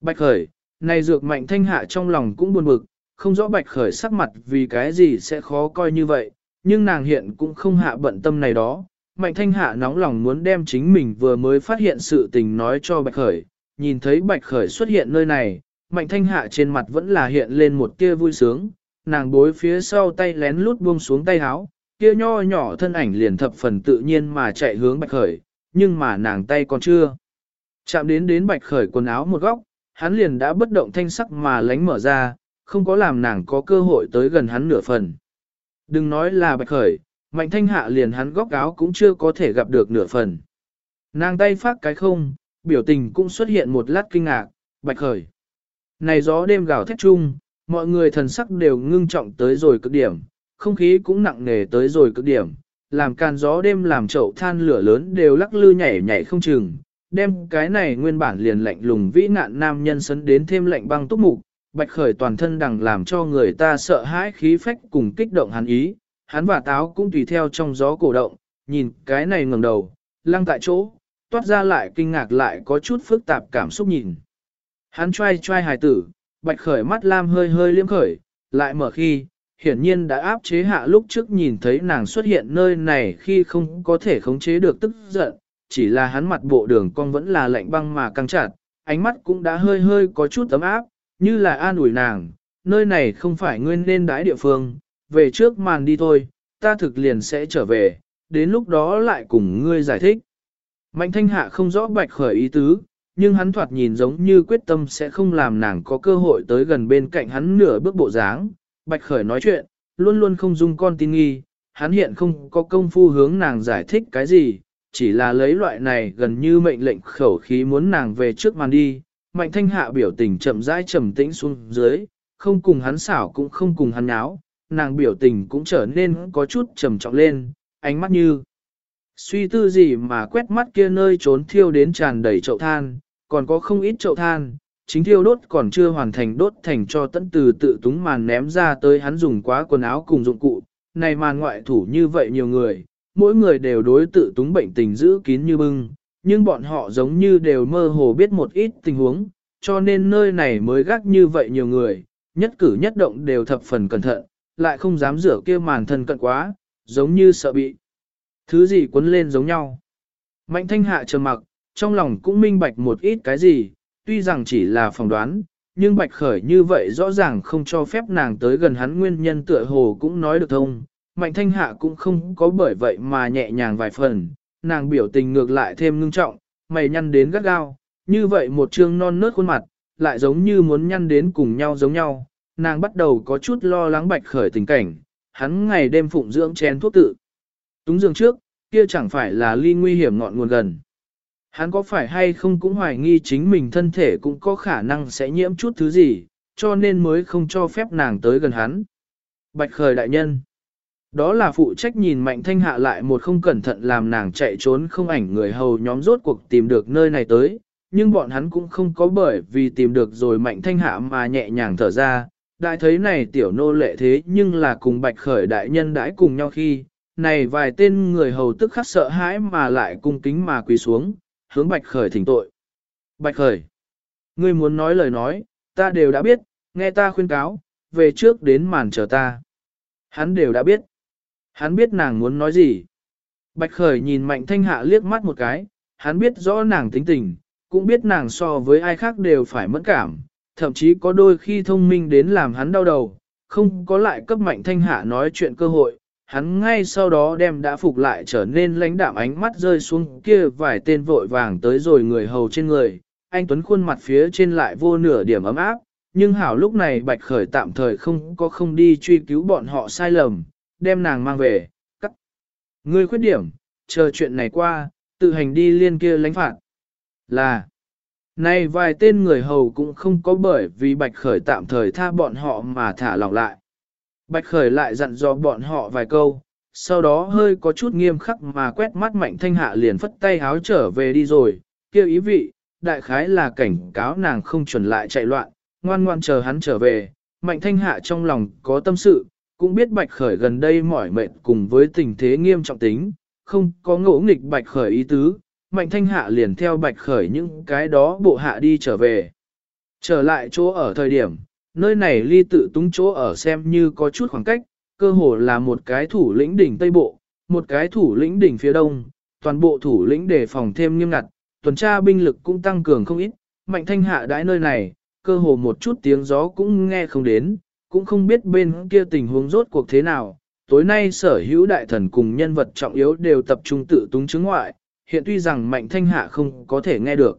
Speaker 1: Bạch khởi, này dược mạnh thanh hạ trong lòng cũng buồn bực, không rõ bạch khởi sắc mặt vì cái gì sẽ khó coi như vậy, nhưng nàng hiện cũng không hạ bận tâm này đó. Mạnh thanh hạ nóng lòng muốn đem chính mình vừa mới phát hiện sự tình nói cho bạch khởi, nhìn thấy bạch khởi xuất hiện nơi này, mạnh thanh hạ trên mặt vẫn là hiện lên một tia vui sướng, nàng bối phía sau tay lén lút buông xuống tay háo, kia nho nhỏ thân ảnh liền thập phần tự nhiên mà chạy hướng bạch khởi, nhưng mà nàng tay còn chưa. Chạm đến đến bạch khởi quần áo một góc, hắn liền đã bất động thanh sắc mà lánh mở ra, không có làm nàng có cơ hội tới gần hắn nửa phần. Đừng nói là bạch khởi, mạnh thanh hạ liền hắn góc áo cũng chưa có thể gặp được nửa phần. Nàng tay phát cái không, biểu tình cũng xuất hiện một lát kinh ngạc, bạch khởi. Này gió đêm gào thét chung, mọi người thần sắc đều ngưng trọng tới rồi cực điểm, không khí cũng nặng nề tới rồi cực điểm, làm can gió đêm làm chậu than lửa lớn đều lắc lư nhảy nhảy không chừng, đem cái này nguyên bản liền lạnh lùng vĩ nạn nam nhân sấn đến thêm lạnh băng túc mục, bạch khởi toàn thân đằng làm cho người ta sợ hãi khí phách cùng kích động hắn ý, hắn và táo cũng tùy theo trong gió cổ động, nhìn cái này ngẩng đầu, lăng tại chỗ, toát ra lại kinh ngạc lại có chút phức tạp cảm xúc nhìn. Hắn trai trai hài tử, bạch khởi mắt lam hơi hơi liếm khởi, lại mở khi, hiển nhiên đã áp chế hạ lúc trước nhìn thấy nàng xuất hiện nơi này khi không có thể khống chế được tức giận, chỉ là hắn mặt bộ đường con vẫn là lạnh băng mà căng chặt, ánh mắt cũng đã hơi hơi có chút ấm áp, như là an ủi nàng, nơi này không phải ngươi nên đái địa phương, về trước màn đi thôi, ta thực liền sẽ trở về, đến lúc đó lại cùng ngươi giải thích. Mạnh thanh hạ không rõ bạch khởi ý tứ, nhưng hắn thoạt nhìn giống như quyết tâm sẽ không làm nàng có cơ hội tới gần bên cạnh hắn nửa bước bộ dáng. Bạch khởi nói chuyện, luôn luôn không dung con tin nghi, hắn hiện không có công phu hướng nàng giải thích cái gì, chỉ là lấy loại này gần như mệnh lệnh khẩu khí muốn nàng về trước màn đi. Mạnh thanh hạ biểu tình chậm rãi trầm tĩnh xuống dưới, không cùng hắn xảo cũng không cùng hắn náo, nàng biểu tình cũng trở nên có chút trầm trọng lên, ánh mắt như Suy tư gì mà quét mắt kia nơi trốn thiêu đến tràn đầy chậu than, còn có không ít chậu than, chính thiêu đốt còn chưa hoàn thành đốt thành cho tận từ tự túng màn ném ra tới hắn dùng quá quần áo cùng dụng cụ, này màn ngoại thủ như vậy nhiều người, mỗi người đều đối tự túng bệnh tình giữ kín như bưng, nhưng bọn họ giống như đều mơ hồ biết một ít tình huống, cho nên nơi này mới gác như vậy nhiều người, nhất cử nhất động đều thập phần cẩn thận, lại không dám rửa kia màn thân cận quá, giống như sợ bị. Thứ gì quấn lên giống nhau. Mạnh thanh hạ trầm mặc, trong lòng cũng minh bạch một ít cái gì, tuy rằng chỉ là phỏng đoán, nhưng bạch khởi như vậy rõ ràng không cho phép nàng tới gần hắn nguyên nhân tựa hồ cũng nói được thông. Mạnh thanh hạ cũng không có bởi vậy mà nhẹ nhàng vài phần, nàng biểu tình ngược lại thêm ngưng trọng, mày nhăn đến gắt gao, như vậy một trương non nớt khuôn mặt, lại giống như muốn nhăn đến cùng nhau giống nhau, nàng bắt đầu có chút lo lắng bạch khởi tình cảnh, hắn ngày đêm phụng dưỡng chén thuốc tự. Túng giường trước, kia chẳng phải là ly nguy hiểm ngọn nguồn gần. Hắn có phải hay không cũng hoài nghi chính mình thân thể cũng có khả năng sẽ nhiễm chút thứ gì, cho nên mới không cho phép nàng tới gần hắn. Bạch khởi đại nhân. Đó là phụ trách nhìn mạnh thanh hạ lại một không cẩn thận làm nàng chạy trốn không ảnh người hầu nhóm rốt cuộc tìm được nơi này tới, nhưng bọn hắn cũng không có bởi vì tìm được rồi mạnh thanh hạ mà nhẹ nhàng thở ra. Đại thấy này tiểu nô lệ thế nhưng là cùng bạch khởi đại nhân đãi cùng nhau khi, này vài tên người hầu tức khắc sợ hãi mà lại cung kính mà quỳ xuống, hướng Bạch Khởi thỉnh tội. Bạch Khởi, ngươi muốn nói lời nói, ta đều đã biết, nghe ta khuyên cáo, về trước đến màn chờ ta. Hắn đều đã biết. Hắn biết nàng muốn nói gì. Bạch Khởi nhìn Mạnh Thanh Hạ liếc mắt một cái, hắn biết rõ nàng tính tình, cũng biết nàng so với ai khác đều phải mẫn cảm, thậm chí có đôi khi thông minh đến làm hắn đau đầu, không có lại cấp Mạnh Thanh Hạ nói chuyện cơ hội, hắn ngay sau đó đem đã phục lại trở nên lãnh đạm ánh mắt rơi xuống kia vài tên vội vàng tới rồi người hầu trên người, anh Tuấn khuôn mặt phía trên lại vô nửa điểm ấm áp, nhưng hảo lúc này bạch khởi tạm thời không có không đi truy cứu bọn họ sai lầm, đem nàng mang về, cắt. Ngươi khuyết điểm, chờ chuyện này qua, tự hành đi liên kia lãnh phạt. Là, nay vài tên người hầu cũng không có bởi vì Bạch Khởi tạm thời tha bọn họ mà thả lỏng lại. Bạch Khởi lại dặn dò bọn họ vài câu, sau đó hơi có chút nghiêm khắc mà quét mắt mạnh thanh hạ liền phất tay háo trở về đi rồi, kêu ý vị, đại khái là cảnh cáo nàng không chuẩn lại chạy loạn, ngoan ngoan chờ hắn trở về, mạnh thanh hạ trong lòng có tâm sự, cũng biết bạch khởi gần đây mỏi mệt cùng với tình thế nghiêm trọng tính, không có ngỗ nghịch bạch khởi ý tứ, mạnh thanh hạ liền theo bạch khởi những cái đó bộ hạ đi trở về. Trở lại chỗ ở thời điểm, nơi này ly tự túng chỗ ở xem như có chút khoảng cách, cơ hồ là một cái thủ lĩnh đỉnh Tây Bộ, một cái thủ lĩnh đỉnh phía Đông, toàn bộ thủ lĩnh đề phòng thêm nghiêm ngặt, tuần tra binh lực cũng tăng cường không ít, mạnh thanh hạ đãi nơi này, cơ hồ một chút tiếng gió cũng nghe không đến, cũng không biết bên kia tình huống rốt cuộc thế nào. Tối nay sở hữu đại thần cùng nhân vật trọng yếu đều tập trung tự túng chứng ngoại, hiện tuy rằng mạnh thanh hạ không có thể nghe được.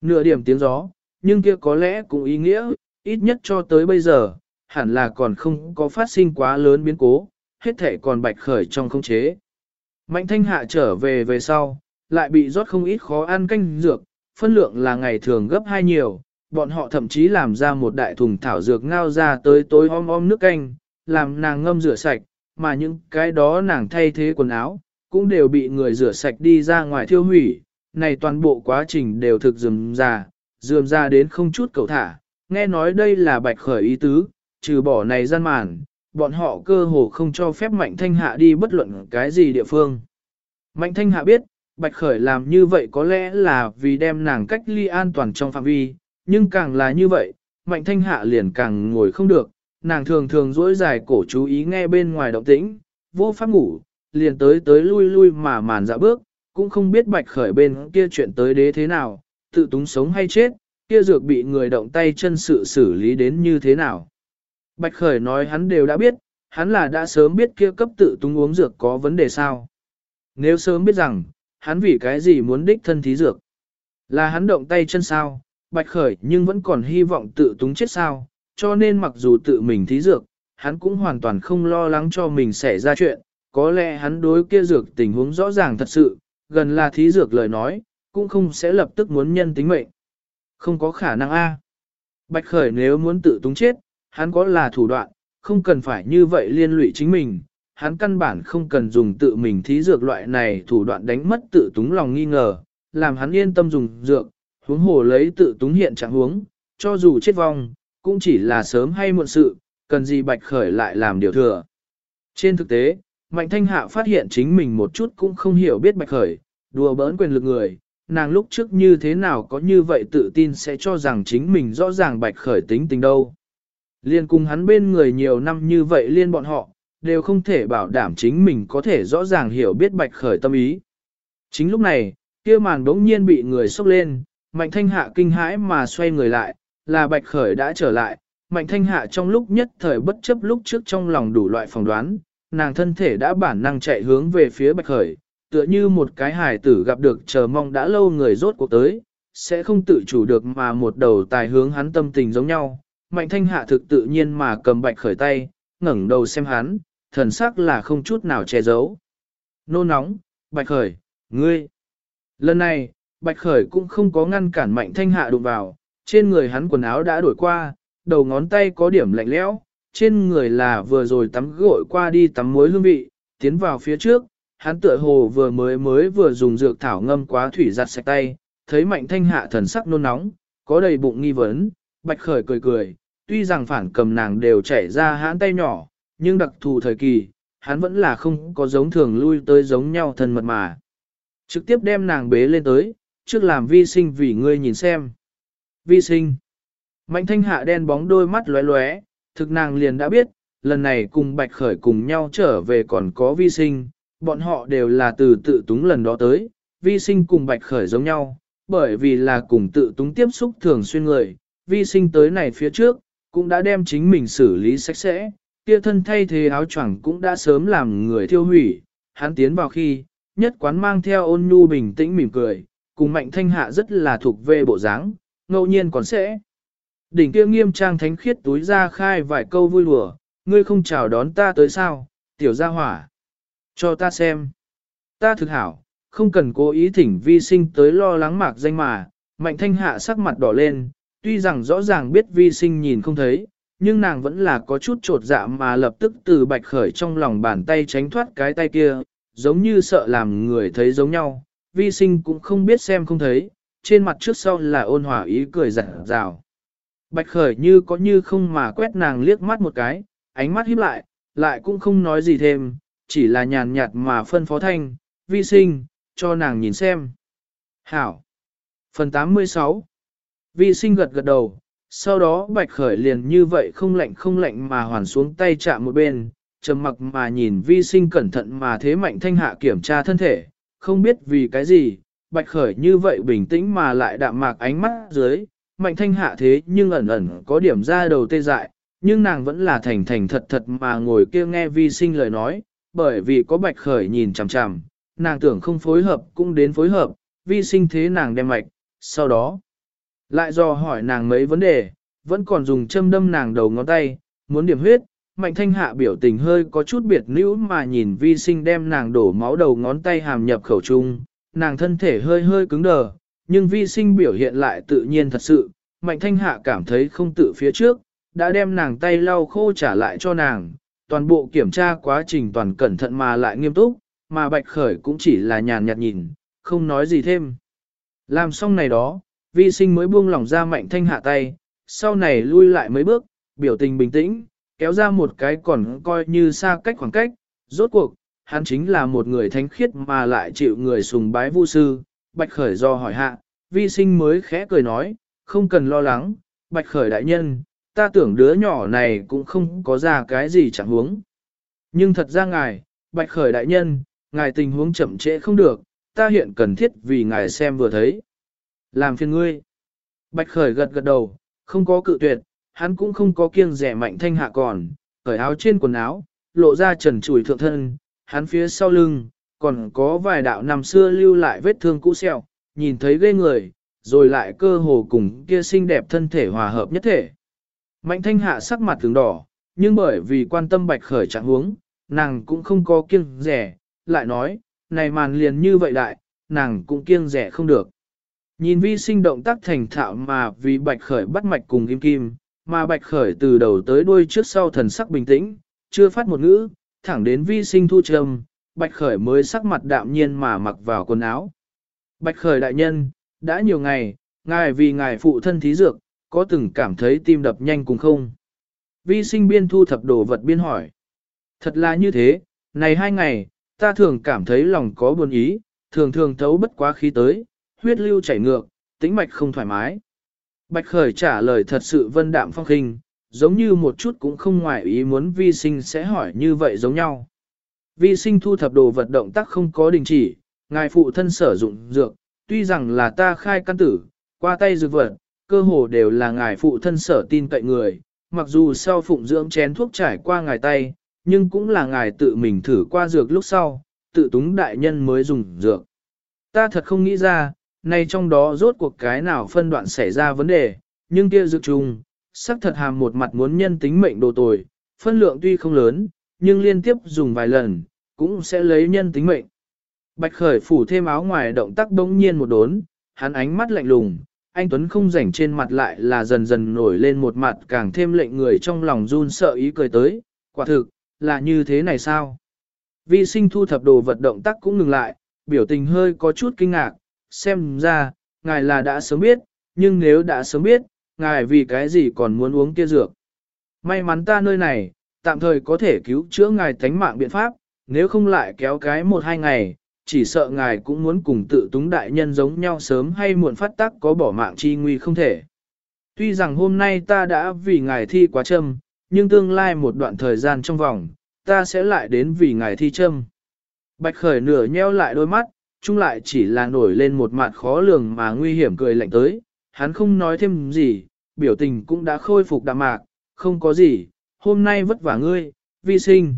Speaker 1: Nửa điểm tiếng gió, nhưng kia có lẽ cũng ý nghĩa, ít nhất cho tới bây giờ, hẳn là còn không có phát sinh quá lớn biến cố, hết thể còn bạch khởi trong không chế. Mạnh thanh hạ trở về về sau, lại bị rót không ít khó ăn canh dược, phân lượng là ngày thường gấp hai nhiều, bọn họ thậm chí làm ra một đại thùng thảo dược ngao ra tới tối om om nước canh, làm nàng ngâm rửa sạch, mà những cái đó nàng thay thế quần áo, cũng đều bị người rửa sạch đi ra ngoài thiêu hủy, này toàn bộ quá trình đều thực dườm ra, dườm ra đến không chút cầu thả, nghe nói đây là bạch khởi ý tứ, trừ bỏ này gian màn, bọn họ cơ hồ không cho phép Mạnh Thanh Hạ đi bất luận cái gì địa phương. Mạnh Thanh Hạ biết, Bạch Khởi làm như vậy có lẽ là vì đem nàng cách ly an toàn trong phạm vi, nhưng càng là như vậy, Mạnh Thanh Hạ liền càng ngồi không được, nàng thường thường dỗi dài cổ chú ý nghe bên ngoài động tĩnh, vô pháp ngủ, liền tới tới lui lui mà màn dạ bước, cũng không biết Bạch Khởi bên kia chuyện tới đế thế nào, tự túng sống hay chết, kia dược bị người động tay chân sự xử lý đến như thế nào. Bạch Khởi nói hắn đều đã biết, hắn là đã sớm biết kia cấp tự túng uống dược có vấn đề sao. Nếu sớm biết rằng, hắn vì cái gì muốn đích thân thí dược. Là hắn động tay chân sao, Bạch Khởi nhưng vẫn còn hy vọng tự túng chết sao, cho nên mặc dù tự mình thí dược, hắn cũng hoàn toàn không lo lắng cho mình xảy ra chuyện, có lẽ hắn đối kia dược tình huống rõ ràng thật sự, gần là thí dược lời nói, cũng không sẽ lập tức muốn nhân tính mệnh. Không có khả năng a. Bạch Khởi nếu muốn tự túng chết, hắn có là thủ đoạn, không cần phải như vậy liên lụy chính mình, hắn căn bản không cần dùng tự mình thí dược loại này thủ đoạn đánh mất tự túng lòng nghi ngờ, làm hắn yên tâm dùng dược, huống hồ lấy tự túng hiện trạng huống, cho dù chết vong, cũng chỉ là sớm hay muộn sự, cần gì bạch khởi lại làm điều thừa. Trên thực tế, Mạnh Thanh Hạ phát hiện chính mình một chút cũng không hiểu biết bạch khởi, đùa bỡn quyền lực người, nàng lúc trước như thế nào có như vậy tự tin sẽ cho rằng chính mình rõ ràng bạch khởi tính tình đâu. Liên cùng hắn bên người nhiều năm như vậy liên bọn họ, đều không thể bảo đảm chính mình có thể rõ ràng hiểu biết bạch khởi tâm ý. Chính lúc này, kia màn đống nhiên bị người sốc lên, mạnh thanh hạ kinh hãi mà xoay người lại, là bạch khởi đã trở lại, mạnh thanh hạ trong lúc nhất thời bất chấp lúc trước trong lòng đủ loại phỏng đoán, nàng thân thể đã bản năng chạy hướng về phía bạch khởi, tựa như một cái hài tử gặp được chờ mong đã lâu người rốt cuộc tới, sẽ không tự chủ được mà một đầu tài hướng hắn tâm tình giống nhau, mạnh thanh hạ thực tự nhiên mà cầm bạch khởi tay, ngẩng đầu xem hắn, thần sắc là không chút nào che giấu. Nô nóng, bạch khởi, ngươi. Lần này, bạch khởi cũng không có ngăn cản mạnh thanh hạ đụng vào, trên người hắn quần áo đã đổi qua, đầu ngón tay có điểm lạnh lẽo, trên người là vừa rồi tắm gội qua đi tắm muối hương vị, tiến vào phía trước, hắn tựa hồ vừa mới mới vừa dùng dược thảo ngâm quá thủy giặt sạch tay, thấy mạnh thanh hạ thần sắc nôn nóng, có đầy bụng nghi vấn, bạch khởi cười cười, tuy rằng phản cầm nàng đều chảy ra hãn tay nhỏ, nhưng đặc thù thời kỳ, hắn vẫn là không có giống thường lui tới giống nhau thân mật mà. Trực tiếp đem nàng bế lên tới, trước làm vi sinh vì ngươi nhìn xem. Vi sinh. Mạnh thanh hạ đen bóng đôi mắt lóe lóe, thực nàng liền đã biết, lần này cùng bạch khởi cùng nhau trở về còn có vi sinh, bọn họ đều là từ tự túng lần đó tới, vi sinh cùng bạch khởi giống nhau, bởi vì là cùng tự túng tiếp xúc thường xuyên người, vi sinh tới này phía trước, cũng đã đem chính mình xử lý sạch sẽ, kia thân thay thế áo choàng cũng đã sớm làm người thiêu hủy, hắn tiến vào khi, nhất quán mang theo ôn nhu bình tĩnh mỉm cười, cùng mạnh thanh hạ rất là thuộc về bộ dáng, ngẫu nhiên còn sẽ. Đỉnh kia nghiêm trang thánh khiết túi ra khai vài câu vui lùa, ngươi không chào đón ta tới sao, tiểu gia hỏa. Cho ta xem. Ta thực hảo, không cần cố ý thỉnh vi sinh tới lo lắng mạc danh mà, mạnh thanh hạ sắc mặt đỏ lên, tuy rằng rõ ràng biết vi sinh nhìn không thấy, nhưng nàng vẫn là có chút trột dạ mà lập tức từ bạch khởi trong lòng bàn tay tránh thoát cái tay kia, giống như sợ làm người thấy giống nhau, vi sinh cũng không biết xem không thấy, trên mặt trước sau là ôn hòa ý cười giả rào. Bạch khởi như có như không mà quét nàng liếc mắt một cái, ánh mắt híp lại, lại cũng không nói gì thêm, chỉ là nhàn nhạt mà phân phó thanh, vi sinh, cho nàng nhìn xem. Hảo. Phần 86 Vi sinh gật gật đầu, sau đó bạch khởi liền như vậy không lạnh không lạnh mà hoàn xuống tay chạm một bên, trầm mặc mà nhìn vi sinh cẩn thận mà thế mạnh thanh hạ kiểm tra thân thể, không biết vì cái gì, bạch khởi như vậy bình tĩnh mà lại đạm mạc ánh mắt dưới, mạnh thanh hạ thế nhưng ẩn ẩn có điểm ra đầu tê dại, nhưng nàng vẫn là thành thành thật thật mà ngồi kia nghe vi sinh lời nói, bởi vì có bạch khởi nhìn chằm chằm, nàng tưởng không phối hợp cũng đến phối hợp, vi sinh thế nàng đem mạch, sau đó lại do hỏi nàng mấy vấn đề, vẫn còn dùng châm đâm nàng đầu ngón tay, muốn điểm huyết, mạnh thanh hạ biểu tình hơi có chút biệt nữ mà nhìn vi sinh đem nàng đổ máu đầu ngón tay hàm nhập khẩu trung, nàng thân thể hơi hơi cứng đờ, nhưng vi sinh biểu hiện lại tự nhiên thật sự, mạnh thanh hạ cảm thấy không tự phía trước, đã đem nàng tay lau khô trả lại cho nàng, toàn bộ kiểm tra quá trình toàn cẩn thận mà lại nghiêm túc, mà bạch khởi cũng chỉ là nhàn nhạt nhìn, không nói gì thêm. Làm xong này đó, vi sinh mới buông lỏng ra mạnh thanh hạ tay, sau này lui lại mấy bước, biểu tình bình tĩnh, kéo ra một cái còn coi như xa cách khoảng cách, rốt cuộc, hắn chính là một người thánh khiết mà lại chịu người sùng bái vu sư, bạch khởi do hỏi hạ, vi sinh mới khẽ cười nói, không cần lo lắng, bạch khởi đại nhân, ta tưởng đứa nhỏ này cũng không có ra cái gì chẳng huống. Nhưng thật ra ngài, bạch khởi đại nhân, ngài tình huống chậm trễ không được, ta hiện cần thiết vì ngài xem vừa thấy. Làm phiền ngươi. Bạch khởi gật gật đầu, không có cự tuyệt, hắn cũng không có kiêng rẻ mạnh thanh hạ còn, cởi áo trên quần áo, lộ ra trần trùi thượng thân, hắn phía sau lưng, còn có vài đạo năm xưa lưu lại vết thương cũ sẹo, nhìn thấy ghê người, rồi lại cơ hồ cùng kia xinh đẹp thân thể hòa hợp nhất thể. Mạnh thanh hạ sắc mặt tướng đỏ, nhưng bởi vì quan tâm bạch khởi trạng huống, nàng cũng không có kiêng rẻ, lại nói, này màn liền như vậy đại, nàng cũng kiêng rẻ không được. Nhìn vi sinh động tác thành thạo mà vì bạch khởi bắt mạch cùng kim kim, mà bạch khởi từ đầu tới đuôi trước sau thần sắc bình tĩnh, chưa phát một ngữ, thẳng đến vi sinh thu trầm, bạch khởi mới sắc mặt đạm nhiên mà mặc vào quần áo. Bạch khởi đại nhân, đã nhiều ngày, ngài vì ngài phụ thân thí dược, có từng cảm thấy tim đập nhanh cùng không? Vi sinh biên thu thập đồ vật biên hỏi. Thật là như thế, này hai ngày, ta thường cảm thấy lòng có buồn ý, thường thường thấu bất quá khí tới, huyết lưu chảy ngược, tĩnh mạch không thoải mái. Bạch Khởi trả lời thật sự vân đạm phong khinh, giống như một chút cũng không ngoài ý muốn vi sinh sẽ hỏi như vậy giống nhau. Vi sinh thu thập đồ vật động tác không có đình chỉ, ngài phụ thân sử dụng dược, tuy rằng là ta khai căn tử, qua tay dược vật, cơ hồ đều là ngài phụ thân sở tin cậy người, mặc dù sau phụng dưỡng chén thuốc trải qua ngài tay, nhưng cũng là ngài tự mình thử qua dược lúc sau, tự túng đại nhân mới dùng dược. Ta thật không nghĩ ra, nay trong đó rốt cuộc cái nào phân đoạn xảy ra vấn đề, nhưng kia dược trùng, sắc thật hàm một mặt muốn nhân tính mệnh đồ tồi, phân lượng tuy không lớn, nhưng liên tiếp dùng vài lần, cũng sẽ lấy nhân tính mệnh. Bạch khởi phủ thêm áo ngoài động tác bỗng nhiên một đốn, hắn ánh mắt lạnh lùng, anh Tuấn không rảnh trên mặt lại là dần dần nổi lên một mặt càng thêm lệnh người trong lòng run sợ ý cười tới, quả thực, là như thế này sao? Vi sinh thu thập đồ vật động tác cũng ngừng lại, biểu tình hơi có chút kinh ngạc, xem ra, ngài là đã sớm biết, nhưng nếu đã sớm biết, ngài vì cái gì còn muốn uống kia dược. May mắn ta nơi này, tạm thời có thể cứu chữa ngài tánh mạng biện pháp, nếu không lại kéo cái một hai ngày, chỉ sợ ngài cũng muốn cùng tự túng đại nhân giống nhau sớm hay muộn phát tác có bỏ mạng chi nguy không thể. Tuy rằng hôm nay ta đã vì ngài thi quá châm, nhưng tương lai một đoạn thời gian trong vòng, ta sẽ lại đến vì ngài thi châm. Bạch khởi nửa nheo lại đôi mắt, chung lại chỉ là nổi lên một mặt khó lường mà nguy hiểm cười lạnh tới, hắn không nói thêm gì, biểu tình cũng đã khôi phục đạm mạc, không có gì, hôm nay vất vả ngươi, vi sinh.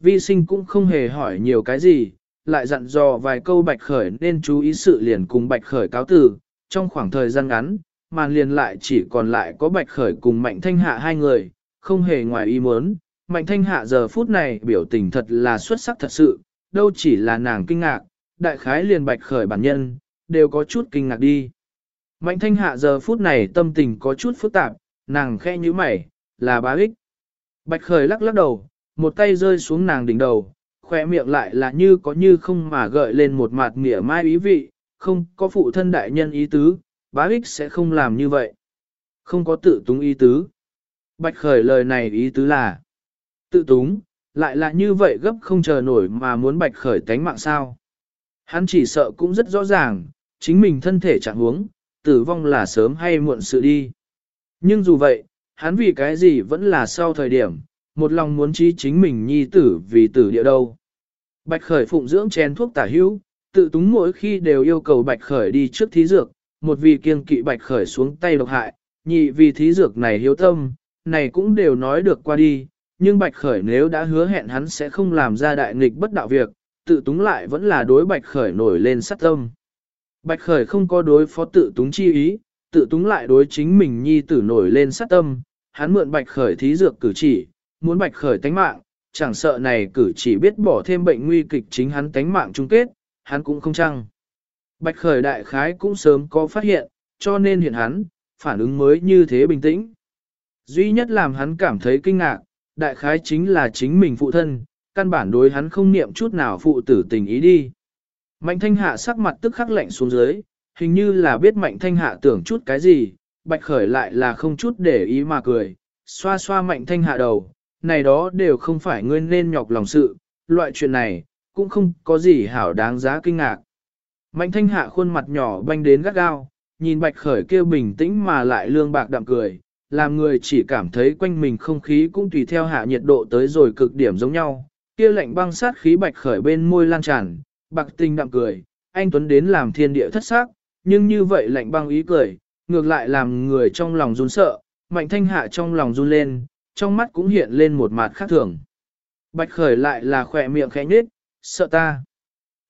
Speaker 1: Vi sinh cũng không hề hỏi nhiều cái gì, lại dặn dò vài câu bạch khởi nên chú ý sự liền cùng bạch khởi cáo từ, trong khoảng thời gian ngắn, màn liền lại chỉ còn lại có bạch khởi cùng mạnh thanh hạ hai người, không hề ngoài ý muốn. Mạnh thanh hạ giờ phút này biểu tình thật là xuất sắc thật sự, đâu chỉ là nàng kinh ngạc, đại khái liền bạch khởi bản nhân, đều có chút kinh ngạc đi. Mạnh thanh hạ giờ phút này tâm tình có chút phức tạp, nàng khe như mày, là bá ích. Bạch khởi lắc lắc đầu, một tay rơi xuống nàng đỉnh đầu, khỏe miệng lại là như có như không mà gợi lên một mặt nghĩa mai ý vị, không có phụ thân đại nhân ý tứ, bá ích sẽ không làm như vậy. Không có tự túng ý tứ. Bạch khởi lời này ý tứ là tự túng, lại là như vậy gấp không chờ nổi mà muốn bạch khởi tánh mạng sao. Hắn chỉ sợ cũng rất rõ ràng, chính mình thân thể trạng huống, tử vong là sớm hay muộn sự đi. Nhưng dù vậy, hắn vì cái gì vẫn là sau thời điểm, một lòng muốn trí chính mình nhi tử vì tử địa đâu. Bạch khởi phụng dưỡng chén thuốc tả hữu, tự túng mỗi khi đều yêu cầu bạch khởi đi trước thí dược, một vì kiêng kỵ bạch khởi xuống tay độc hại, nhị vì thí dược này hiếu tâm, này cũng đều nói được qua đi, nhưng bạch khởi nếu đã hứa hẹn hắn sẽ không làm ra đại nghịch bất đạo việc, tự túng lại vẫn là đối bạch khởi nổi lên sát tâm. Bạch khởi không có đối phó tự túng chi ý, tự túng lại đối chính mình nhi tử nổi lên sát tâm, hắn mượn bạch khởi thí dược cử chỉ, muốn bạch khởi tánh mạng, chẳng sợ này cử chỉ biết bỏ thêm bệnh nguy kịch chính hắn tánh mạng chung kết, hắn cũng không chăng. Bạch khởi đại khái cũng sớm có phát hiện, cho nên hiện hắn, phản ứng mới như thế bình tĩnh. Duy nhất làm hắn cảm thấy kinh ngạc, đại khái chính là chính mình phụ thân, căn bản đối hắn không niệm chút nào phụ tử tình ý đi. Mạnh thanh hạ sắc mặt tức khắc lạnh xuống dưới, hình như là biết mạnh thanh hạ tưởng chút cái gì, bạch khởi lại là không chút để ý mà cười, xoa xoa mạnh thanh hạ đầu, này đó đều không phải ngươi nên nhọc lòng sự, loại chuyện này, cũng không có gì hảo đáng giá kinh ngạc. Mạnh thanh hạ khuôn mặt nhỏ banh đến gắt gao, nhìn bạch khởi kêu bình tĩnh mà lại lương bạc đạm cười, làm người chỉ cảm thấy quanh mình không khí cũng tùy theo hạ nhiệt độ tới rồi cực điểm giống nhau. Kia lạnh băng sát khí bạch khởi bên môi lan tràn, bạc tình đạm cười, anh Tuấn đến làm thiên địa thất sắc, nhưng như vậy lạnh băng ý cười, ngược lại làm người trong lòng run sợ, mạnh thanh hạ trong lòng run lên, trong mắt cũng hiện lên một mặt khác thường. Bạch khởi lại là khỏe miệng khẽ nhết, sợ ta.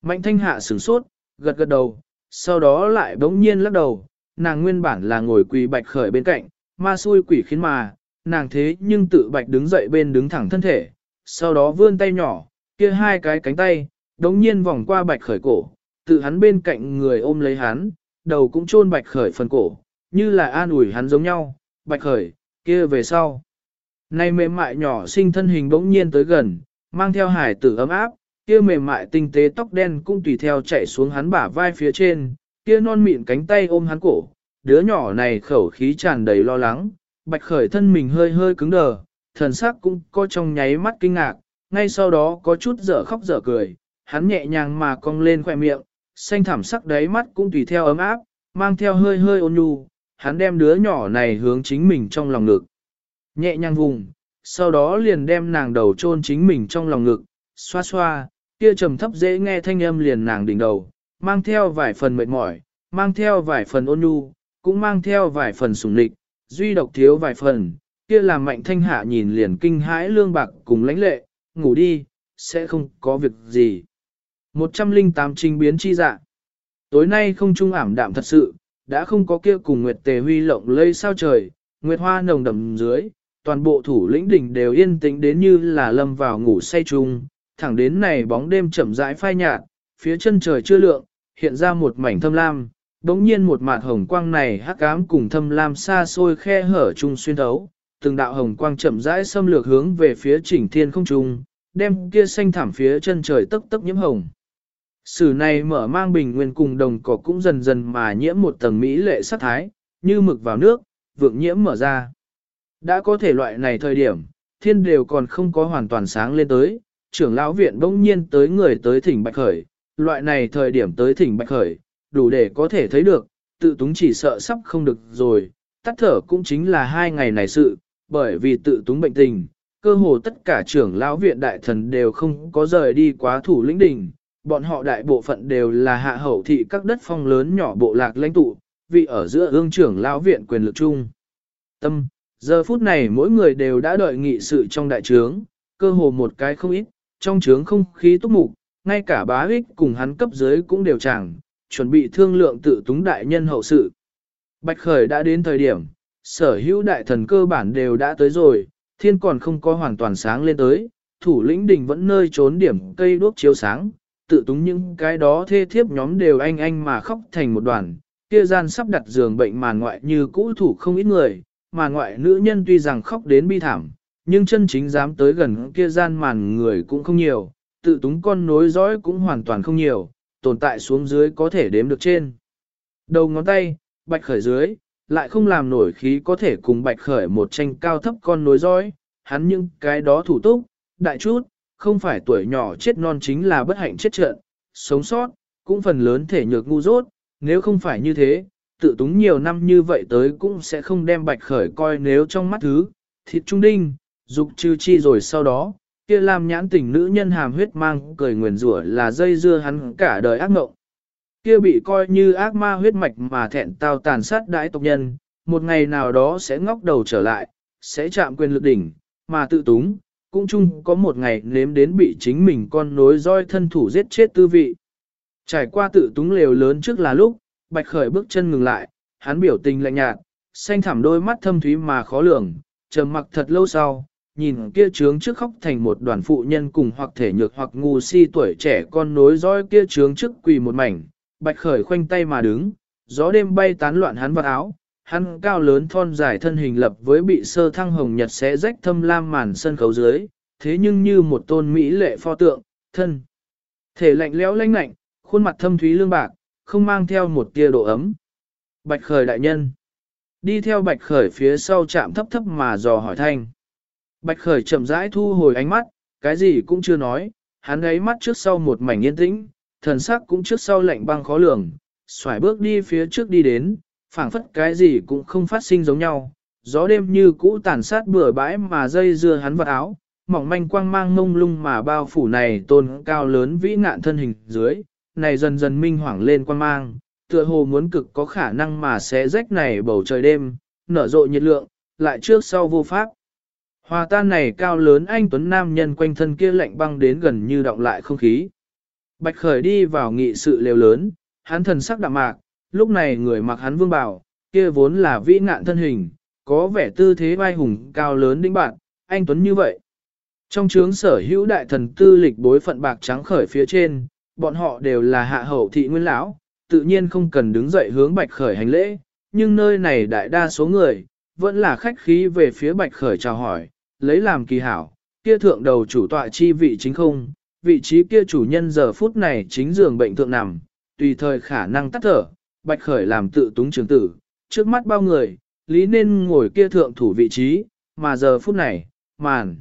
Speaker 1: Mạnh thanh hạ sửng sốt, gật gật đầu, sau đó lại bỗng nhiên lắc đầu, nàng nguyên bản là ngồi quỳ bạch khởi bên cạnh, ma xui quỷ khiến mà, nàng thế nhưng tự bạch đứng dậy bên đứng thẳng thân thể, sau đó vươn tay nhỏ, kia hai cái cánh tay, đống nhiên vòng qua bạch khởi cổ, tự hắn bên cạnh người ôm lấy hắn, đầu cũng chôn bạch khởi phần cổ, như là an ủi hắn giống nhau, bạch khởi, kia về sau. Này mềm mại nhỏ sinh thân hình bỗng nhiên tới gần, mang theo hải tử ấm áp, kia mềm mại tinh tế tóc đen cũng tùy theo chạy xuống hắn bả vai phía trên, kia non mịn cánh tay ôm hắn cổ, đứa nhỏ này khẩu khí tràn đầy lo lắng, bạch khởi thân mình hơi hơi cứng đờ, thần sắc cũng có trong nháy mắt kinh ngạc, ngay sau đó có chút dở khóc dở cười, hắn nhẹ nhàng mà cong lên khỏe miệng, xanh thảm sắc đáy mắt cũng tùy theo ấm áp, mang theo hơi hơi ôn nhu, hắn đem đứa nhỏ này hướng chính mình trong lòng ngực. Nhẹ nhàng vùng, sau đó liền đem nàng đầu chôn chính mình trong lòng ngực, xoa xoa, kia trầm thấp dễ nghe thanh âm liền nàng đỉnh đầu, mang theo vài phần mệt mỏi, mang theo vài phần ôn nhu, cũng mang theo vài phần sùng lịch, duy độc thiếu vài phần, kia làm mạnh thanh hạ nhìn liền kinh hãi lương bạc cùng lãnh lệ, ngủ đi, sẽ không có việc gì. 108 trình biến chi dạ. Tối nay không trung ảm đạm thật sự, đã không có kia cùng Nguyệt Tề Huy lộng lây sao trời, Nguyệt Hoa nồng đậm dưới, toàn bộ thủ lĩnh đỉnh đều yên tĩnh đến như là lâm vào ngủ say chung, thẳng đến này bóng đêm chậm rãi phai nhạt, phía chân trời chưa lượng, hiện ra một mảnh thâm lam, đống nhiên một mạt hồng quang này hắc ám cùng thâm lam xa xôi khe hở chung xuyên thấu, từng đạo hồng quang chậm rãi xâm lược hướng về phía chỉnh thiên không trung, đem kia xanh thảm phía chân trời tấp tấp nhiễm hồng. Sử này mở mang bình nguyên cùng đồng cỏ cũng dần dần mà nhiễm một tầng mỹ lệ sắc thái, như mực vào nước, vượng nhiễm mở ra. Đã có thể loại này thời điểm, thiên đều còn không có hoàn toàn sáng lên tới, trưởng lão viện bỗng nhiên tới người tới thỉnh bạch khởi, loại này thời điểm tới thỉnh bạch khởi, đủ để có thể thấy được, tự túng chỉ sợ sắp không được rồi, tắt thở cũng chính là hai ngày này sự, bởi vì tự túng bệnh tình, cơ hồ tất cả trưởng lão viện đại thần đều không có rời đi quá thủ lĩnh đỉnh, bọn họ đại bộ phận đều là hạ hậu thị các đất phong lớn nhỏ bộ lạc lãnh tụ, vị ở giữa ương trưởng lão viện quyền lực chung. Tâm, giờ phút này mỗi người đều đã đợi nghị sự trong đại trướng, cơ hồ một cái không ít, trong trướng không khí túc mục, ngay cả bá ích cùng hắn cấp dưới cũng đều chẳng, chuẩn bị thương lượng tự túng đại nhân hậu sự. Bạch Khởi đã đến thời điểm, sở hữu đại thần cơ bản đều đã tới rồi, thiên còn không có hoàn toàn sáng lên tới, thủ lĩnh đình vẫn nơi trốn điểm cây đuốc chiếu sáng, tự túng những cái đó thê thiếp nhóm đều anh anh mà khóc thành một đoàn, kia gian sắp đặt giường bệnh màn ngoại như cũ thủ không ít người, mà ngoại nữ nhân tuy rằng khóc đến bi thảm, nhưng chân chính dám tới gần kia gian màn người cũng không nhiều, tự túng con nối dõi cũng hoàn toàn không nhiều, tồn tại xuống dưới có thể đếm được trên. Đầu ngón tay, bạch khởi dưới, lại không làm nổi khí có thể cùng bạch khởi một tranh cao thấp con nối dõi, hắn những cái đó thủ túc, đại chút, không phải tuổi nhỏ chết non chính là bất hạnh chết trận, sống sót, cũng phần lớn thể nhược ngu dốt, nếu không phải như thế, tự túng nhiều năm như vậy tới cũng sẽ không đem bạch khởi coi nếu trong mắt thứ, thịt trung đinh, dục trừ chi rồi sau đó, kia làm nhãn tình nữ nhân hàm huyết mang cười nguyền rủa là dây dưa hắn cả đời ác ngộng. Kia bị coi như ác ma huyết mạch mà thẹn tao tàn sát đại tộc nhân, một ngày nào đó sẽ ngóc đầu trở lại, sẽ chạm quyền lực đỉnh, mà tự túng, cũng chung có một ngày nếm đến bị chính mình con nối roi thân thủ giết chết tư vị. Trải qua tự túng lều lớn trước là lúc, Bạch Khởi bước chân ngừng lại, hắn biểu tình lạnh nhạt, xanh thẳm đôi mắt thâm thúy mà khó lường, trầm mặc thật lâu sau, nhìn kia trướng trước khóc thành một đoàn phụ nhân cùng hoặc thể nhược hoặc ngu si tuổi trẻ con nối roi kia trướng trước quỳ một mảnh, Bạch Khởi khoanh tay mà đứng, gió đêm bay tán loạn hắn vào áo, hắn cao lớn thon dài thân hình lập với bị sơ thăng hồng nhật xé rách thâm lam màn sân khấu dưới, thế nhưng như một tôn mỹ lệ pho tượng, thân. Thể lạnh lẽo lanh lạnh, khuôn mặt thâm thúy lương bạc, không mang theo một tia độ ấm. Bạch khởi đại nhân. Đi theo bạch khởi phía sau chạm thấp thấp mà dò hỏi thanh. Bạch khởi chậm rãi thu hồi ánh mắt, cái gì cũng chưa nói, hắn ấy mắt trước sau một mảnh yên tĩnh, thần sắc cũng trước sau lạnh băng khó lường, xoài bước đi phía trước đi đến, phảng phất cái gì cũng không phát sinh giống nhau, gió đêm như cũ tàn sát bừa bãi mà dây dưa hắn vật áo, mỏng manh quang mang mông lung mà bao phủ này tôn cao lớn vĩ ngạn thân hình dưới, này dần dần minh hoảng lên quang mang, tựa hồ muốn cực có khả năng mà xé rách này bầu trời đêm, nở rộ nhiệt lượng, lại trước sau vô pháp. Hòa tan này cao lớn anh Tuấn Nam nhân quanh thân kia lạnh băng đến gần như động lại không khí. Bạch khởi đi vào nghị sự lều lớn, hắn thần sắc đạm mạc, lúc này người mặc hắn vương bảo, kia vốn là vĩ ngạn thân hình, có vẻ tư thế vai hùng cao lớn đĩnh bạn, anh Tuấn như vậy. Trong trướng sở hữu đại thần tư lịch bối phận bạc trắng khởi phía trên, bọn họ đều là hạ hậu thị nguyên lão, tự nhiên không cần đứng dậy hướng bạch khởi hành lễ, nhưng nơi này đại đa số người, vẫn là khách khí về phía bạch khởi chào hỏi, lấy làm kỳ hảo, kia thượng đầu chủ tọa chi vị chính không, vị trí kia chủ nhân giờ phút này chính giường bệnh thượng nằm, tùy thời khả năng tắt thở, bạch khởi làm tự túng trường tử, trước mắt bao người, lý nên ngồi kia thượng thủ vị trí, mà giờ phút này, màn.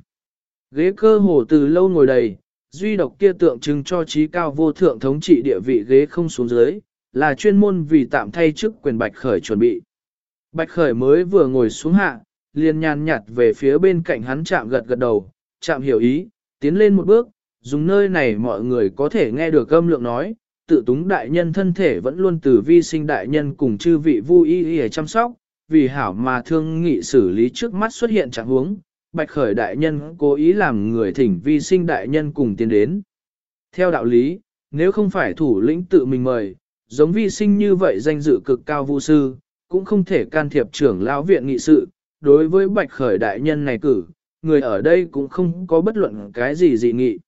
Speaker 1: Ghế cơ hồ từ lâu ngồi đầy, duy độc kia tượng trưng cho trí cao vô thượng thống trị địa vị ghế không xuống dưới, là chuyên môn vì tạm thay chức quyền Bạch Khởi chuẩn bị. Bạch Khởi mới vừa ngồi xuống hạ, liền nhàn nhạt về phía bên cạnh hắn chạm gật gật đầu, chạm hiểu ý, tiến lên một bước, dùng nơi này mọi người có thể nghe được âm lượng nói, tự túng đại nhân thân thể vẫn luôn từ vi sinh đại nhân cùng chư vị vui y y chăm sóc, vì hảo mà thương nghị xử lý trước mắt xuất hiện trạng huống, Bạch Khởi đại nhân cố ý làm người thỉnh vi sinh đại nhân cùng tiến đến. Theo đạo lý, nếu không phải thủ lĩnh tự mình mời, giống vi sinh như vậy danh dự cực cao vu sư, cũng không thể can thiệp trưởng lão viện nghị sự. Đối với Bạch Khởi đại nhân này cử, người ở đây cũng không có bất luận cái gì dị nghị.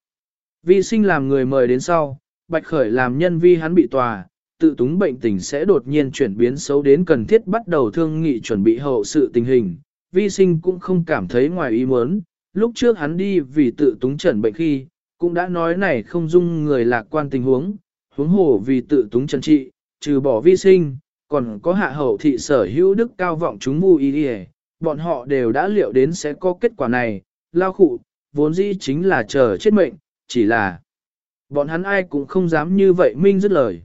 Speaker 1: Vi sinh làm người mời đến sau, Bạch Khởi làm nhân vi hắn bị tòa, tự túng bệnh tình sẽ đột nhiên chuyển biến xấu đến cần thiết bắt đầu thương nghị chuẩn bị hậu sự tình hình, vi sinh cũng không cảm thấy ngoài ý muốn, lúc trước hắn đi vì tự túng trần bệnh khi, cũng đã nói này không dung người lạc quan tình huống, huống hồ vì tự túng trần trị, trừ bỏ vi sinh, còn có hạ hậu thị sở hữu đức cao vọng chúng mù ý đi bọn họ đều đã liệu đến sẽ có kết quả này, lao khụ, vốn dĩ chính là chờ chết mệnh, chỉ là bọn hắn ai cũng không dám như vậy minh dứt lời.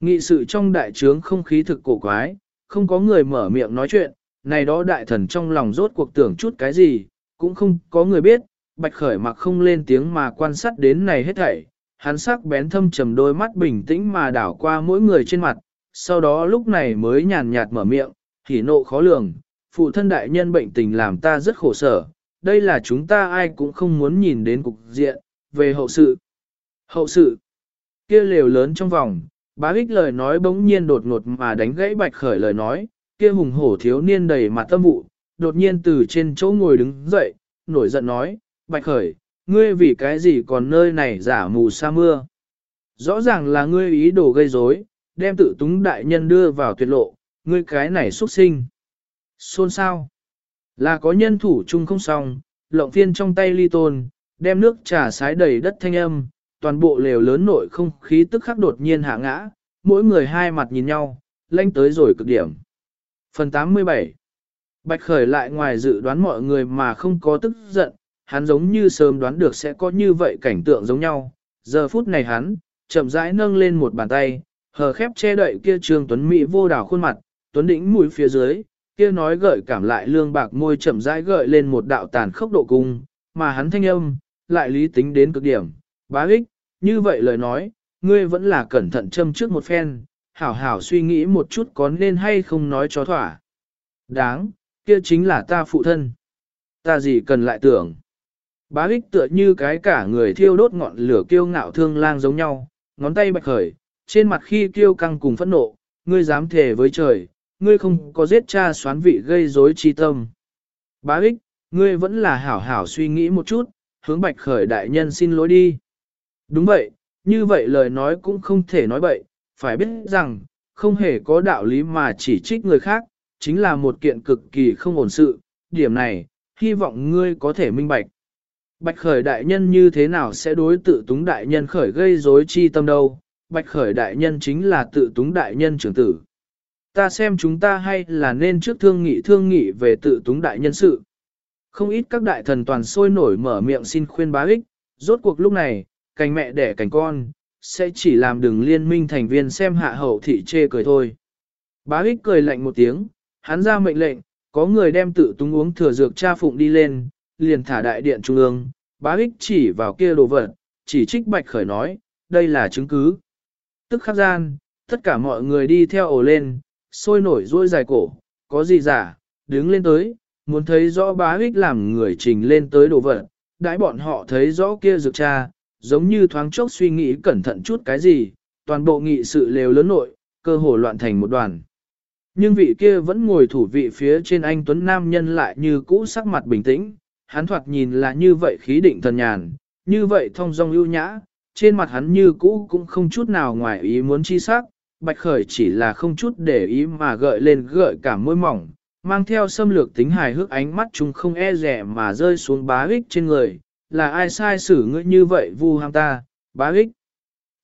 Speaker 1: Nghị sự trong đại trướng không khí thực cổ quái, không có người mở miệng nói chuyện, này đó đại thần trong lòng rốt cuộc tưởng chút cái gì, cũng không có người biết, bạch khởi mặc không lên tiếng mà quan sát đến này hết thảy, hắn sắc bén thâm trầm đôi mắt bình tĩnh mà đảo qua mỗi người trên mặt, sau đó lúc này mới nhàn nhạt mở miệng, hỉ nộ khó lường, phụ thân đại nhân bệnh tình làm ta rất khổ sở, đây là chúng ta ai cũng không muốn nhìn đến cục diện, về hậu sự. Hậu sự, kia lều lớn trong vòng, bá ích lời nói bỗng nhiên đột ngột mà đánh gãy bạch khởi lời nói, kia hùng hổ thiếu niên đầy mặt tâm vụ, đột nhiên từ trên chỗ ngồi đứng dậy, nổi giận nói, Bạch Khởi, ngươi vì cái gì còn nơi này giả mù sa mưa. Rõ ràng là ngươi ý đồ gây rối, đem tự túng đại nhân đưa vào tuyệt lộ, ngươi cái này xuất sinh. Xôn sao? Là có nhân thủ chung không xong, lộng phiên trong tay ly tôn, đem nước trà sái đầy đất thanh âm, toàn bộ lều lớn nội không khí tức khắc đột nhiên hạ ngã, mỗi người hai mặt nhìn nhau, lanh tới rồi cực điểm. Phần 87 Bạch khởi lại ngoài dự đoán mọi người mà không có tức giận, hắn giống như sớm đoán được sẽ có như vậy cảnh tượng giống nhau. Giờ phút này hắn, chậm rãi nâng lên một bàn tay, hờ khép che đậy kia trương tuấn mỹ vô đảo khuôn mặt, tuấn đỉnh mũi phía dưới, kia nói gợi cảm lại lương bạc môi chậm rãi gợi lên một đạo tàn khốc độ cung, mà hắn thanh âm, lại lý tính đến cực điểm. Bá ích, như vậy lời nói, ngươi vẫn là cẩn thận châm trước một phen, hảo hảo suy nghĩ một chút có nên hay không nói cho thỏa. Đáng, kia chính là ta phụ thân. Ta gì cần lại tưởng. Bá ích tựa như cái cả người thiêu đốt ngọn lửa kiêu ngạo thương lang giống nhau, ngón tay bạch khởi, trên mặt khi kiêu căng cùng phẫn nộ, ngươi dám thề với trời, ngươi không có giết cha xoán vị gây rối chi tâm. Bá ích, ngươi vẫn là hảo hảo suy nghĩ một chút, hướng bạch khởi đại nhân xin lỗi đi. Đúng vậy, như vậy lời nói cũng không thể nói bậy, phải biết rằng, không hề có đạo lý mà chỉ trích người khác, chính là một kiện cực kỳ không ổn sự, điểm này, hy vọng ngươi có thể minh bạch. Bạch khởi đại nhân như thế nào sẽ đối tự túng đại nhân khởi gây rối chi tâm đâu, bạch khởi đại nhân chính là tự túng đại nhân trưởng tử. Ta xem chúng ta hay là nên trước thương nghị thương nghị về tự túng đại nhân sự. Không ít các đại thần toàn sôi nổi mở miệng xin khuyên bá ích, rốt cuộc lúc này, cành mẹ đẻ cành con, sẽ chỉ làm đừng liên minh thành viên xem hạ hậu thị chê cười thôi. Bá ích cười lạnh một tiếng, hắn ra mệnh lệnh, có người đem tự túng uống thừa dược cha phụng đi lên, liền thả đại điện trung ương, bá ích chỉ vào kia đồ vật, chỉ trích bạch khởi nói, đây là chứng cứ. Tức khắc gian, tất cả mọi người đi theo ổ lên, sôi nổi ruôi dài cổ, có gì giả, đứng lên tới, muốn thấy rõ bá hích làm người trình lên tới đồ vật, đãi bọn họ thấy rõ kia dược cha, giống như thoáng chốc suy nghĩ cẩn thận chút cái gì, toàn bộ nghị sự lều lớn nội, cơ hồ loạn thành một đoàn. Nhưng vị kia vẫn ngồi thủ vị phía trên anh Tuấn Nam nhân lại như cũ sắc mặt bình tĩnh, hắn thoạt nhìn là như vậy khí định thần nhàn, như vậy thông dong ưu nhã, trên mặt hắn như cũ cũng không chút nào ngoài ý muốn chi sắc, bạch khởi chỉ là không chút để ý mà gợi lên gợi cả môi mỏng, mang theo xâm lược tính hài hước ánh mắt chúng không e rẻ mà rơi xuống bá ích trên người, là ai sai xử ngươi như vậy vu ham ta, bá ích.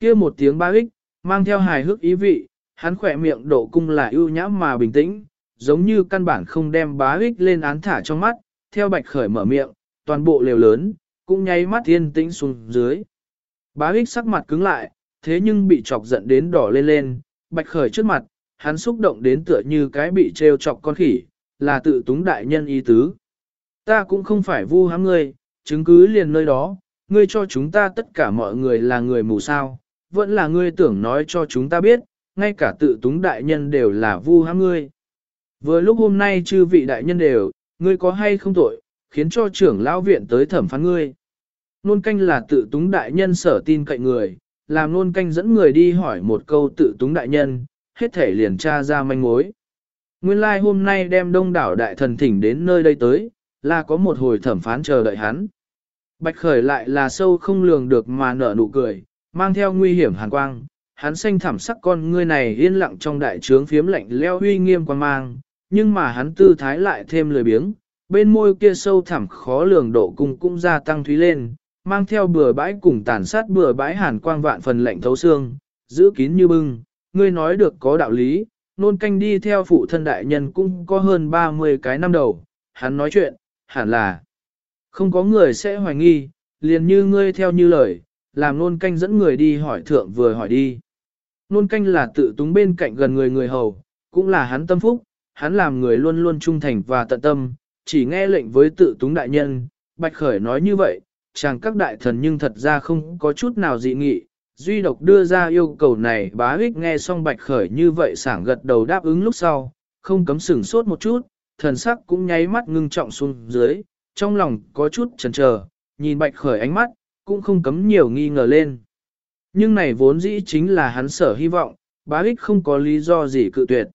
Speaker 1: kia một tiếng bá ích, mang theo hài hước ý vị, hắn khỏe miệng độ cung là ưu nhã mà bình tĩnh, giống như căn bản không đem bá ích lên án thả trong mắt, theo bạch khởi mở miệng, toàn bộ lều lớn, cũng nháy mắt thiên tĩnh xuống dưới. Bá ích sắc mặt cứng lại, thế nhưng bị chọc giận đến đỏ lên lên, bạch khởi trước mặt, hắn xúc động đến tựa như cái bị treo chọc con khỉ, là tự túng đại nhân ý tứ. Ta cũng không phải vu hám ngươi, chứng cứ liền nơi đó, ngươi cho chúng ta tất cả mọi người là người mù sao, vẫn là ngươi tưởng nói cho chúng ta biết, ngay cả tự túng đại nhân đều là vu hám ngươi. Vừa lúc hôm nay chư vị đại nhân đều, ngươi có hay không tội, khiến cho trưởng lão viện tới thẩm phán ngươi. Nôn canh là tự túng đại nhân sở tin cậy người, làm nôn canh dẫn người đi hỏi một câu tự túng đại nhân, hết thể liền tra ra manh mối. Nguyên lai like hôm nay đem đông đảo đại thần thỉnh đến nơi đây tới, là có một hồi thẩm phán chờ đợi hắn. Bạch khởi lại là sâu không lường được mà nở nụ cười, mang theo nguy hiểm hàn quang, hắn xanh thảm sắc con ngươi này yên lặng trong đại trướng phiếm lạnh leo huy nghiêm quan mang, nhưng mà hắn tư thái lại thêm lười biếng, bên môi kia sâu thẳm khó lường độ cung cũng gia tăng thúy lên, mang theo bừa bãi cùng tàn sát bừa bãi hàn quang vạn phần lạnh thấu xương, giữ kín như bưng, ngươi nói được có đạo lý, nôn canh đi theo phụ thân đại nhân cũng có hơn 30 cái năm đầu, hắn nói chuyện, hẳn là không có người sẽ hoài nghi, liền như ngươi theo như lời, làm nôn canh dẫn người đi hỏi thượng vừa hỏi đi. Nôn canh là tự túng bên cạnh gần người người hầu, cũng là hắn tâm phúc, hắn làm người luôn luôn trung thành và tận tâm, chỉ nghe lệnh với tự túng đại nhân, Bạch Khởi nói như vậy, chàng các đại thần nhưng thật ra không có chút nào dị nghị, duy độc đưa ra yêu cầu này bá ích nghe xong Bạch Khởi như vậy sảng gật đầu đáp ứng lúc sau, không cấm sửng sốt một chút, thần sắc cũng nháy mắt ngưng trọng xuống dưới, trong lòng có chút chần chờ, nhìn Bạch Khởi ánh mắt, cũng không cấm nhiều nghi ngờ lên. Nhưng này vốn dĩ chính là hắn sở hy vọng, bá ích không có lý do gì cự tuyệt.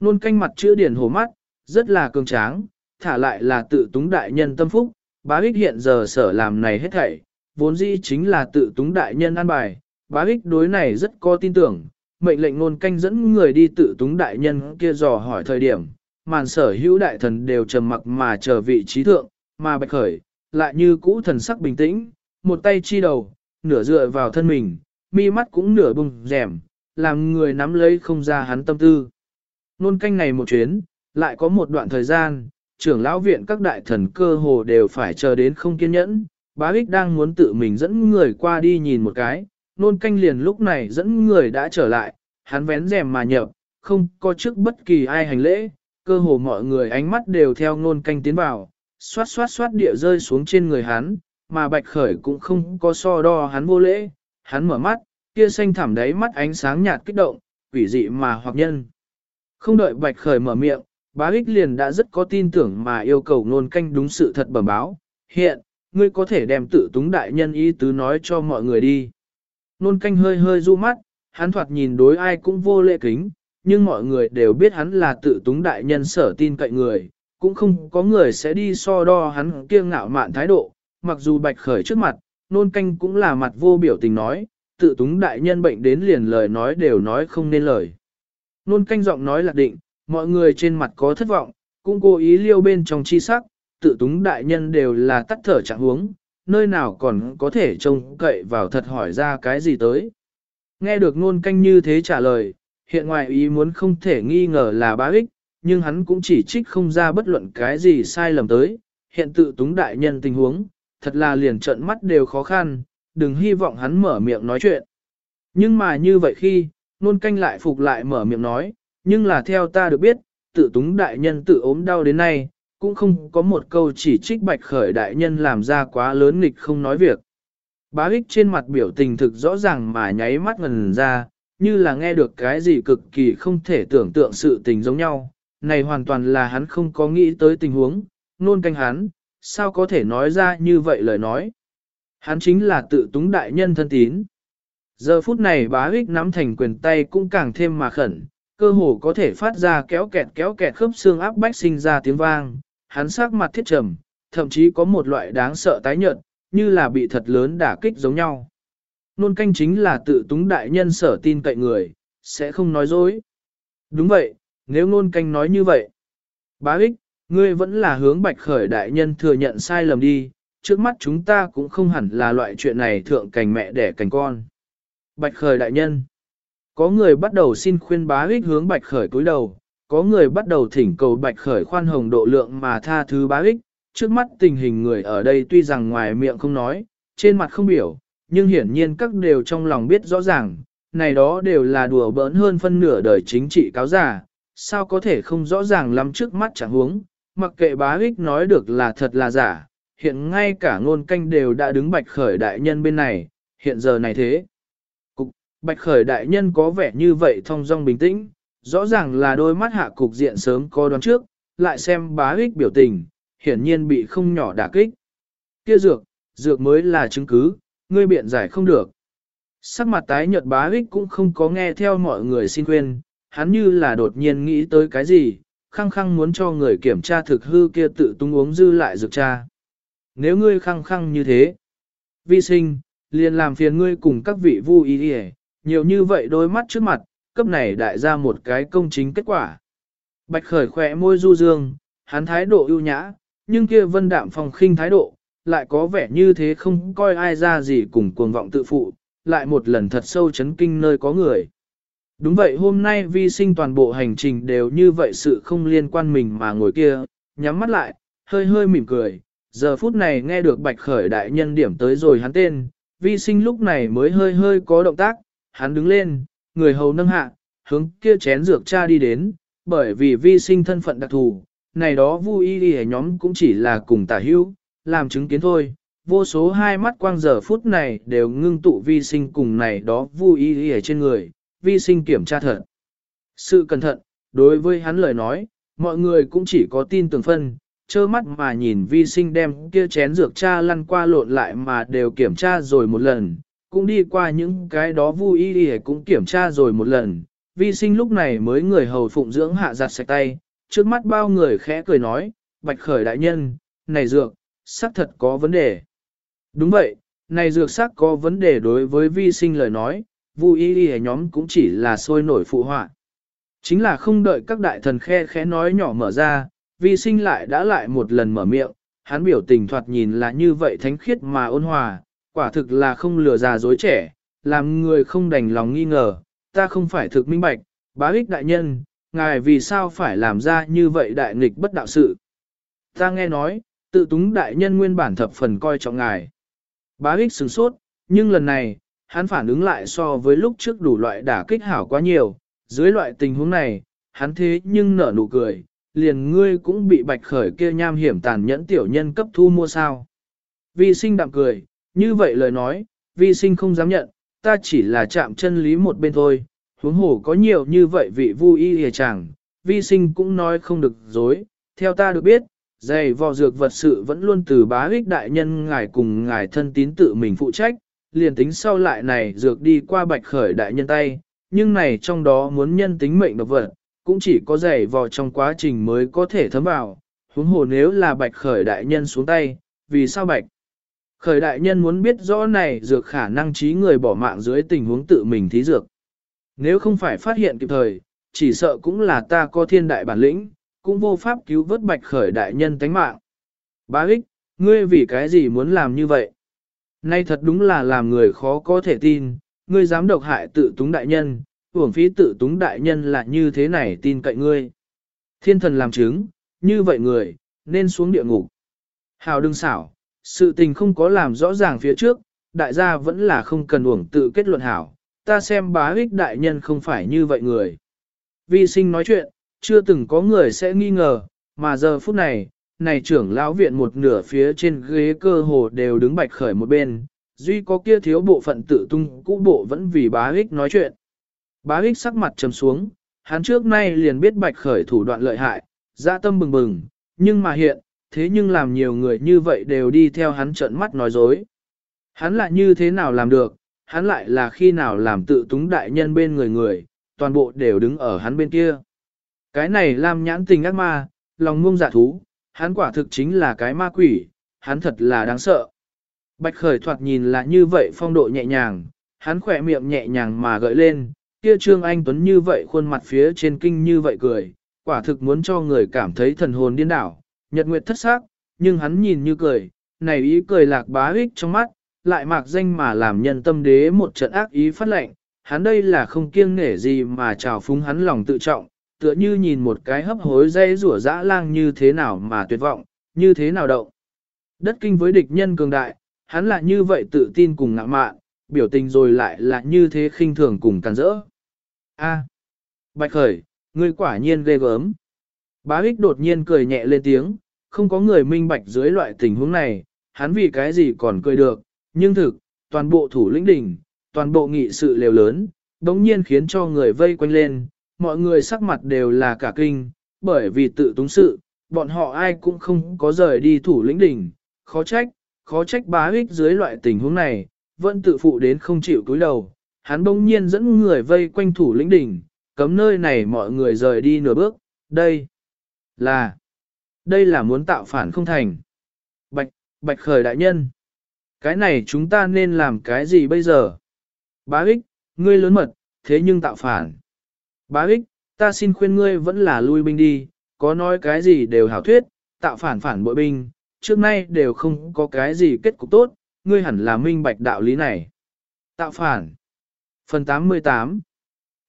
Speaker 1: Nôn canh mặt chữa điển hồ mắt, rất là cường tráng, thả lại là tự túng đại nhân tâm phúc, bá ích hiện giờ sở làm này hết thảy, vốn dĩ chính là tự túng đại nhân an bài, bá ích đối này rất có tin tưởng, mệnh lệnh nôn canh dẫn người đi tự túng đại nhân kia dò hỏi thời điểm, màn sở hữu đại thần đều trầm mặc mà chờ vị trí thượng, mà bạch khởi, lại như cũ thần sắc bình tĩnh, một tay chi đầu, nửa dựa vào thân mình, mi mắt cũng nửa bùng rèm, làm người nắm lấy không ra hắn tâm tư. Nôn canh này một chuyến, lại có một đoạn thời gian, trưởng lão viện các đại thần cơ hồ đều phải chờ đến không kiên nhẫn, bá ích đang muốn tự mình dẫn người qua đi nhìn một cái, nôn canh liền lúc này dẫn người đã trở lại, hắn vén rèm mà nhập, không có trước bất kỳ ai hành lễ, cơ hồ mọi người ánh mắt đều theo nôn canh tiến vào, xoát xoát xoát địa rơi xuống trên người hắn, mà bạch khởi cũng không có so đo hắn vô lễ, hắn mở mắt, kia xanh thẳm đáy mắt ánh sáng nhạt kích động, quỷ dị mà hoặc nhân. Không đợi bạch khởi mở miệng, bá ích liền đã rất có tin tưởng mà yêu cầu nôn canh đúng sự thật bẩm báo, hiện, ngươi có thể đem tự túng đại nhân ý tứ nói cho mọi người đi. Nôn canh hơi hơi du mắt, hắn thoạt nhìn đối ai cũng vô lễ kính, nhưng mọi người đều biết hắn là tự túng đại nhân sở tin cậy người, cũng không có người sẽ đi so đo hắn kiêng ngạo mạn thái độ, mặc dù bạch khởi trước mặt, nôn canh cũng là mặt vô biểu tình nói, tự túng đại nhân bệnh đến liền lời nói đều nói không nên lời. Nôn canh giọng nói lạc định, mọi người trên mặt có thất vọng, cũng cố ý liêu bên trong chi sắc, tự túng đại nhân đều là tắt thở trạng huống, nơi nào còn có thể trông cậy vào thật hỏi ra cái gì tới. Nghe được ngôn canh như thế trả lời, hiện ngoài ý muốn không thể nghi ngờ là bá ích, nhưng hắn cũng chỉ trích không ra bất luận cái gì sai lầm tới, hiện tự túng đại nhân tình huống, thật là liền trận mắt đều khó khăn, đừng hy vọng hắn mở miệng nói chuyện. Nhưng mà như vậy khi, nôn canh lại phục lại mở miệng nói, nhưng là theo ta được biết, tự túng đại nhân tự ốm đau đến nay, cũng không có một câu chỉ trích bạch khởi đại nhân làm ra quá lớn nghịch không nói việc. Bá ích trên mặt biểu tình thực rõ ràng mà nháy mắt ngần ra, như là nghe được cái gì cực kỳ không thể tưởng tượng sự tình giống nhau. Này hoàn toàn là hắn không có nghĩ tới tình huống, nôn canh hắn, sao có thể nói ra như vậy lời nói. Hắn chính là tự túng đại nhân thân tín. Giờ phút này bá ích nắm thành quyền tay cũng càng thêm mà khẩn, cơ hồ có thể phát ra kéo kẹt kéo kẹt khớp xương áp bách sinh ra tiếng vang, hắn sắc mặt thiết trầm, thậm chí có một loại đáng sợ tái nhợt, như là bị thật lớn đả kích giống nhau. Nôn canh chính là tự túng đại nhân sở tin cậy người, sẽ không nói dối. Đúng vậy, nếu nôn canh nói như vậy. Bá ích, ngươi vẫn là hướng bạch khởi đại nhân thừa nhận sai lầm đi, trước mắt chúng ta cũng không hẳn là loại chuyện này thượng cành mẹ đẻ cành con. Bạch khởi đại nhân. Có người bắt đầu xin khuyên bá ích hướng bạch khởi cúi đầu, có người bắt đầu thỉnh cầu bạch khởi khoan hồng độ lượng mà tha thứ bá ích, trước mắt tình hình người ở đây tuy rằng ngoài miệng không nói, trên mặt không biểu, nhưng hiển nhiên các đều trong lòng biết rõ ràng, này đó đều là đùa bỡn hơn phân nửa đời chính trị cáo giả, sao có thể không rõ ràng lắm trước mắt chẳng huống, mặc kệ bá ích nói được là thật là giả, hiện ngay cả ngôn canh đều đã đứng bạch khởi đại nhân bên này, hiện giờ này thế. Cục, bạch khởi đại nhân có vẻ như vậy thong dong bình tĩnh, rõ ràng là đôi mắt hạ cục diện sớm có đoán trước, lại xem bá ích biểu tình, hiển nhiên bị không nhỏ đả kích. Kia dược, dược mới là chứng cứ, ngươi biện giải không được. Sắc mặt tái nhợt bá ích cũng không có nghe theo mọi người xin khuyên, hắn như là đột nhiên nghĩ tới cái gì, khăng khăng muốn cho người kiểm tra thực hư kia tự tung uống dư lại dược tra. Nếu ngươi khăng khăng như thế, vi sinh, liền làm phiền ngươi cùng các vị vu ý ý nhiều như vậy đôi mắt trước mặt, cấp này đại ra một cái công chính kết quả. Bạch khởi khỏe môi du dương, hắn thái độ ưu nhã, nhưng kia vân đạm phong khinh thái độ, lại có vẻ như thế không coi ai ra gì cùng cuồng vọng tự phụ, lại một lần thật sâu chấn kinh nơi có người. Đúng vậy hôm nay vi sinh toàn bộ hành trình đều như vậy sự không liên quan mình mà ngồi kia, nhắm mắt lại, hơi hơi mỉm cười, giờ phút này nghe được bạch khởi đại nhân điểm tới rồi hắn tên, vi sinh lúc này mới hơi hơi có động tác, hắn đứng lên, người hầu nâng hạ, hướng kia chén dược cha đi đến, bởi vì vi sinh thân phận đặc thù, này đó vui y đi nhóm cũng chỉ là cùng tả hữu, làm chứng kiến thôi. Vô số hai mắt quang giờ phút này đều ngưng tụ vi sinh cùng này đó vui y đi trên người, vi sinh kiểm tra thật. Sự cẩn thận, đối với hắn lời nói, mọi người cũng chỉ có tin tưởng phân, trơ mắt mà nhìn vi sinh đem kia chén dược cha lăn qua lộn lại mà đều kiểm tra rồi một lần, cũng đi qua những cái đó vui y cũng kiểm tra rồi một lần. Vi sinh lúc này mới người hầu phụng dưỡng hạ giặt sạch tay, trước mắt bao người khẽ cười nói, bạch khởi đại nhân, này dược, xác thật có vấn đề. Đúng vậy, này dược sắc có vấn đề đối với vi sinh lời nói, vui y nhóm cũng chỉ là sôi nổi phụ họa. Chính là không đợi các đại thần khe khẽ nói nhỏ mở ra, vi sinh lại đã lại một lần mở miệng, hắn biểu tình thoạt nhìn là như vậy thánh khiết mà ôn hòa, quả thực là không lừa già dối trẻ, làm người không đành lòng nghi ngờ, ta không phải thực minh bạch, bá ích đại nhân, ngài vì sao phải làm ra như vậy đại nghịch bất đạo sự. Ta nghe nói, tự túng đại nhân nguyên bản thập phần coi trọng ngài. Bá ích sừng sốt, nhưng lần này, hắn phản ứng lại so với lúc trước đủ loại đả kích hảo quá nhiều, dưới loại tình huống này, hắn thế nhưng nở nụ cười, liền ngươi cũng bị bạch khởi kia nham hiểm tàn nhẫn tiểu nhân cấp thu mua sao. Vi sinh đạm cười, như vậy lời nói, vi sinh không dám nhận, ta chỉ là chạm chân lý một bên thôi, huống hồ có nhiều như vậy vị vu y hề chẳng, vi sinh cũng nói không được dối, theo ta được biết, dày vò dược vật sự vẫn luôn từ bá ích đại nhân ngài cùng ngài thân tín tự mình phụ trách, liền tính sau lại này dược đi qua bạch khởi đại nhân tay, nhưng này trong đó muốn nhân tính mệnh độc vật, cũng chỉ có dày vò trong quá trình mới có thể thấm vào, huống hồ nếu là bạch khởi đại nhân xuống tay, vì sao bạch? Khởi đại nhân muốn biết rõ này dược khả năng trí người bỏ mạng dưới tình huống tự mình thí dược. Nếu không phải phát hiện kịp thời, chỉ sợ cũng là ta có thiên đại bản lĩnh, cũng vô pháp cứu vớt bạch khởi đại nhân tánh mạng. Bá ích, ngươi vì cái gì muốn làm như vậy? Nay thật đúng là làm người khó có thể tin, ngươi dám độc hại tự túng đại nhân, uổng phí tự túng đại nhân là như thế này tin cậy ngươi. Thiên thần làm chứng, như vậy người, nên xuống địa ngục. Hào đừng xảo, sự tình không có làm rõ ràng phía trước, đại gia vẫn là không cần uổng tự kết luận hảo, ta xem bá ích đại nhân không phải như vậy người. Vi sinh nói chuyện, chưa từng có người sẽ nghi ngờ, mà giờ phút này, này trưởng lão viện một nửa phía trên ghế cơ hồ đều đứng bạch khởi một bên, duy có kia thiếu bộ phận tự tung cũ bộ vẫn vì bá ích nói chuyện. Bá ích sắc mặt trầm xuống, hắn trước nay liền biết bạch khởi thủ đoạn lợi hại, dạ tâm bừng bừng, nhưng mà hiện, thế nhưng làm nhiều người như vậy đều đi theo hắn trợn mắt nói dối. Hắn lại như thế nào làm được, hắn lại là khi nào làm tự túng đại nhân bên người người, toàn bộ đều đứng ở hắn bên kia. Cái này làm nhãn tình ác ma, lòng ngông dạ thú, hắn quả thực chính là cái ma quỷ, hắn thật là đáng sợ. Bạch khởi thoạt nhìn là như vậy phong độ nhẹ nhàng, hắn khỏe miệng nhẹ nhàng mà gợi lên, kia trương anh tuấn như vậy khuôn mặt phía trên kinh như vậy cười, quả thực muốn cho người cảm thấy thần hồn điên đảo, nhật nguyệt thất xác, nhưng hắn nhìn như cười, này ý cười lạc bá ích trong mắt, lại mạc danh mà làm nhân tâm đế một trận ác ý phát lệnh, hắn đây là không kiêng nể gì mà trào phúng hắn lòng tự trọng, tựa như nhìn một cái hấp hối dây rủa dã lang như thế nào mà tuyệt vọng, như thế nào động. Đất kinh với địch nhân cường đại, hắn là như vậy tự tin cùng ngạo mạn, biểu tình rồi lại là như thế khinh thường cùng càn rỡ. A, Bạch Khởi, ngươi quả nhiên ghê gớm. Bá Hích đột nhiên cười nhẹ lên tiếng, không có người minh bạch dưới loại tình huống này, hắn vì cái gì còn cười được, nhưng thực, toàn bộ thủ lĩnh đỉnh, toàn bộ nghị sự liều lớn, đống nhiên khiến cho người vây quanh lên, mọi người sắc mặt đều là cả kinh, bởi vì tự túng sự, bọn họ ai cũng không có rời đi thủ lĩnh đỉnh, khó trách, khó trách bá ích dưới loại tình huống này, vẫn tự phụ đến không chịu cúi đầu, hắn bỗng nhiên dẫn người vây quanh thủ lĩnh đỉnh, cấm nơi này mọi người rời đi nửa bước, đây là, đây là muốn tạo phản không thành. Bạch, bạch khởi đại nhân, cái này chúng ta nên làm cái gì bây giờ? Bá ích, ngươi lớn mật, thế nhưng tạo phản. Bá ích, ta xin khuyên ngươi vẫn là lui binh đi, có nói cái gì đều hảo thuyết, tạo phản phản bội binh, trước nay đều không có cái gì kết cục tốt, ngươi hẳn là minh bạch đạo lý này. Tạo phản. Phần 88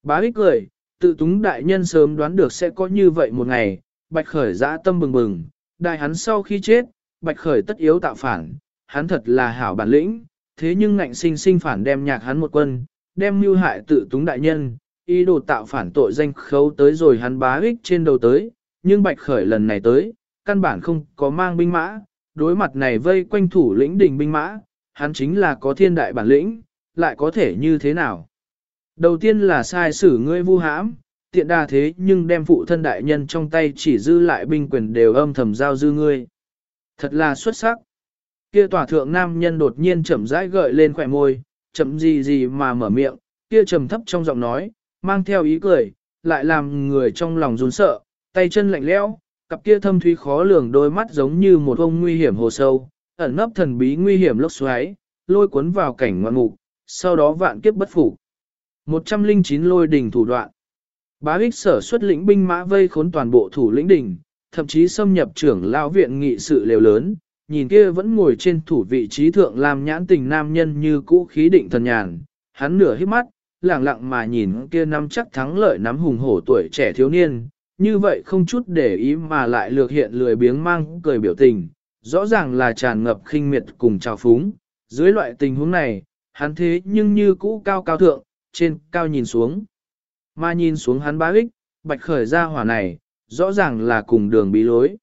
Speaker 1: Bá ích cười, tự túng đại nhân sớm đoán được sẽ có như vậy một ngày, bạch khởi dã tâm bừng bừng, đại hắn sau khi chết, bạch khởi tất yếu tạo phản, hắn thật là hảo bản lĩnh, thế nhưng ngạnh sinh sinh phản đem nhạc hắn một quân, đem mưu hại tự túng đại nhân, ý đồ tạo phản tội danh khấu tới rồi hắn bá ích trên đầu tới, nhưng bạch khởi lần này tới, căn bản không có mang binh mã, đối mặt này vây quanh thủ lĩnh đình binh mã, hắn chính là có thiên đại bản lĩnh, lại có thể như thế nào. Đầu tiên là sai xử ngươi vu hãm, tiện đa thế nhưng đem phụ thân đại nhân trong tay chỉ dư lại binh quyền đều âm thầm giao dư ngươi. Thật là xuất sắc. Kia tòa thượng nam nhân đột nhiên chậm rãi gợi lên khỏe môi, chậm gì gì mà mở miệng, kia trầm thấp trong giọng nói, mang theo ý cười, lại làm người trong lòng run sợ, tay chân lạnh lẽo, cặp kia thâm thúy khó lường đôi mắt giống như một ông nguy hiểm hồ sâu, ẩn nấp thần bí nguy hiểm lốc xoáy, lôi cuốn vào cảnh ngoạn mục, sau đó vạn kiếp bất phục. 109 lôi đỉnh thủ đoạn. Bá ích sở xuất lĩnh binh mã vây khốn toàn bộ thủ lĩnh đỉnh, thậm chí xâm nhập trưởng lao viện nghị sự lều lớn, nhìn kia vẫn ngồi trên thủ vị trí thượng làm nhãn tình nam nhân như cũ khí định thần nhàn, hắn nửa hít mắt, lặng lặng mà nhìn kia năm chắc thắng lợi nắm hùng hổ tuổi trẻ thiếu niên, như vậy không chút để ý mà lại lược hiện lười biếng mang cười biểu tình, rõ ràng là tràn ngập khinh miệt cùng trào phúng, dưới loại tình huống này, hắn thế nhưng như cũ cao cao thượng, trên cao nhìn xuống. Mà nhìn xuống hắn bá ích, bạch khởi ra hỏa này, rõ ràng là cùng đường bí lối.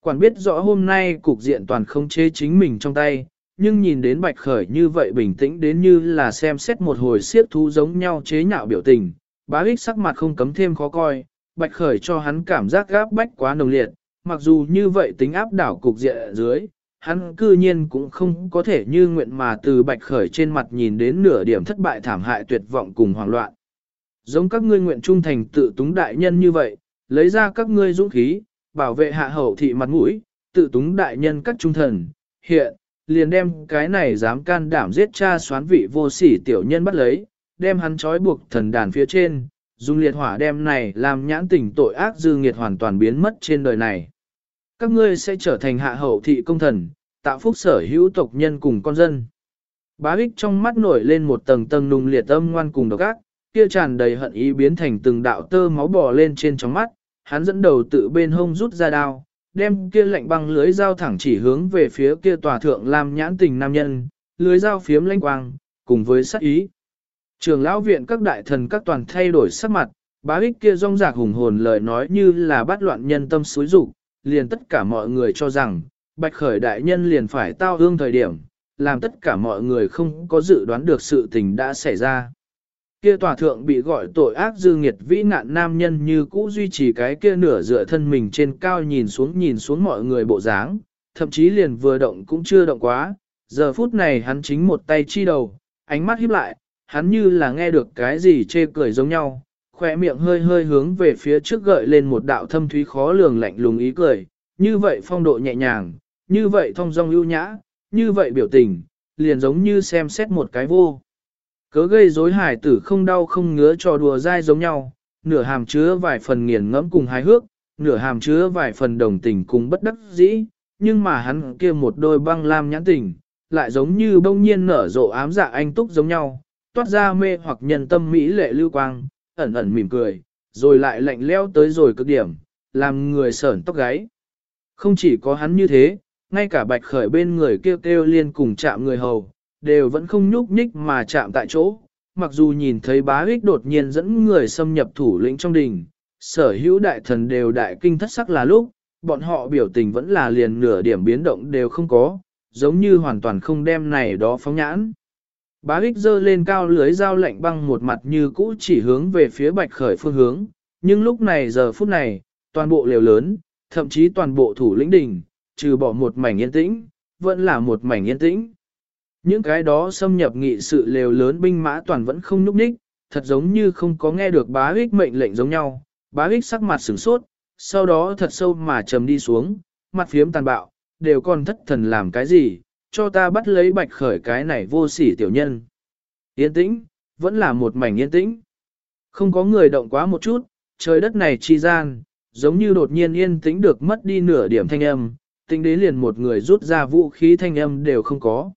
Speaker 1: Quản biết rõ hôm nay cục diện toàn không chế chính mình trong tay, nhưng nhìn đến bạch khởi như vậy bình tĩnh đến như là xem xét một hồi siết thú giống nhau chế nhạo biểu tình, bá ích sắc mặt không cấm thêm khó coi, bạch khởi cho hắn cảm giác gáp bách quá nồng liệt, mặc dù như vậy tính áp đảo cục diện ở dưới, hắn cư nhiên cũng không có thể như nguyện mà từ bạch khởi trên mặt nhìn đến nửa điểm thất bại thảm hại tuyệt vọng cùng hoảng loạn. Giống các ngươi nguyện trung thành tự túng đại nhân như vậy, lấy ra các ngươi dũng khí, bảo vệ hạ hậu thị mặt mũi, tự túng đại nhân các trung thần, hiện, liền đem cái này dám can đảm giết cha xoán vị vô sỉ tiểu nhân bắt lấy, đem hắn trói buộc thần đàn phía trên, dùng liệt hỏa đem này làm nhãn tình tội ác dư nghiệt hoàn toàn biến mất trên đời này. Các ngươi sẽ trở thành hạ hậu thị công thần, tạo phúc sở hữu tộc nhân cùng con dân. Bá ích trong mắt nổi lên một tầng tầng nùng liệt âm ngoan cùng độc ác, kia tràn đầy hận ý biến thành từng đạo tơ máu bò lên trên trong mắt, hắn dẫn đầu tự bên hông rút ra đao, đem kia lạnh băng lưới dao thẳng chỉ hướng về phía kia tòa thượng làm nhãn tình nam nhân, lưới dao phiếm lanh quang, cùng với sát ý. Trường lão viện các đại thần các toàn thay đổi sắc mặt, bá ích kia rong rạc hùng hồn lời nói như là bắt loạn nhân tâm suối rụng, liền tất cả mọi người cho rằng, bạch khởi đại nhân liền phải tao hương thời điểm, làm tất cả mọi người không có dự đoán được sự tình đã xảy ra. Kia tòa thượng bị gọi tội ác dư nghiệt vĩ nạn nam nhân như cũ duy trì cái kia nửa dựa thân mình trên cao nhìn xuống nhìn xuống mọi người bộ dáng, thậm chí liền vừa động cũng chưa động quá, giờ phút này hắn chính một tay chi đầu, ánh mắt híp lại, hắn như là nghe được cái gì chê cười giống nhau, khỏe miệng hơi hơi hướng về phía trước gợi lên một đạo thâm thúy khó lường lạnh lùng ý cười, như vậy phong độ nhẹ nhàng, như vậy thông dong ưu nhã, như vậy biểu tình, liền giống như xem xét một cái vô. Cớ gây rối hải tử không đau không ngứa trò đùa dai giống nhau, nửa hàm chứa vài phần nghiền ngẫm cùng hài hước, nửa hàm chứa vài phần đồng tình cùng bất đắc dĩ, nhưng mà hắn kia một đôi băng lam nhãn tình, lại giống như bông nhiên nở rộ ám dạ anh túc giống nhau, toát ra mê hoặc nhân tâm mỹ lệ lưu quang, ẩn ẩn mỉm cười, rồi lại lạnh leo tới rồi cực điểm, làm người sởn tóc gáy. Không chỉ có hắn như thế, ngay cả bạch khởi bên người kêu kêu liên cùng chạm người hầu, đều vẫn không nhúc nhích mà chạm tại chỗ. Mặc dù nhìn thấy bá ích đột nhiên dẫn người xâm nhập thủ lĩnh trong đình, sở hữu đại thần đều đại kinh thất sắc là lúc, bọn họ biểu tình vẫn là liền nửa điểm biến động đều không có, giống như hoàn toàn không đem này đó phóng nhãn. Bá ích dơ lên cao lưới dao lạnh băng một mặt như cũ chỉ hướng về phía bạch khởi phương hướng, nhưng lúc này giờ phút này, toàn bộ lều lớn, thậm chí toàn bộ thủ lĩnh đình, trừ bỏ một mảnh yên tĩnh, vẫn là một mảnh yên tĩnh. Những cái đó xâm nhập nghị sự lều lớn binh mã toàn vẫn không nhúc nhích, thật giống như không có nghe được bá ích mệnh lệnh giống nhau, bá ích sắc mặt sửng sốt, sau đó thật sâu mà trầm đi xuống, mặt phiếm tàn bạo, đều còn thất thần làm cái gì, cho ta bắt lấy bạch khởi cái này vô sỉ tiểu nhân. Yên tĩnh, vẫn là một mảnh yên tĩnh. Không có người động quá một chút, trời đất này chi gian, giống như đột nhiên yên tĩnh được mất đi nửa điểm thanh âm, tính đến liền một người rút ra vũ khí thanh âm đều không có.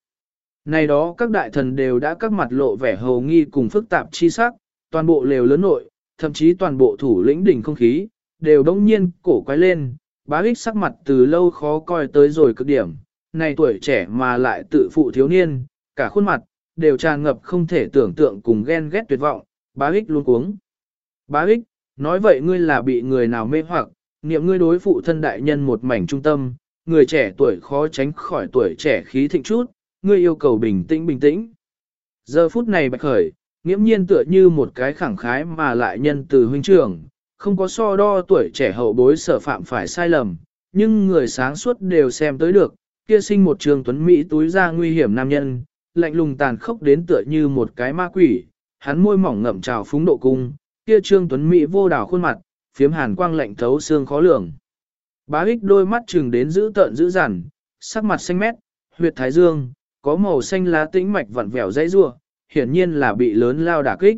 Speaker 1: Này đó các đại thần đều đã các mặt lộ vẻ hầu nghi cùng phức tạp chi sắc, toàn bộ lều lớn nội, thậm chí toàn bộ thủ lĩnh đỉnh không khí, đều đông nhiên cổ quay lên, bá ích sắc mặt từ lâu khó coi tới rồi cực điểm, này tuổi trẻ mà lại tự phụ thiếu niên, cả khuôn mặt, đều tràn ngập không thể tưởng tượng cùng ghen ghét tuyệt vọng, bá ích luôn cuống. Bá ích, nói vậy ngươi là bị người nào mê hoặc, niệm ngươi đối phụ thân đại nhân một mảnh trung tâm, người trẻ tuổi khó tránh khỏi tuổi trẻ khí thịnh chút, ngươi yêu cầu bình tĩnh bình tĩnh. Giờ phút này bạch khởi, nghiễm nhiên tựa như một cái khẳng khái mà lại nhân từ huynh trưởng, không có so đo tuổi trẻ hậu bối sở phạm phải sai lầm, nhưng người sáng suốt đều xem tới được, kia sinh một trường tuấn Mỹ túi ra nguy hiểm nam nhân, lạnh lùng tàn khốc đến tựa như một cái ma quỷ, hắn môi mỏng ngậm trào phúng độ cung, kia trương tuấn Mỹ vô đảo khuôn mặt, phiếm hàn quang lạnh thấu xương khó lường. Bá ích đôi mắt trừng đến giữ tợn giữ dằn, sắc mặt xanh mét, huyệt thái dương, có màu xanh lá tĩnh mạch vặn vẹo dãy rua, hiển nhiên là bị lớn lao đả kích.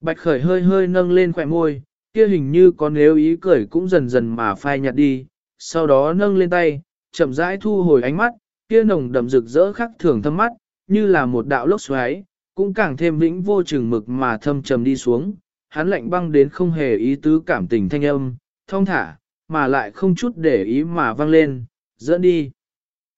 Speaker 1: Bạch khởi hơi hơi nâng lên khỏe môi, kia hình như có nếu ý cười cũng dần dần mà phai nhạt đi, sau đó nâng lên tay, chậm rãi thu hồi ánh mắt, kia nồng đậm rực rỡ khắc thường thâm mắt, như là một đạo lốc xoáy, cũng càng thêm vĩnh vô chừng mực mà thâm trầm đi xuống, hắn lạnh băng đến không hề ý tứ cảm tình thanh âm, thông thả, mà lại không chút để ý mà vang lên, dẫn đi.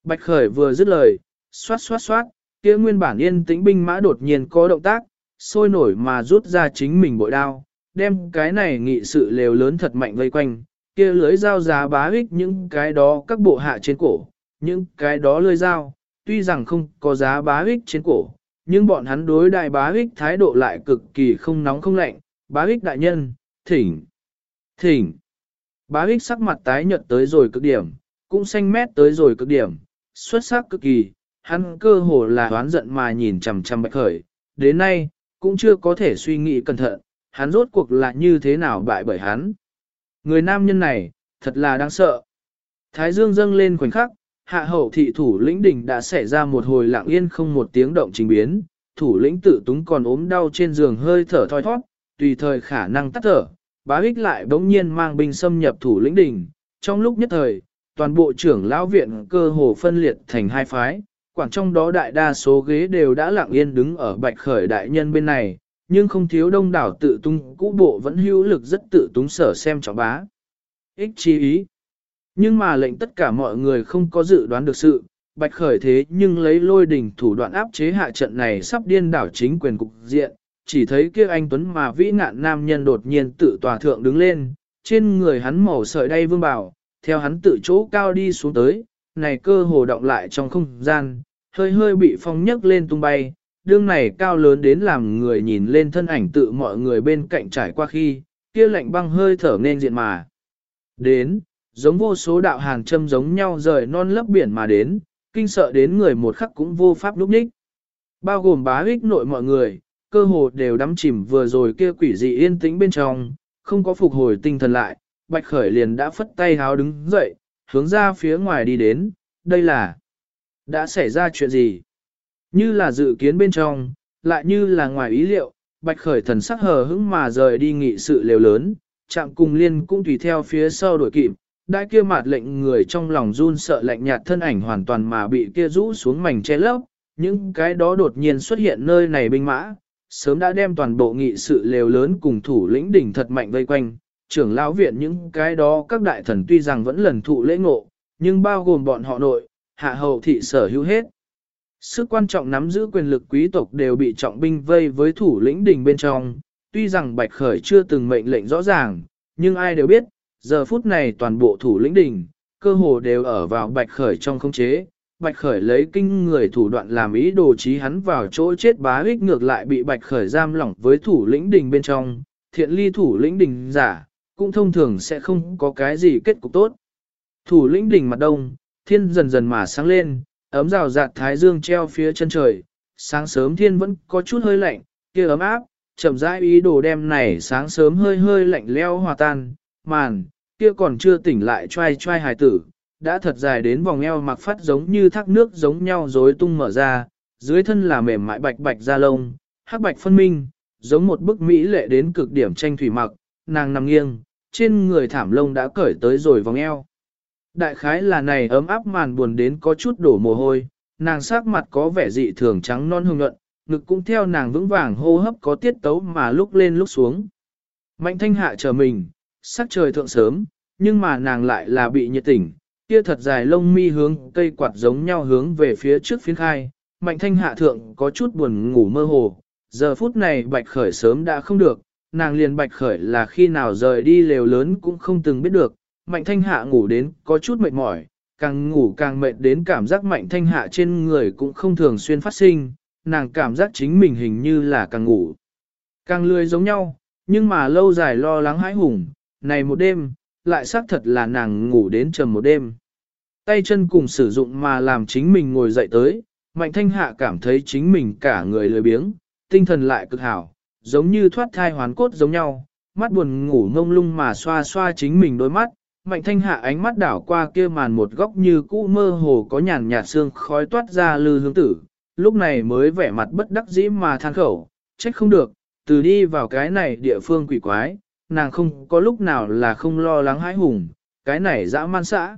Speaker 1: Bạch khởi vừa dứt lời, xoát xoát xoát, kia nguyên bản yên tĩnh binh mã đột nhiên có động tác, sôi nổi mà rút ra chính mình bội đao, đem cái này nghị sự lều lớn thật mạnh vây quanh, kia lưới dao giá bá ích những cái đó các bộ hạ trên cổ, những cái đó lưới dao, tuy rằng không có giá bá ích trên cổ, nhưng bọn hắn đối đại bá ích thái độ lại cực kỳ không nóng không lạnh, bá ích đại nhân, thỉnh, thỉnh. Bá ích sắc mặt tái nhợt tới rồi cực điểm, cũng xanh mét tới rồi cực điểm, xuất sắc cực kỳ, hắn cơ hồ là oán giận mà nhìn chằm chằm bạch khởi, đến nay, cũng chưa có thể suy nghĩ cẩn thận, hắn rốt cuộc là như thế nào bại bởi hắn. Người nam nhân này, thật là đáng sợ. Thái dương dâng lên khoảnh khắc, hạ hậu thị thủ lĩnh đỉnh đã xảy ra một hồi lặng yên không một tiếng động trình biến, thủ lĩnh tự túng còn ốm đau trên giường hơi thở thoi thoát, tùy thời khả năng tắt thở, bá ích lại bỗng nhiên mang binh xâm nhập thủ lĩnh đỉnh, trong lúc nhất thời, toàn bộ trưởng lão viện cơ hồ phân liệt thành hai phái, quảng trong đó đại đa số ghế đều đã lặng yên đứng ở bạch khởi đại nhân bên này, nhưng không thiếu đông đảo tự tung cũ bộ vẫn hữu lực rất tự túng sở xem trọng bá. Ích chi ý. Nhưng mà lệnh tất cả mọi người không có dự đoán được sự, bạch khởi thế nhưng lấy lôi đỉnh thủ đoạn áp chế hạ trận này sắp điên đảo chính quyền cục diện, chỉ thấy kia anh Tuấn mà vĩ nạn nam nhân đột nhiên tự tòa thượng đứng lên, trên người hắn màu sợi đay vương bảo, theo hắn tự chỗ cao đi xuống tới, này cơ hồ động lại trong không gian, hơi hơi bị phong nhấc lên tung bay, đương này cao lớn đến làm người nhìn lên thân ảnh tự mọi người bên cạnh trải qua khi, kia lạnh băng hơi thở nên diện mà. Đến, giống vô số đạo hàng châm giống nhau rời non lấp biển mà đến, kinh sợ đến người một khắc cũng vô pháp lúc ních. Bao gồm bá ích nội mọi người, cơ hồ đều đắm chìm vừa rồi kia quỷ dị yên tĩnh bên trong, không có phục hồi tinh thần lại, Bạch Khởi liền đã phất tay háo đứng dậy, hướng ra phía ngoài đi đến, đây là đã xảy ra chuyện gì? Như là dự kiến bên trong, lại như là ngoài ý liệu, Bạch Khởi thần sắc hờ hững mà rời đi nghị sự lều lớn, chạm cùng liên cũng tùy theo phía sau đuổi kịp, đại kia mạt lệnh người trong lòng run sợ lạnh nhạt thân ảnh hoàn toàn mà bị kia rũ xuống mảnh che lấp, những cái đó đột nhiên xuất hiện nơi này binh mã, sớm đã đem toàn bộ nghị sự lều lớn cùng thủ lĩnh đỉnh thật mạnh vây quanh, trưởng lão viện những cái đó các đại thần tuy rằng vẫn lần thụ lễ ngộ, nhưng bao gồm bọn họ nội, hạ hậu thị sở hữu hết. Sức quan trọng nắm giữ quyền lực quý tộc đều bị trọng binh vây với thủ lĩnh đỉnh bên trong, tuy rằng Bạch Khởi chưa từng mệnh lệnh rõ ràng, nhưng ai đều biết, giờ phút này toàn bộ thủ lĩnh đỉnh, cơ hồ đều ở vào Bạch Khởi trong khống chế. Bạch Khởi lấy kinh người thủ đoạn làm ý đồ trí hắn vào chỗ chết bá ích ngược lại bị Bạch Khởi giam lỏng với thủ lĩnh đỉnh bên trong, thiện ly thủ lĩnh đỉnh giả, cũng thông thường sẽ không có cái gì kết cục tốt. Thủ lĩnh đỉnh mặt đông, thiên dần dần mà sáng lên, ấm rào rạt thái dương treo phía chân trời, sáng sớm thiên vẫn có chút hơi lạnh, kia ấm áp, chậm rãi ý đồ đem này sáng sớm hơi hơi lạnh leo hòa tan, màn, kia còn chưa tỉnh lại trai trai hài tử, đã thật dài đến vòng eo mặc phát giống như thác nước giống nhau rối tung mở ra, dưới thân là mềm mại bạch bạch da lông, hắc bạch phân minh, giống một bức mỹ lệ đến cực điểm tranh thủy mặc, nàng nằm nghiêng, trên người thảm lông đã cởi tới rồi vòng eo. Đại khái là này ấm áp màn buồn đến có chút đổ mồ hôi, nàng sắc mặt có vẻ dị thường trắng non hương nhuận, ngực cũng theo nàng vững vàng hô hấp có tiết tấu mà lúc lên lúc xuống. Mạnh thanh hạ chờ mình, sắc trời thượng sớm, nhưng mà nàng lại là bị nhiệt tỉnh, kia thật dài lông mi hướng cây quạt giống nhau hướng về phía trước phiến khai. Mạnh thanh hạ thượng có chút buồn ngủ mơ hồ, giờ phút này bạch khởi sớm đã không được, nàng liền bạch khởi là khi nào rời đi lều lớn cũng không từng biết được, mạnh thanh hạ ngủ đến có chút mệt mỏi, càng ngủ càng mệt đến cảm giác mạnh thanh hạ trên người cũng không thường xuyên phát sinh, nàng cảm giác chính mình hình như là càng ngủ. Càng lười giống nhau, nhưng mà lâu dài lo lắng hãi hùng, này một đêm, lại xác thật là nàng ngủ đến trầm một đêm. Tay chân cùng sử dụng mà làm chính mình ngồi dậy tới, mạnh thanh hạ cảm thấy chính mình cả người lười biếng, tinh thần lại cực hảo, giống như thoát thai hoán cốt giống nhau, mắt buồn ngủ ngông lung mà xoa xoa chính mình đôi mắt, mạnh thanh hạ ánh mắt đảo qua kia màn một góc như cũ mơ hồ có nhàn nhạt xương khói toát ra lư hướng tử, lúc này mới vẻ mặt bất đắc dĩ mà than khẩu, trách không được, từ đi vào cái này địa phương quỷ quái, nàng không có lúc nào là không lo lắng hãi hùng, cái này dã man xã.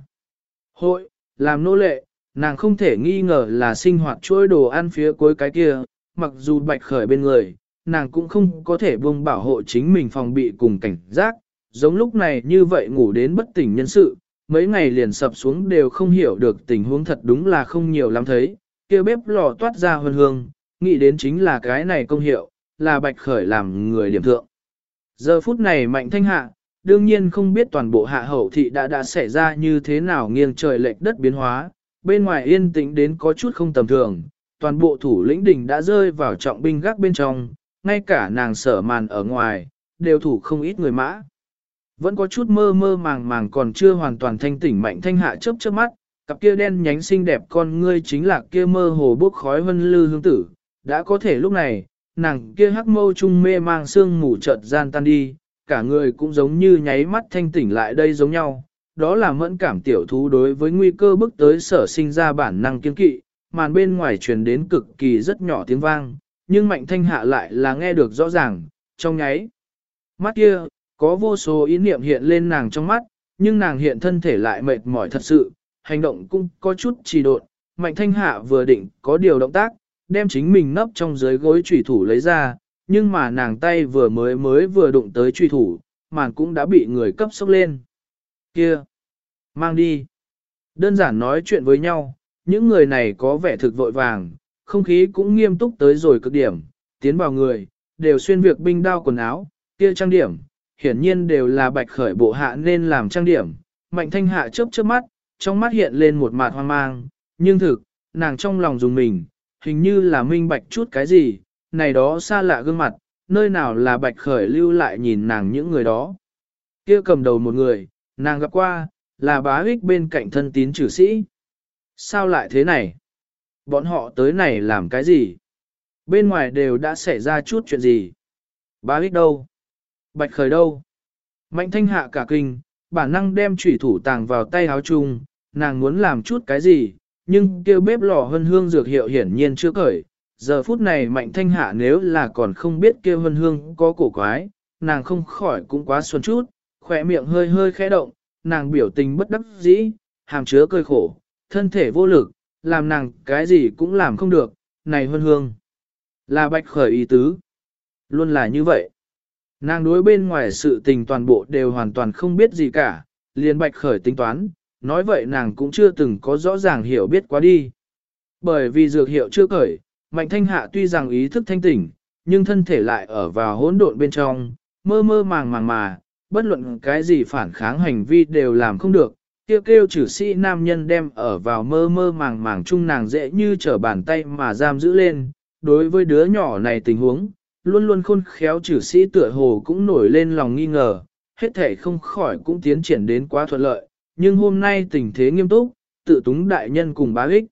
Speaker 1: Hội, làm nô lệ, nàng không thể nghi ngờ là sinh hoạt chuỗi đồ ăn phía cuối cái kia, mặc dù bạch khởi bên người, nàng cũng không có thể buông bảo hộ chính mình phòng bị cùng cảnh giác, giống lúc này như vậy ngủ đến bất tỉnh nhân sự, mấy ngày liền sập xuống đều không hiểu được tình huống thật đúng là không nhiều lắm thấy, kia bếp lò toát ra hương hương, nghĩ đến chính là cái này công hiệu, là bạch khởi làm người điểm thượng. Giờ phút này mạnh thanh hạ, đương nhiên không biết toàn bộ hạ hậu thị đã đã xảy ra như thế nào nghiêng trời lệch đất biến hóa, bên ngoài yên tĩnh đến có chút không tầm thường, toàn bộ thủ lĩnh đỉnh đã rơi vào trọng binh gác bên trong, ngay cả nàng sở màn ở ngoài, đều thủ không ít người mã. Vẫn có chút mơ mơ màng màng còn chưa hoàn toàn thanh tỉnh mạnh thanh hạ chớp chớp mắt, cặp kia đen nhánh xinh đẹp con ngươi chính là kia mơ hồ bốc khói vân lư hương tử, đã có thể lúc này, nàng kia hắc mâu trung mê mang sương mù chợt gian tan đi, cả người cũng giống như nháy mắt thanh tỉnh lại đây giống nhau, đó là mẫn cảm tiểu thú đối với nguy cơ bước tới sở sinh ra bản năng kiên kỵ, màn bên ngoài truyền đến cực kỳ rất nhỏ tiếng vang, nhưng mạnh thanh hạ lại là nghe được rõ ràng, trong nháy. Mắt kia, có vô số ý niệm hiện lên nàng trong mắt, nhưng nàng hiện thân thể lại mệt mỏi thật sự, hành động cũng có chút trì độn. Mạnh thanh hạ vừa định có điều động tác, đem chính mình nấp trong dưới gối trùy thủ lấy ra, nhưng mà nàng tay vừa mới mới vừa đụng tới trùy thủ, màn cũng đã bị người cấp sốc lên. Kia! Mang đi! Đơn giản nói chuyện với nhau, những người này có vẻ thực vội vàng, không khí cũng nghiêm túc tới rồi cực điểm, tiến vào người, đều xuyên việc binh đao quần áo, kia trang điểm, hiển nhiên đều là bạch khởi bộ hạ nên làm trang điểm. Mạnh thanh hạ chớp chớp mắt, trong mắt hiện lên một mạt hoang mang, nhưng thực, nàng trong lòng dùng mình, hình như là minh bạch chút cái gì, này đó xa lạ gương mặt, nơi nào là bạch khởi lưu lại nhìn nàng những người đó. kia cầm đầu một người, nàng gặp qua, là bá ích bên cạnh thân tín trừ sĩ. Sao lại thế này? Bọn họ tới này làm cái gì? Bên ngoài đều đã xảy ra chút chuyện gì? Bá ích đâu? Bạch khởi đâu? Mạnh thanh hạ cả kinh, bản năng đem chủy thủ tàng vào tay áo chung, nàng muốn làm chút cái gì, nhưng kêu bếp lò hân hương dược hiệu hiển nhiên chưa cởi. Giờ phút này mạnh thanh hạ nếu là còn không biết kêu hân hương có cổ quái, nàng không khỏi cũng quá xuân chút, khỏe miệng hơi hơi khẽ động, nàng biểu tình bất đắc dĩ, hàm chứa cơi khổ, thân thể vô lực, làm nàng cái gì cũng làm không được, này hân hương. Là bạch khởi ý tứ. Luôn là như vậy. Nàng đối bên ngoài sự tình toàn bộ đều hoàn toàn không biết gì cả, liền bạch khởi tính toán, nói vậy nàng cũng chưa từng có rõ ràng hiểu biết quá đi. Bởi vì dược hiệu chưa khởi, mạnh thanh hạ tuy rằng ý thức thanh tỉnh, nhưng thân thể lại ở vào hỗn độn bên trong, mơ mơ màng màng mà, bất luận cái gì phản kháng hành vi đều làm không được, kêu kêu chử sĩ nam nhân đem ở vào mơ mơ màng màng chung nàng dễ như trở bàn tay mà giam giữ lên, đối với đứa nhỏ này tình huống, luôn luôn khôn khéo chử sĩ tựa hồ cũng nổi lên lòng nghi ngờ, hết thể không khỏi cũng tiến triển đến quá thuận lợi, nhưng hôm nay tình thế nghiêm túc, tự túng đại nhân cùng bá ích.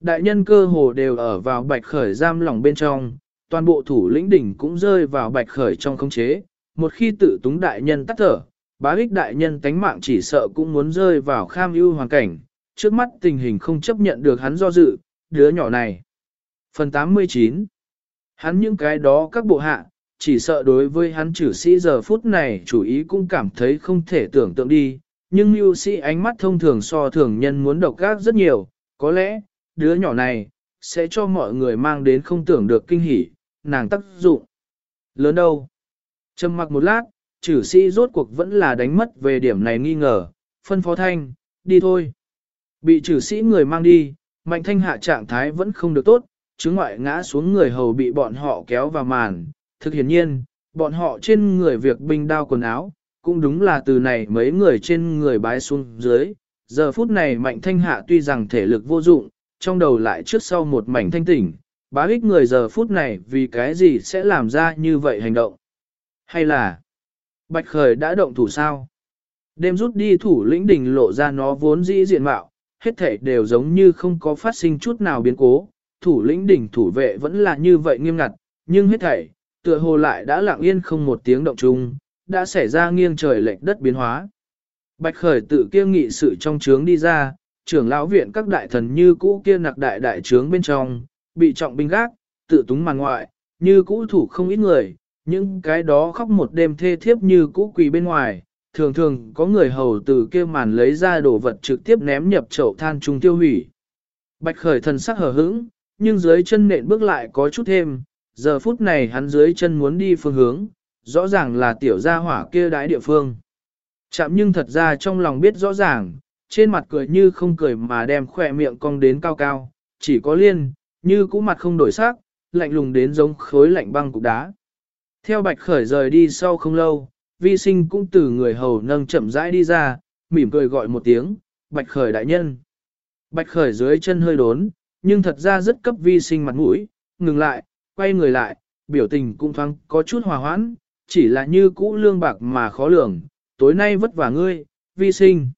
Speaker 1: Đại nhân cơ hồ đều ở vào bạch khởi giam lòng bên trong, toàn bộ thủ lĩnh đỉnh cũng rơi vào bạch khởi trong khống chế, một khi tự túng đại nhân tắt thở, bá ích đại nhân tánh mạng chỉ sợ cũng muốn rơi vào kham ưu hoàn cảnh, trước mắt tình hình không chấp nhận được hắn do dự, đứa nhỏ này. Phần 89 Hắn những cái đó các bộ hạ, chỉ sợ đối với hắn chử sĩ giờ phút này chủ ý cũng cảm thấy không thể tưởng tượng đi, nhưng mưu sĩ ánh mắt thông thường so thường nhân muốn độc gác rất nhiều, có lẽ, đứa nhỏ này, sẽ cho mọi người mang đến không tưởng được kinh hỉ, nàng tác dụng. Lớn đâu? Trầm mặc một lát, chử sĩ rốt cuộc vẫn là đánh mất về điểm này nghi ngờ, phân phó thanh, đi thôi. Bị chử sĩ người mang đi, mạnh thanh hạ trạng thái vẫn không được tốt, chứng ngoại ngã xuống người hầu bị bọn họ kéo vào màn. Thực hiển nhiên, bọn họ trên người việc binh đao quần áo, cũng đúng là từ này mấy người trên người bái xuống dưới. Giờ phút này mạnh thanh hạ tuy rằng thể lực vô dụng, trong đầu lại trước sau một mảnh thanh tỉnh, bá ích người giờ phút này vì cái gì sẽ làm ra như vậy hành động. Hay là, Bạch Khởi đã động thủ sao? Đêm rút đi thủ lĩnh đình lộ ra nó vốn dĩ diện mạo, hết thể đều giống như không có phát sinh chút nào biến cố, thủ lĩnh đỉnh thủ vệ vẫn là như vậy nghiêm ngặt, nhưng hết thảy, tựa hồ lại đã lặng yên không một tiếng động chung, đã xảy ra nghiêng trời lệch đất biến hóa. Bạch khởi tự kia nghị sự trong trướng đi ra, trưởng lão viện các đại thần như cũ kia nặc đại đại trướng bên trong, bị trọng binh gác, tự túng màn ngoại, như cũ thủ không ít người, những cái đó khóc một đêm thê thiếp như cũ quỳ bên ngoài, thường thường có người hầu từ kia màn lấy ra đồ vật trực tiếp ném nhập chậu than trung tiêu hủy. Bạch khởi thần sắc hờ hững, nhưng dưới chân nện bước lại có chút thêm, giờ phút này hắn dưới chân muốn đi phương hướng, rõ ràng là tiểu gia hỏa kia đái địa phương. Chạm nhưng thật ra trong lòng biết rõ ràng, trên mặt cười như không cười mà đem khỏe miệng cong đến cao cao, chỉ có liên, như cũ mặt không đổi sắc, lạnh lùng đến giống khối lạnh băng cục đá. Theo bạch khởi rời đi sau không lâu, vi sinh cũng từ người hầu nâng chậm rãi đi ra, mỉm cười gọi một tiếng, bạch khởi đại nhân. Bạch khởi dưới chân hơi đốn, nhưng thật ra rất cấp vi sinh mặt mũi, ngừng lại, quay người lại, biểu tình cũng thoáng có chút hòa hoãn, chỉ là như cũ lương bạc mà khó lường, tối nay vất vả ngươi, vi sinh.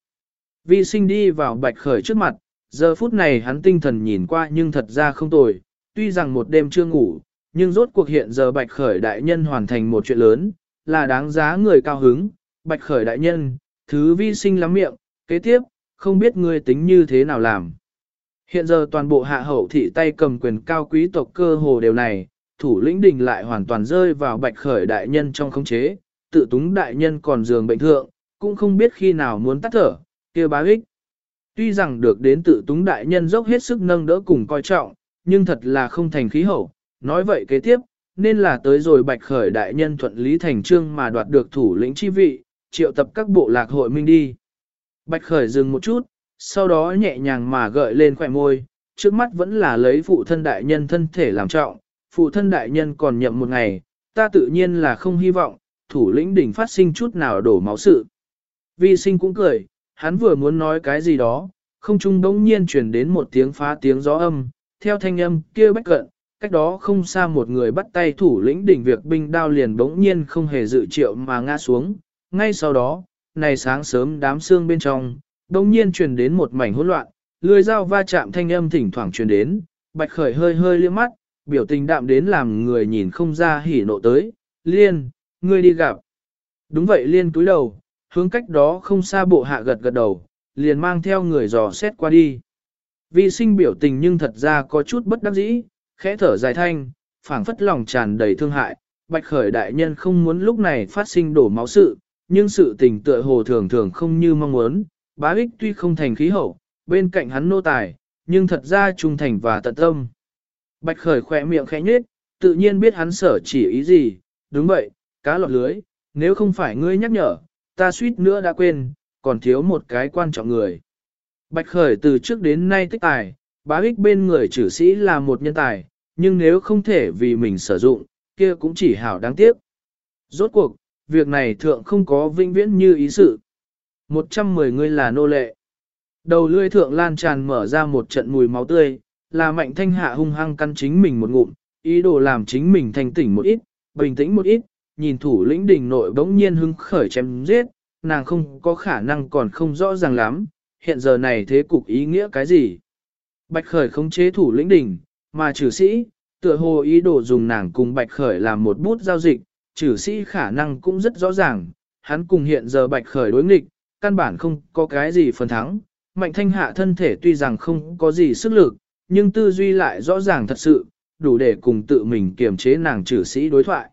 Speaker 1: Vi sinh đi vào bạch khởi trước mặt, giờ phút này hắn tinh thần nhìn qua nhưng thật ra không tồi, tuy rằng một đêm chưa ngủ, nhưng rốt cuộc hiện giờ bạch khởi đại nhân hoàn thành một chuyện lớn, là đáng giá người cao hứng, bạch khởi đại nhân, thứ vi sinh lắm miệng, kế tiếp, không biết ngươi tính như thế nào làm. Hiện giờ toàn bộ hạ hậu thị tay cầm quyền cao quý tộc cơ hồ đều này, thủ lĩnh đình lại hoàn toàn rơi vào bạch khởi đại nhân trong khống chế, tự túng đại nhân còn giường bệnh thượng, cũng không biết khi nào muốn tắt thở, kia bá ích. Tuy rằng được đến tự túng đại nhân dốc hết sức nâng đỡ cùng coi trọng, nhưng thật là không thành khí hậu, nói vậy kế tiếp, nên là tới rồi bạch khởi đại nhân thuận lý thành trương mà đoạt được thủ lĩnh chi vị, triệu tập các bộ lạc hội minh đi. Bạch khởi dừng một chút, sau đó nhẹ nhàng mà gợi lên khỏe môi, trước mắt vẫn là lấy phụ thân đại nhân thân thể làm trọng, phụ thân đại nhân còn nhậm một ngày, ta tự nhiên là không hy vọng, thủ lĩnh đỉnh phát sinh chút nào đổ máu sự. Vi sinh cũng cười, hắn vừa muốn nói cái gì đó, không trung đống nhiên truyền đến một tiếng phá tiếng gió âm, theo thanh âm kia bách cận, cách đó không xa một người bắt tay thủ lĩnh đỉnh việc binh đao liền bỗng nhiên không hề dự triệu mà ngã xuống, ngay sau đó, này sáng sớm đám xương bên trong, đồng nhiên truyền đến một mảnh hỗn loạn, lưỡi dao va chạm thanh âm thỉnh thoảng truyền đến, bạch khởi hơi hơi liếc mắt, biểu tình đạm đến làm người nhìn không ra hỉ nộ tới, liên, ngươi đi gặp. Đúng vậy liên túi đầu, hướng cách đó không xa bộ hạ gật gật đầu, liền mang theo người dò xét qua đi. Vi sinh biểu tình nhưng thật ra có chút bất đắc dĩ, khẽ thở dài thanh, phảng phất lòng tràn đầy thương hại, bạch khởi đại nhân không muốn lúc này phát sinh đổ máu sự, nhưng sự tình tựa hồ thường thường không như mong muốn, bá ích tuy không thành khí hậu, bên cạnh hắn nô tài, nhưng thật ra trung thành và tận tâm. Bạch khởi khỏe miệng khẽ nhếch, tự nhiên biết hắn sở chỉ ý gì, đúng vậy, cá lọt lưới, nếu không phải ngươi nhắc nhở, ta suýt nữa đã quên, còn thiếu một cái quan trọng người. Bạch khởi từ trước đến nay tích tài, bá ích bên người chử sĩ là một nhân tài, nhưng nếu không thể vì mình sử dụng, kia cũng chỉ hảo đáng tiếc. Rốt cuộc, việc này thượng không có vinh viễn như ý sự. 110 người là nô lệ. Đầu lươi thượng lan tràn mở ra một trận mùi máu tươi, là mạnh thanh hạ hung hăng căn chính mình một ngụm, ý đồ làm chính mình thanh tỉnh một ít, bình tĩnh một ít, nhìn thủ lĩnh đỉnh nội bỗng nhiên hưng khởi chém giết, nàng không có khả năng còn không rõ ràng lắm, hiện giờ này thế cục ý nghĩa cái gì. Bạch khởi không chế thủ lĩnh đỉnh, mà trừ sĩ, tựa hồ ý đồ dùng nàng cùng bạch khởi làm một bút giao dịch, trừ sĩ khả năng cũng rất rõ ràng, hắn cùng hiện giờ bạch khởi đối nghịch, căn bản không có cái gì phần thắng. Mạnh thanh hạ thân thể tuy rằng không có gì sức lực, nhưng tư duy lại rõ ràng thật sự, đủ để cùng tự mình kiềm chế nàng trừ sĩ đối thoại.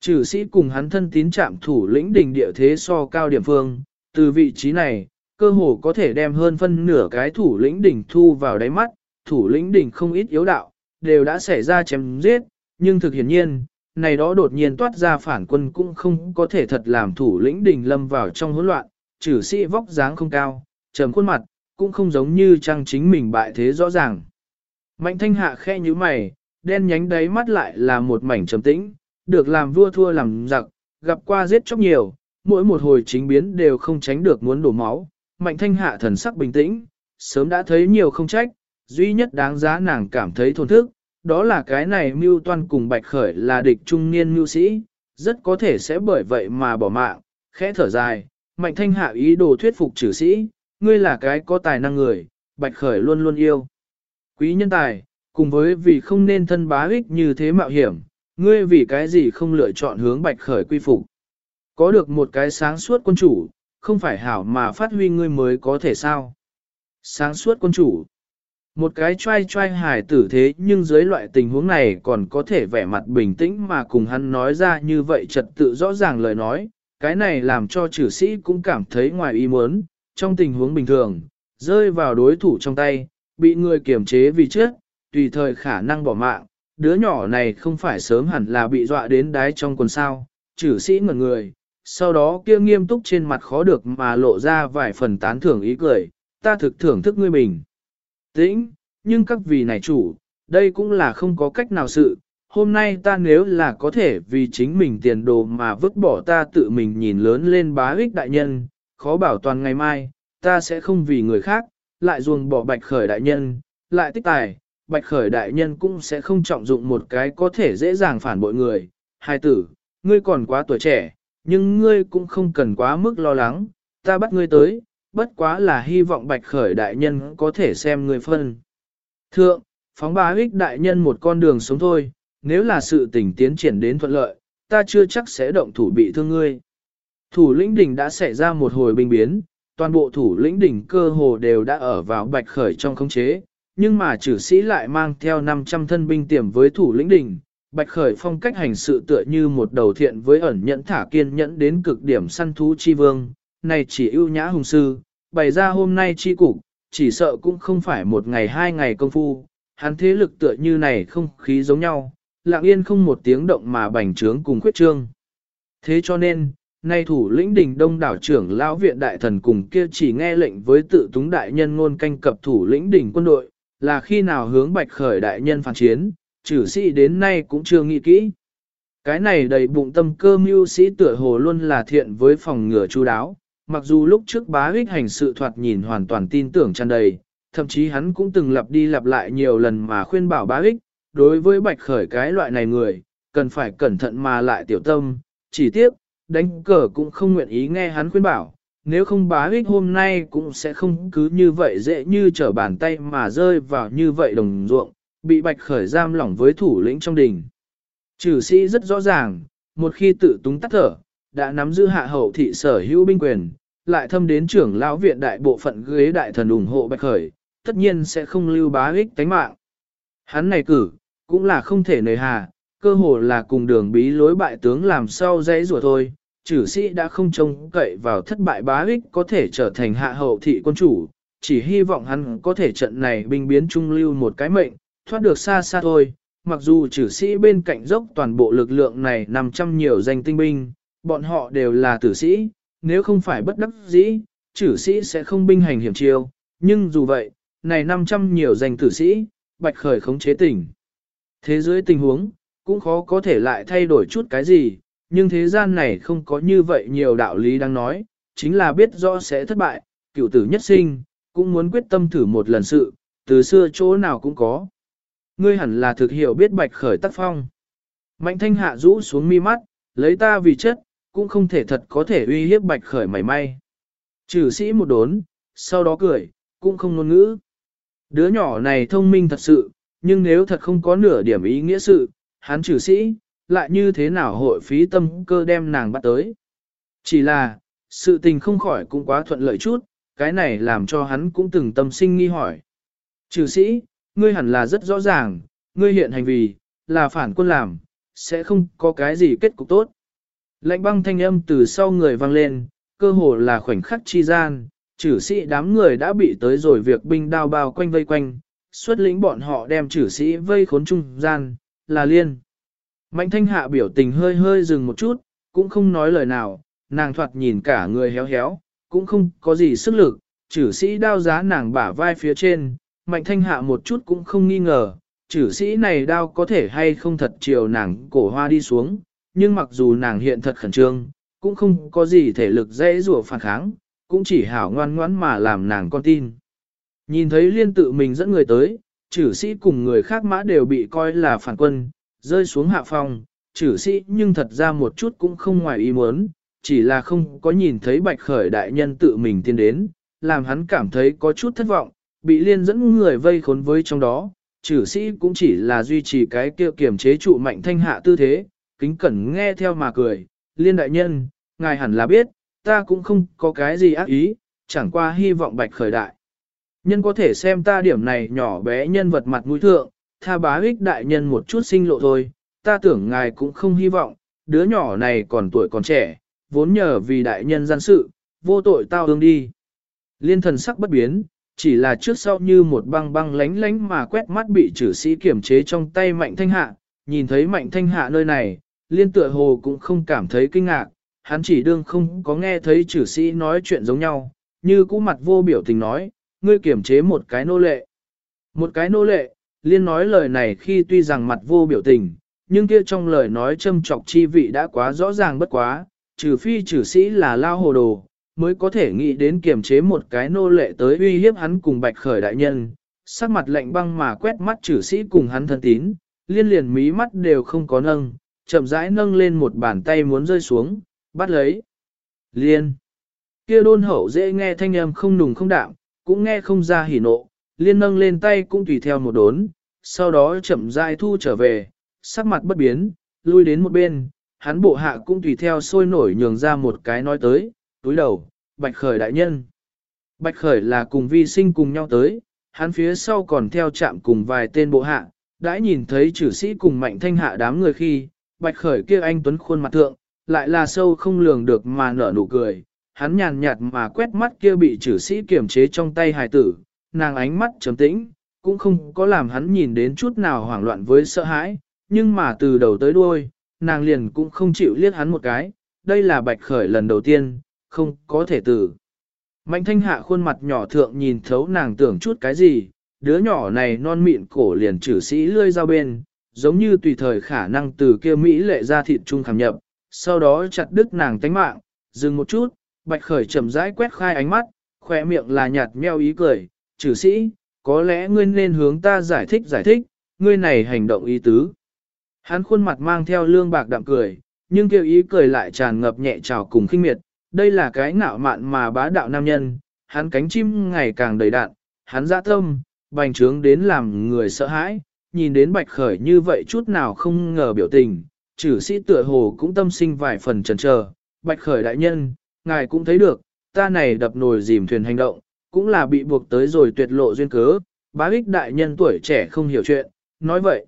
Speaker 1: Trừ sĩ cùng hắn thân tín chạm thủ lĩnh đỉnh địa thế so cao điểm phương, từ vị trí này, cơ hồ có thể đem hơn phân nửa cái thủ lĩnh đỉnh thu vào đáy mắt, thủ lĩnh đỉnh không ít yếu đạo, đều đã xảy ra chém giết, nhưng thực hiển nhiên, này đó đột nhiên toát ra phản quân cũng không có thể thật làm thủ lĩnh đỉnh lâm vào trong hỗn loạn, trừ sĩ vóc dáng không cao, trầm khuôn mặt, cũng không giống như trang chính mình bại thế rõ ràng. Mạnh thanh hạ khe như mày, đen nhánh đáy mắt lại là một mảnh trầm tĩnh, được làm vua thua làm giặc, gặp qua giết chóc nhiều, mỗi một hồi chính biến đều không tránh được muốn đổ máu. Mạnh thanh hạ thần sắc bình tĩnh, sớm đã thấy nhiều không trách, duy nhất đáng giá nàng cảm thấy thổn thức, đó là cái này mưu toan cùng bạch khởi là địch trung niên mưu sĩ, rất có thể sẽ bởi vậy mà bỏ mạng, khẽ thở dài, mạnh thanh hạ ý đồ thuyết phục trừ sĩ, ngươi là cái có tài năng người, bạch khởi luôn luôn yêu. Quý nhân tài, cùng với vì không nên thân bá ích như thế mạo hiểm, ngươi vì cái gì không lựa chọn hướng bạch khởi quy phục. Có được một cái sáng suốt quân chủ, không phải hảo mà phát huy ngươi mới có thể sao. Sáng suốt quân chủ. Một cái trai trai hài tử thế nhưng dưới loại tình huống này còn có thể vẻ mặt bình tĩnh mà cùng hắn nói ra như vậy trật tự rõ ràng lời nói, cái này làm cho chử sĩ cũng cảm thấy ngoài ý muốn, trong tình huống bình thường, rơi vào đối thủ trong tay, bị người kiềm chế vì chết, tùy thời khả năng bỏ mạng, đứa nhỏ này không phải sớm hẳn là bị dọa đến đáy trong quần sao, chử sĩ ngẩn người, sau đó kia nghiêm túc trên mặt khó được mà lộ ra vài phần tán thưởng ý cười, ta thực thưởng thức ngươi mình. Tĩnh, nhưng các vị này chủ, đây cũng là không có cách nào sự, hôm nay ta nếu là có thể vì chính mình tiền đồ mà vứt bỏ ta tự mình nhìn lớn lên bá ích đại nhân, khó bảo toàn ngày mai, ta sẽ không vì người khác, lại ruồng bỏ bạch khởi đại nhân, lại tích tài, bạch khởi đại nhân cũng sẽ không trọng dụng một cái có thể dễ dàng phản bội người. Hai tử, ngươi còn quá tuổi trẻ, nhưng ngươi cũng không cần quá mức lo lắng, ta bắt ngươi tới, bất quá là hy vọng bạch khởi đại nhân có thể xem ngươi phân. Thượng, phóng bá ích đại nhân một con đường sống thôi, nếu là sự tình tiến triển đến thuận lợi, ta chưa chắc sẽ động thủ bị thương ngươi. Thủ lĩnh đỉnh đã xảy ra một hồi binh biến, toàn bộ thủ lĩnh đỉnh cơ hồ đều đã ở vào bạch khởi trong khống chế, nhưng mà trừ sĩ lại mang theo 500 thân binh tiềm với thủ lĩnh đỉnh. Bạch khởi phong cách hành sự tựa như một đầu thiện với ẩn nhẫn thả kiên nhẫn đến cực điểm săn thú chi vương, này chỉ ưu nhã hùng sư, bày ra hôm nay chi cục, chỉ sợ cũng không phải một ngày hai ngày công phu, hắn thế lực tựa như này không khí giống nhau, lạng yên không một tiếng động mà bành trướng cùng khuyết trương. Thế cho nên, nay thủ lĩnh đình đông đảo trưởng lão viện đại thần cùng kia chỉ nghe lệnh với tự túng đại nhân ngôn canh cập thủ lĩnh đỉnh quân đội, là khi nào hướng bạch khởi đại nhân phản chiến, trừ sĩ đến nay cũng chưa nghĩ kỹ. Cái này đầy bụng tâm cơ mưu sĩ tựa hồ luôn là thiện với phòng ngừa chú đáo, mặc dù lúc trước bá huyết hành sự thoạt nhìn hoàn toàn tin tưởng tràn đầy, thậm chí hắn cũng từng lặp đi lặp lại nhiều lần mà khuyên bảo bá huyết, đối với bạch khởi cái loại này người, cần phải cẩn thận mà lại tiểu tâm, chỉ tiếc, đánh cờ cũng không nguyện ý nghe hắn khuyên bảo, nếu không bá ích hôm nay cũng sẽ không cứ như vậy dễ như trở bàn tay mà rơi vào như vậy đồng ruộng, bị bạch khởi giam lỏng với thủ lĩnh trong đình. Trừ sĩ rất rõ ràng, một khi tự túng tắt thở, đã nắm giữ hạ hậu thị sở hữu binh quyền, lại thâm đến trưởng lão viện đại bộ phận ghế đại thần ủng hộ bạch khởi, tất nhiên sẽ không lưu bá ích tánh mạng. Hắn này cử, cũng là không thể nề hà, cơ hồ là cùng đường bí lối bại tướng làm sao dãy rùa thôi. Chử sĩ đã không trông cậy vào thất bại bá ích có thể trở thành hạ hậu thị quân chủ, chỉ hy vọng hắn có thể trận này binh biến trung lưu một cái mệnh, thoát được xa xa thôi. Mặc dù chử sĩ bên cạnh dốc toàn bộ lực lượng này nằm trăm nhiều danh tinh binh, bọn họ đều là tử sĩ, nếu không phải bất đắc dĩ, chử sĩ sẽ không binh hành hiểm chiêu, nhưng dù vậy, này 500 nhiều danh tử sĩ, bạch khởi khống chế tỉnh. Thế giới tình huống, cũng khó có thể lại thay đổi chút cái gì, nhưng thế gian này không có như vậy nhiều đạo lý đang nói, chính là biết rõ sẽ thất bại, cựu tử nhất sinh, cũng muốn quyết tâm thử một lần sự, từ xưa chỗ nào cũng có. Ngươi hẳn là thực hiểu biết bạch khởi tác phong. Mạnh thanh hạ rũ xuống mi mắt, lấy ta vì chất, cũng không thể thật có thể uy hiếp bạch khởi mảy may. Trừ sĩ một đốn, sau đó cười, cũng không ngôn ngữ. Đứa nhỏ này thông minh thật sự, nhưng nếu thật không có nửa điểm ý nghĩa sự, hắn trừ sĩ, lại như thế nào hội phí tâm cơ đem nàng bắt tới. Chỉ là, sự tình không khỏi cũng quá thuận lợi chút, cái này làm cho hắn cũng từng tâm sinh nghi hỏi. Trừ sĩ, ngươi hẳn là rất rõ ràng, ngươi hiện hành vi, là phản quân làm, sẽ không có cái gì kết cục tốt. Lạnh băng thanh âm từ sau người vang lên, cơ hồ là khoảnh khắc chi gian, trừ sĩ đám người đã bị tới rồi việc binh đao bao quanh vây quanh, xuất lĩnh bọn họ đem chử sĩ vây khốn trung gian, là liên. Mạnh thanh hạ biểu tình hơi hơi dừng một chút, cũng không nói lời nào, nàng thoạt nhìn cả người héo héo, cũng không có gì sức lực, chử sĩ đao giá nàng bả vai phía trên, mạnh thanh hạ một chút cũng không nghi ngờ, chử sĩ này đao có thể hay không thật chiều nàng cổ hoa đi xuống, nhưng mặc dù nàng hiện thật khẩn trương, cũng không có gì thể lực dễ rùa phản kháng, cũng chỉ hảo ngoan ngoãn mà làm nàng con tin. Nhìn thấy liên tự mình dẫn người tới, chử sĩ cùng người khác mã đều bị coi là phản quân, rơi xuống hạ phòng, chử sĩ nhưng thật ra một chút cũng không ngoài ý muốn, chỉ là không có nhìn thấy bạch khởi đại nhân tự mình tiến đến, làm hắn cảm thấy có chút thất vọng, bị liên dẫn người vây khốn với trong đó, chử sĩ cũng chỉ là duy trì cái kia kiểm chế trụ mạnh thanh hạ tư thế, kính cẩn nghe theo mà cười, liên đại nhân, ngài hẳn là biết, ta cũng không có cái gì ác ý, chẳng qua hy vọng bạch khởi đại. Nhân có thể xem ta điểm này nhỏ bé nhân vật mặt mũi thượng, tha bá ích đại nhân một chút sinh lộ thôi, ta tưởng ngài cũng không hy vọng, đứa nhỏ này còn tuổi còn trẻ, vốn nhờ vì đại nhân gian sự, vô tội tao ương đi. Liên thần sắc bất biến, chỉ là trước sau như một băng băng lánh lánh mà quét mắt bị chử sĩ kiểm chế trong tay mạnh thanh hạ, nhìn thấy mạnh thanh hạ nơi này, liên tựa hồ cũng không cảm thấy kinh ngạc, hắn chỉ đương không có nghe thấy chử sĩ nói chuyện giống nhau, như cũ mặt vô biểu tình nói, ngươi kiểm chế một cái nô lệ. Một cái nô lệ, liên nói lời này khi tuy rằng mặt vô biểu tình, nhưng kia trong lời nói châm trọc chi vị đã quá rõ ràng bất quá, trừ phi trừ sĩ là lao hồ đồ, mới có thể nghĩ đến kiểm chế một cái nô lệ tới uy hiếp hắn cùng bạch khởi đại nhân, sắc mặt lạnh băng mà quét mắt trừ sĩ cùng hắn thân tín, liên liền mí mắt đều không có nâng, chậm rãi nâng lên một bàn tay muốn rơi xuống, bắt lấy. Liên. Kia đôn hậu dễ nghe thanh âm không nùng không đạm, cũng nghe không ra hỉ nộ, liên nâng lên tay cũng tùy theo một đốn, sau đó chậm rãi thu trở về, sắc mặt bất biến, lui đến một bên, hắn bộ hạ cũng tùy theo sôi nổi nhường ra một cái nói tới, túi đầu, bạch khởi đại nhân. Bạch khởi là cùng vi sinh cùng nhau tới, hắn phía sau còn theo chạm cùng vài tên bộ hạ, đã nhìn thấy chử sĩ cùng mạnh thanh hạ đám người khi, bạch khởi kia anh tuấn khuôn mặt thượng, lại là sâu không lường được mà nở nụ cười, hắn nhàn nhạt mà quét mắt kia bị chử sĩ kiểm chế trong tay hài tử, nàng ánh mắt trầm tĩnh, cũng không có làm hắn nhìn đến chút nào hoảng loạn với sợ hãi, nhưng mà từ đầu tới đuôi, nàng liền cũng không chịu liếc hắn một cái, đây là bạch khởi lần đầu tiên, không có thể tử. Mạnh thanh hạ khuôn mặt nhỏ thượng nhìn thấu nàng tưởng chút cái gì, đứa nhỏ này non mịn cổ liền chử sĩ lươi dao bên, giống như tùy thời khả năng từ kia Mỹ lệ ra thịt trung khảm nhập, sau đó chặt đứt nàng tánh mạng, dừng một chút, bạch khởi chậm rãi quét khai ánh mắt, khỏe miệng là nhạt meo ý cười, chử sĩ, có lẽ ngươi nên hướng ta giải thích giải thích, ngươi này hành động ý tứ. Hắn khuôn mặt mang theo lương bạc đạm cười, nhưng kêu ý cười lại tràn ngập nhẹ trào cùng khinh miệt, đây là cái ngạo mạn mà bá đạo nam nhân, hắn cánh chim ngày càng đầy đạn, hắn dã tâm, bành trướng đến làm người sợ hãi, nhìn đến bạch khởi như vậy chút nào không ngờ biểu tình, chử sĩ tựa hồ cũng tâm sinh vài phần chần chờ, bạch khởi đại nhân, ngài cũng thấy được, ta này đập nồi dìm thuyền hành động, cũng là bị buộc tới rồi tuyệt lộ duyên cớ, bá ích đại nhân tuổi trẻ không hiểu chuyện, nói vậy.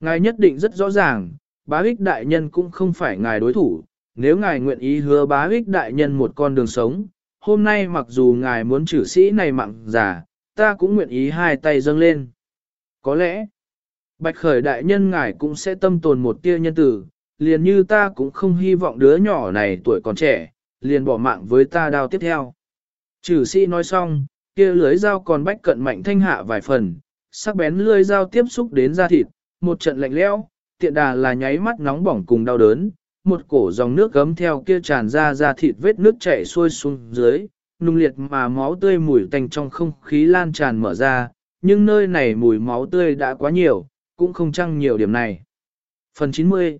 Speaker 1: Ngài nhất định rất rõ ràng, bá ích đại nhân cũng không phải ngài đối thủ, nếu ngài nguyện ý hứa bá ích đại nhân một con đường sống, hôm nay mặc dù ngài muốn trừ sĩ này mặn giả, ta cũng nguyện ý hai tay dâng lên. Có lẽ, bạch khởi đại nhân ngài cũng sẽ tâm tồn một tia nhân tử, liền như ta cũng không hy vọng đứa nhỏ này tuổi còn trẻ, liền bỏ mạng với ta đao tiếp theo. Trừ sĩ nói xong, kia lưới dao còn bách cận mạnh thanh hạ vài phần, sắc bén lưới dao tiếp xúc đến da thịt, một trận lạnh lẽo, tiện đà là nháy mắt nóng bỏng cùng đau đớn, một cổ dòng nước gấm theo kia tràn ra da thịt vết nước chảy xuôi xuống dưới, nung liệt mà máu tươi mùi tanh trong không khí lan tràn mở ra, nhưng nơi này mùi máu tươi đã quá nhiều, cũng không chăng nhiều điểm này. Phần 90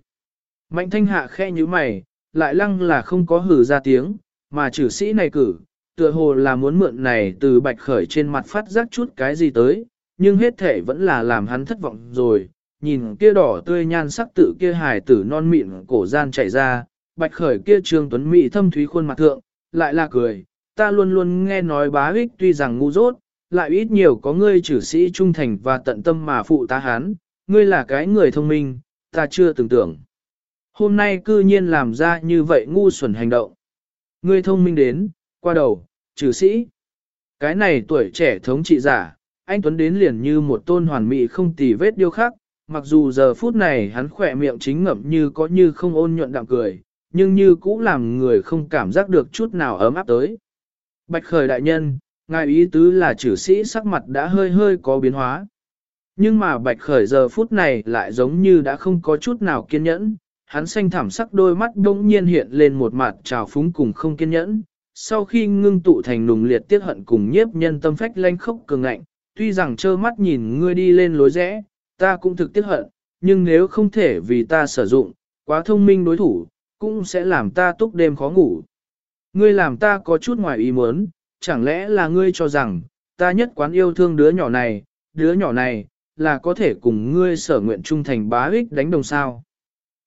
Speaker 1: Mạnh thanh hạ khe như mày, lại lăng là không có hử ra tiếng, mà chử sĩ này cử, tựa hồ là muốn mượn này từ bạch khởi trên mặt phát giác chút cái gì tới, nhưng hết thể vẫn là làm hắn thất vọng rồi, nhìn kia đỏ tươi nhan sắc tự kia hài tử non mịn cổ gian chạy ra, bạch khởi kia trương tuấn mỹ thâm thúy khuôn mặt thượng, lại là cười, ta luôn luôn nghe nói bá ích tuy rằng ngu dốt, lại ít nhiều có ngươi chử sĩ trung thành và tận tâm mà phụ tá hắn, ngươi là cái người thông minh, ta chưa từng tưởng. Hôm nay cư nhiên làm ra như vậy ngu xuẩn hành động. Ngươi thông minh đến, qua đầu, trừ sĩ. Cái này tuổi trẻ thống trị giả, anh Tuấn đến liền như một tôn hoàn mỹ không tì vết điêu khắc, mặc dù giờ phút này hắn khỏe miệng chính ngậm như có như không ôn nhuận đạm cười, nhưng như cũ làm người không cảm giác được chút nào ấm áp tới. Bạch khởi đại nhân, ngài ý tứ là chử sĩ sắc mặt đã hơi hơi có biến hóa. Nhưng mà bạch khởi giờ phút này lại giống như đã không có chút nào kiên nhẫn, hắn xanh thảm sắc đôi mắt đông nhiên hiện lên một mặt trào phúng cùng không kiên nhẫn. Sau khi ngưng tụ thành nùng liệt tiết hận cùng nhiếp nhân tâm phách lanh khốc cường ngạnh, tuy rằng trơ mắt nhìn ngươi đi lên lối rẽ, ta cũng thực tiết hận, nhưng nếu không thể vì ta sử dụng, quá thông minh đối thủ, cũng sẽ làm ta túc đêm khó ngủ. Ngươi làm ta có chút ngoài ý muốn, chẳng lẽ là ngươi cho rằng, ta nhất quán yêu thương đứa nhỏ này, đứa nhỏ này, là có thể cùng ngươi sở nguyện trung thành bá ích đánh đồng sao.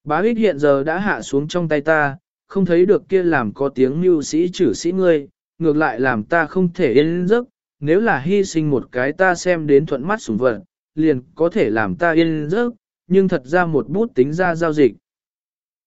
Speaker 1: Bá ích hiện giờ đã hạ xuống trong tay ta, không thấy được kia làm có tiếng mưu sĩ chử sĩ ngươi, ngược lại làm ta không thể yên giấc, nếu là hy sinh một cái ta xem đến thuận mắt sủng vật, liền có thể làm ta yên giấc, nhưng thật ra một bút tính ra giao dịch.